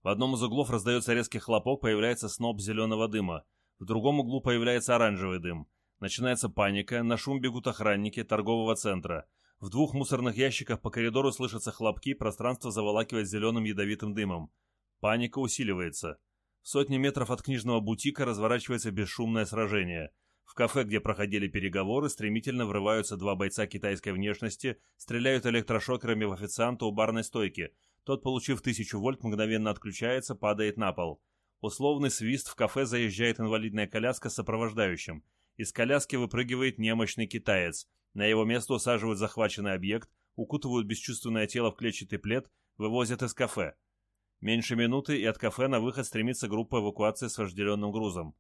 В одном из углов раздается резкий хлопок, появляется сноп зеленого дыма. В другом углу появляется оранжевый дым. Начинается паника, на шум бегут охранники торгового центра. В двух мусорных ящиках по коридору слышатся хлопки, пространство заволакивает зеленым ядовитым дымом. Паника усиливается. В сотни метров от книжного бутика разворачивается бесшумное сражение. В кафе, где проходили переговоры, стремительно врываются два бойца китайской внешности, стреляют электрошокерами в официанта у барной стойки. Тот, получив тысячу вольт, мгновенно отключается, падает на пол. Условный свист в кафе заезжает инвалидная коляска с сопровождающим. Из коляски выпрыгивает немощный китаец. На его место усаживают захваченный объект, укутывают бесчувственное тело в клетчатый плед, вывозят из кафе. Меньше минуты, и от кафе на выход стремится группа эвакуации с вожделенным грузом.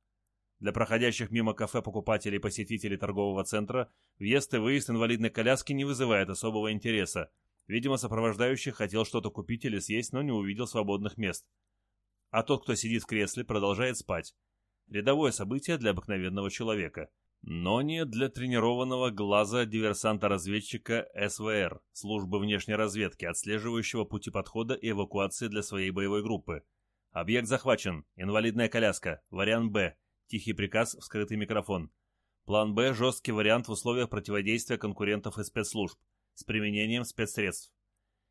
Для проходящих мимо кафе покупателей и посетителей торгового центра въезд и выезд инвалидной коляски не вызывает особого интереса. Видимо, сопровождающий хотел что-то купить или съесть, но не увидел свободных мест. А тот, кто сидит в кресле, продолжает спать. Рядовое событие для обыкновенного человека. Но не для тренированного глаза диверсанта-разведчика СВР, службы внешней разведки, отслеживающего пути подхода и эвакуации для своей боевой группы. Объект захвачен. Инвалидная коляска. Вариант Б. Тихий приказ, вскрытый микрофон. План «Б» – жесткий вариант в условиях противодействия конкурентов и спецслужб с применением спецсредств.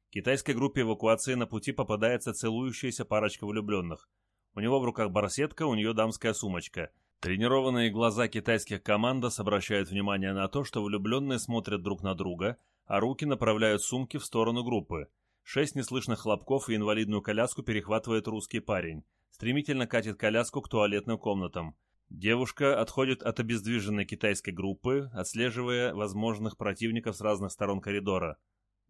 Китайской группе эвакуации на пути попадается целующаяся парочка влюбленных. У него в руках барсетка, у нее дамская сумочка. Тренированные глаза китайских командос обращают внимание на то, что влюбленные смотрят друг на друга, а руки направляют сумки в сторону группы. Шесть неслышных хлопков и инвалидную коляску перехватывает русский парень. Стремительно катит коляску к туалетным комнатам. Девушка отходит от обездвиженной китайской группы, отслеживая возможных противников с разных сторон коридора.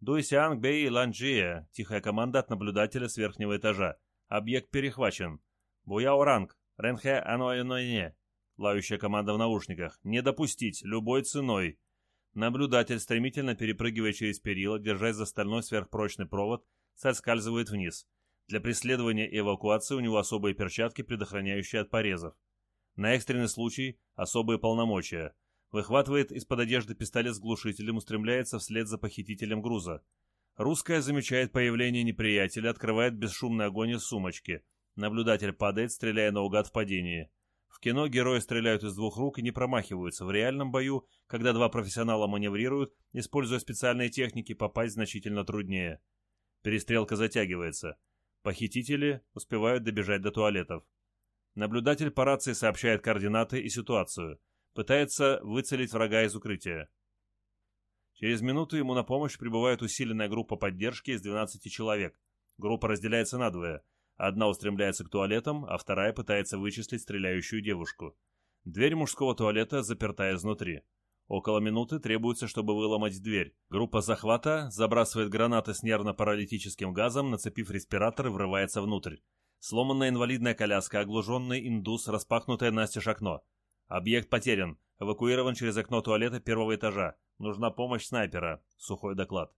«Дуйсянг, Бэй, Ланджия!» — тихая команда от наблюдателя с верхнего этажа. «Объект перехвачен. Буяоранг, Ренхе Аноэноне!» Лающая команда в наушниках. «Не допустить! Любой ценой!» Наблюдатель, стремительно перепрыгивая через перила, держась за стальной сверхпрочный провод, соскальзывает вниз. Для преследования и эвакуации у него особые перчатки, предохраняющие от порезов. На экстренный случай особые полномочия. Выхватывает из-под одежды пистолет с глушителем, устремляется вслед за похитителем груза. Русская замечает появление неприятеля, открывает бесшумный огонь из сумочки. Наблюдатель падает, стреляя наугад в падении. В кино герои стреляют из двух рук и не промахиваются. В реальном бою, когда два профессионала маневрируют, используя специальные техники, попасть значительно труднее. Перестрелка затягивается. Похитители успевают добежать до туалетов. Наблюдатель по рации сообщает координаты и ситуацию. Пытается выцелить врага из укрытия. Через минуту ему на помощь прибывает усиленная группа поддержки из 12 человек. Группа разделяется надвое. Одна устремляется к туалетам, а вторая пытается вычислить стреляющую девушку. Дверь мужского туалета заперта изнутри. Около минуты требуется, чтобы выломать дверь. Группа захвата забрасывает гранаты с нервно-паралитическим газом, нацепив респиратор врывается внутрь. Сломанная инвалидная коляска, оглушенный индус, распахнутое настежь окно. Объект потерян. Эвакуирован через окно туалета первого этажа. Нужна помощь снайпера. Сухой доклад.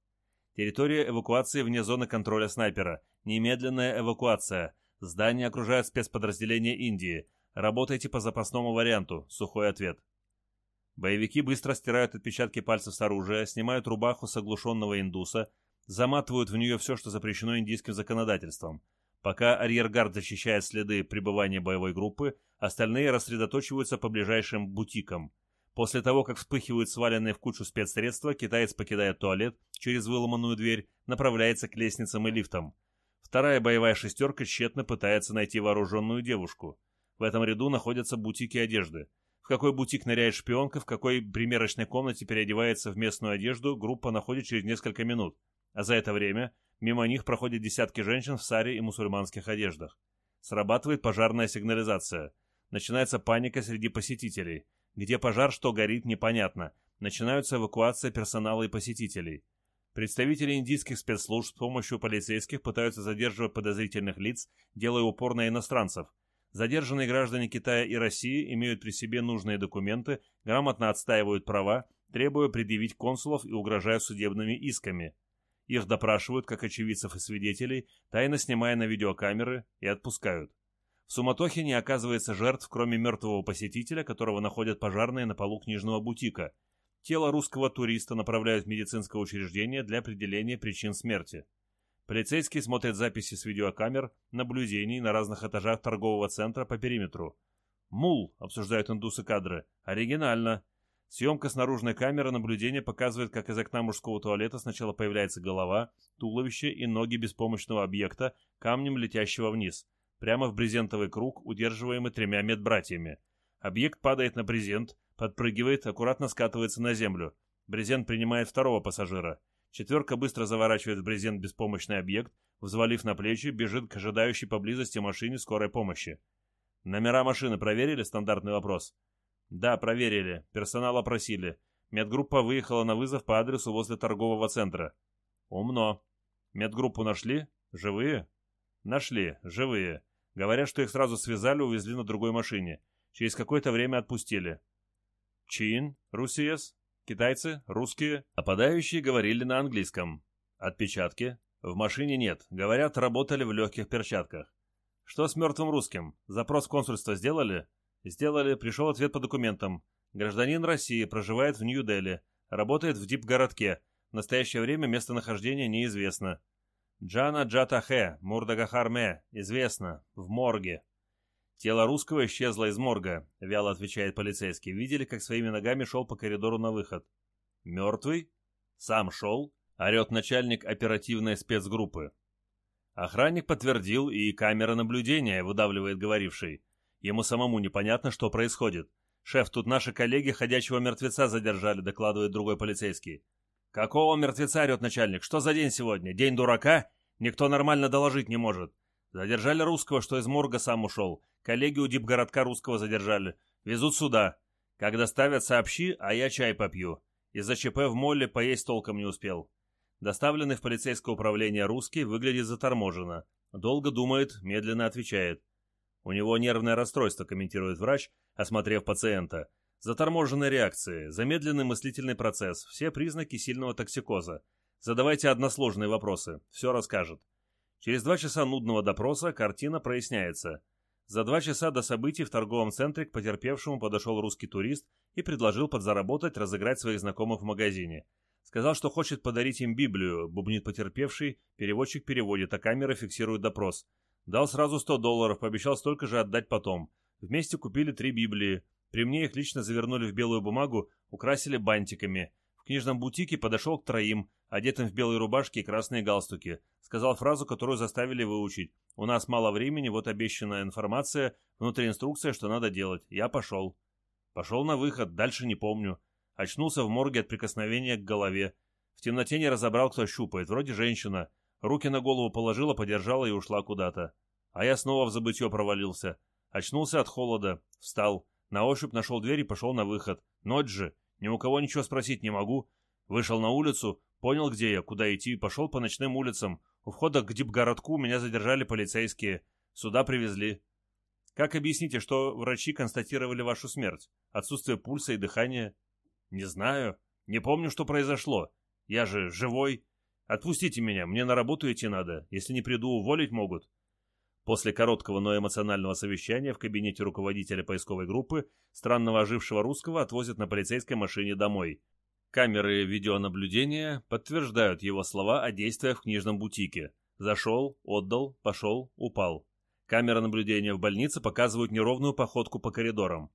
Территория эвакуации вне зоны контроля снайпера. Немедленная эвакуация. Здание окружает спецподразделение Индии. Работайте по запасному варианту. Сухой ответ. Боевики быстро стирают отпечатки пальцев с оружия, снимают рубаху с оглушенного индуса, заматывают в нее все, что запрещено индийским законодательством. Пока арьергард защищает следы пребывания боевой группы, остальные рассредоточиваются по ближайшим бутикам. После того, как вспыхивают сваленные в кучу спецсредства, китаец покидает туалет через выломанную дверь, направляется к лестницам и лифтам. Вторая боевая шестерка тщетно пытается найти вооруженную девушку. В этом ряду находятся бутики одежды. В какой бутик ныряет шпионка, в какой примерочной комнате переодевается в местную одежду, группа находит через несколько минут. А за это время Мимо них проходят десятки женщин в саре и мусульманских одеждах. Срабатывает пожарная сигнализация. Начинается паника среди посетителей. Где пожар, что горит, непонятно. Начинаются эвакуация персонала и посетителей. Представители индийских спецслужб с помощью полицейских пытаются задерживать подозрительных лиц, делая упор на иностранцев. Задержанные граждане Китая и России имеют при себе нужные документы, грамотно отстаивают права, требуя предъявить консулов и угрожая судебными исками. Их допрашивают как очевидцев и свидетелей, тайно снимая на видеокамеры, и отпускают. В суматохе не оказывается жертв, кроме мертвого посетителя, которого находят пожарные на полу книжного бутика. Тело русского туриста направляют в медицинское учреждение для определения причин смерти. Полицейские смотрят записи с видеокамер наблюдений на разных этажах торгового центра по периметру. «Мул», — обсуждают индусы кадры, — «оригинально». Съемка с наружной камеры наблюдения показывает, как из окна мужского туалета сначала появляется голова, туловище и ноги беспомощного объекта, камнем летящего вниз, прямо в брезентовый круг, удерживаемый тремя медбратьями. Объект падает на брезент, подпрыгивает, аккуратно скатывается на землю. Брезент принимает второго пассажира. Четверка быстро заворачивает в брезент беспомощный объект, взвалив на плечи, бежит к ожидающей поблизости машине скорой помощи. Номера машины проверили? Стандартный вопрос. Да, проверили. Персонал опросили. Медгруппа выехала на вызов по адресу возле торгового центра. Умно. Медгруппу нашли? Живые? Нашли. Живые. Говорят, что их сразу связали, увезли на другой машине. Через какое-то время отпустили. Чин? Русиес? Китайцы? Русские? Опадающие говорили на английском. Отпечатки? В машине нет. Говорят, работали в легких перчатках. Что с мертвым русским? Запрос консульства сделали? Сделали, пришел ответ по документам. Гражданин России, проживает в Нью-Дели, работает в Дип-городке. В настоящее время местонахождение неизвестно. Джана Джатахе, Мурдагахарме, известно, в морге. Тело русского исчезло из морга, вяло отвечает полицейский. Видели, как своими ногами шел по коридору на выход. Мертвый? Сам шел? Орет начальник оперативной спецгруппы. Охранник подтвердил, и камера наблюдения, выдавливает говоривший. Ему самому непонятно, что происходит. «Шеф, тут наши коллеги ходячего мертвеца задержали», — докладывает другой полицейский. «Какого мертвеца?» — орет начальник. «Что за день сегодня? День дурака? Никто нормально доложить не может». Задержали русского, что из морга сам ушел. Коллеги у дипгородка русского задержали. Везут сюда. Когда ставят, сообщи, а я чай попью. Из-за ЧП в молле поесть толком не успел. Доставленный в полицейское управление русский выглядит заторможенно. Долго думает, медленно отвечает. У него нервное расстройство, комментирует врач, осмотрев пациента. Заторможенные реакции, замедленный мыслительный процесс, все признаки сильного токсикоза. Задавайте односложные вопросы, все расскажет. Через два часа нудного допроса картина проясняется. За два часа до событий в торговом центре к потерпевшему подошел русский турист и предложил подзаработать, разыграть своих знакомых в магазине. Сказал, что хочет подарить им Библию, бубнит потерпевший, переводчик переводит, а камера фиксирует допрос. Дал сразу 100 долларов, пообещал столько же отдать потом. Вместе купили три Библии. При мне их лично завернули в белую бумагу, украсили бантиками. В книжном бутике подошел к троим, одетым в белые рубашки и красные галстуки. Сказал фразу, которую заставили выучить. «У нас мало времени, вот обещанная информация, внутри инструкция, что надо делать. Я пошел». Пошел на выход, дальше не помню. Очнулся в морге от прикосновения к голове. В темноте не разобрал, кто щупает. Вроде женщина. Руки на голову положила, подержала и ушла куда-то. А я снова в забытье провалился. Очнулся от холода, встал, на ощупь нашел дверь и пошел на выход. Ночь же, ни у кого ничего спросить не могу. Вышел на улицу, понял, где я, куда идти, пошел по ночным улицам. У входа к дипгородку меня задержали полицейские. Сюда привезли. Как объясните, что врачи констатировали вашу смерть? Отсутствие пульса и дыхания? Не знаю. Не помню, что произошло. Я же живой. Отпустите меня, мне на работу идти надо. Если не приду, уволить могут». После короткого, но эмоционального совещания в кабинете руководителя поисковой группы странного ожившего русского отвозят на полицейской машине домой. Камеры видеонаблюдения подтверждают его слова о действиях в книжном бутике. Зашел, отдал, пошел, упал. Камеры наблюдения в больнице показывают неровную походку по коридорам.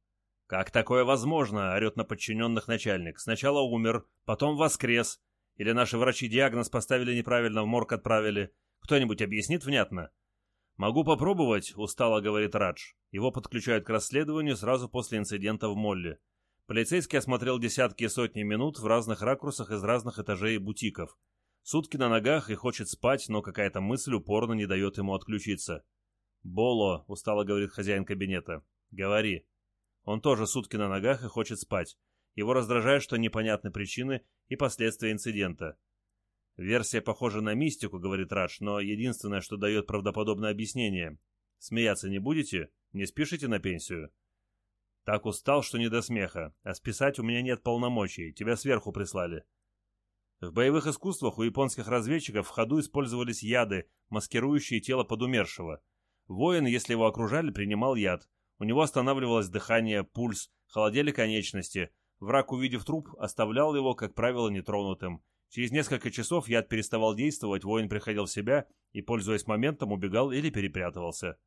«Как такое возможно?» – орет на подчиненных начальник. «Сначала умер, потом воскрес, или наши врачи диагноз поставили неправильно, в морг отправили? Кто-нибудь объяснит внятно? «Могу попробовать», — устало говорит Радж. Его подключают к расследованию сразу после инцидента в Молле. Полицейский осмотрел десятки и сотни минут в разных ракурсах из разных этажей бутиков. Сутки на ногах и хочет спать, но какая-то мысль упорно не дает ему отключиться. «Боло», — устало говорит хозяин кабинета. «Говори». Он тоже сутки на ногах и хочет спать. Его раздражает, что непонятны причины и последствия инцидента. Версия похожа на мистику, говорит Радж, но единственное, что дает правдоподобное объяснение. Смеяться не будете? Не спешите на пенсию? Так устал, что не до смеха. А списать у меня нет полномочий. Тебя сверху прислали. В боевых искусствах у японских разведчиков в ходу использовались яды, маскирующие тело подумершего. Воин, если его окружали, принимал яд. У него останавливалось дыхание, пульс, холодели конечности, Враг, увидев труп, оставлял его, как правило, нетронутым. Через несколько часов яд переставал действовать, воин приходил в себя и, пользуясь моментом, убегал или перепрятывался.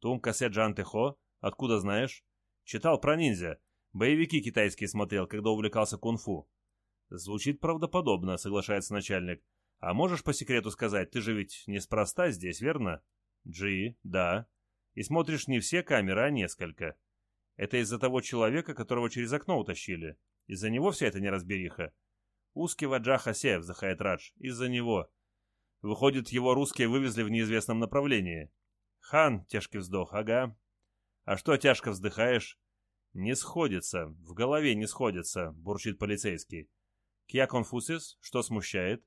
Тум кассет Джан Техо? Откуда знаешь? Читал про ниндзя. Боевики китайские смотрел, когда увлекался кунг-фу. Звучит правдоподобно, соглашается начальник. А можешь по секрету сказать, ты же ведь неспроста здесь, верно? Джи, да. И смотришь не все камеры, а несколько. Это из-за того человека, которого через окно утащили. Из-за него вся эта неразбериха. Узкий Ваджа Хасе, вздыхает Радж. Из-за него. Выходит, его русские вывезли в неизвестном направлении. Хан, тяжкий вздох, ага. А что тяжко вздыхаешь? Не сходится, в голове не сходится, бурчит полицейский. Кья конфусис, что смущает?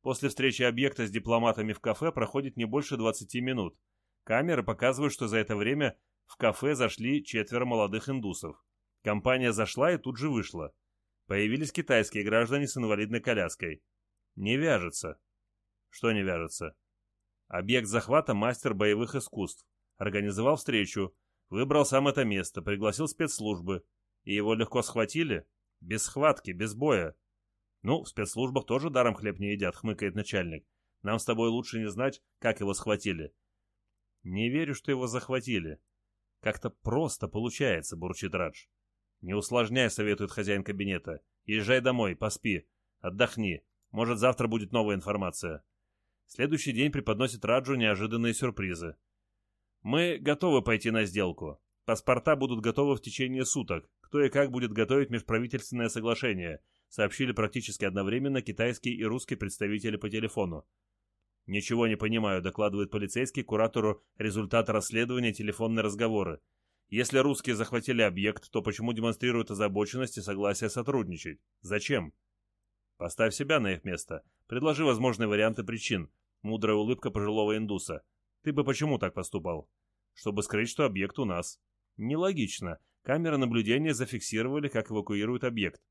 После встречи объекта с дипломатами в кафе проходит не больше 20 минут. Камеры показывают, что за это время в кафе зашли четверо молодых индусов. Компания зашла и тут же вышла. Появились китайские граждане с инвалидной коляской. Не вяжется. Что не вяжется? Объект захвата мастер боевых искусств. Организовал встречу, выбрал сам это место, пригласил спецслужбы. И его легко схватили? Без схватки, без боя. Ну, в спецслужбах тоже даром хлеб не едят, хмыкает начальник. Нам с тобой лучше не знать, как его схватили. Не верю, что его захватили. Как-то просто получается, бурчит Радж. Не усложняй, советует хозяин кабинета. Езжай домой, поспи, отдохни. Может, завтра будет новая информация. Следующий день преподносит Раджу неожиданные сюрпризы. Мы готовы пойти на сделку. Паспорта будут готовы в течение суток. Кто и как будет готовить межправительственное соглашение, сообщили практически одновременно китайские и русские представители по телефону. «Ничего не понимаю», — докладывает полицейский куратору результат расследования телефонные разговоры. «Если русские захватили объект, то почему демонстрируют озабоченность и согласие сотрудничать? Зачем?» Поставь себя на их место. Предложи возможные варианты причин. Мудрая улыбка пожилого индуса. Ты бы почему так поступал? Чтобы скрыть, что объект у нас. Нелогично. Камеры наблюдения зафиксировали, как эвакуируют объект.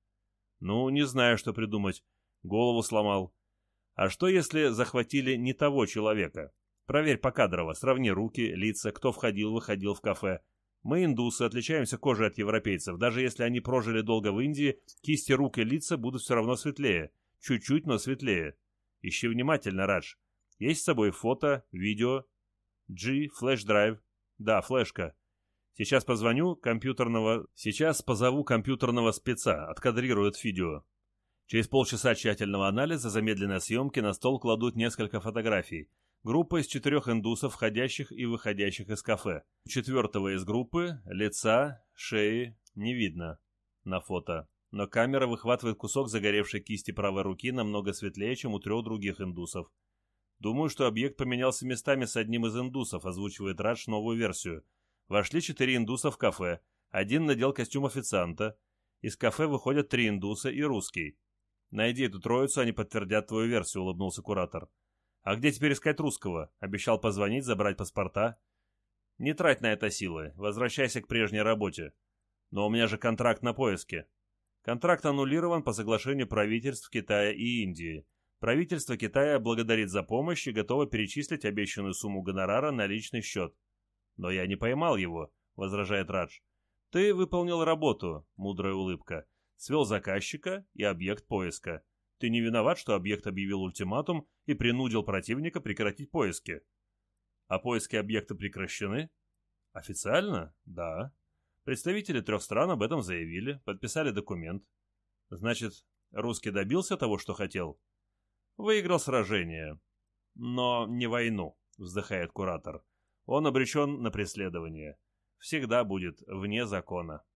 Ну, не знаю, что придумать. Голову сломал. А что, если захватили не того человека? Проверь покадрово, сравни руки, лица, кто входил, выходил в кафе. Мы, индусы, отличаемся кожей от европейцев. Даже если они прожили долго в Индии, кисти рук и лица будут все равно светлее. Чуть-чуть, но светлее. Ищи внимательно, Радж. Есть с собой фото, видео. G, флеш-драйв. Да, флешка. Сейчас позвоню компьютерного... Сейчас позову компьютерного спеца, откадрирует видео. Через полчаса тщательного анализа замедленной съемки на стол кладут несколько фотографий. Группа из четырех индусов, входящих и выходящих из кафе. Четвертого из группы лица, шеи не видно на фото. Но камера выхватывает кусок загоревшей кисти правой руки намного светлее, чем у трех других индусов. Думаю, что объект поменялся местами с одним из индусов, озвучивает Радж новую версию. Вошли четыре индуса в кафе. Один надел костюм официанта. Из кафе выходят три индуса и русский. Найди эту троицу, они подтвердят твою версию, улыбнулся куратор. А где теперь искать русского? Обещал позвонить, забрать паспорта. Не трать на это силы, возвращайся к прежней работе. Но у меня же контракт на поиске. Контракт аннулирован по соглашению правительств Китая и Индии. Правительство Китая благодарит за помощь и готово перечислить обещанную сумму гонорара на личный счет. Но я не поймал его, возражает Радж. Ты выполнил работу, мудрая улыбка. Свел заказчика и объект поиска. Ты не виноват, что объект объявил ультиматум и принудил противника прекратить поиски. А поиски объекта прекращены? Официально? Да. Представители трех стран об этом заявили, подписали документ. Значит, русский добился того, что хотел? Выиграл сражение. Но не войну, вздыхает куратор. Он обречен на преследование. Всегда будет вне закона.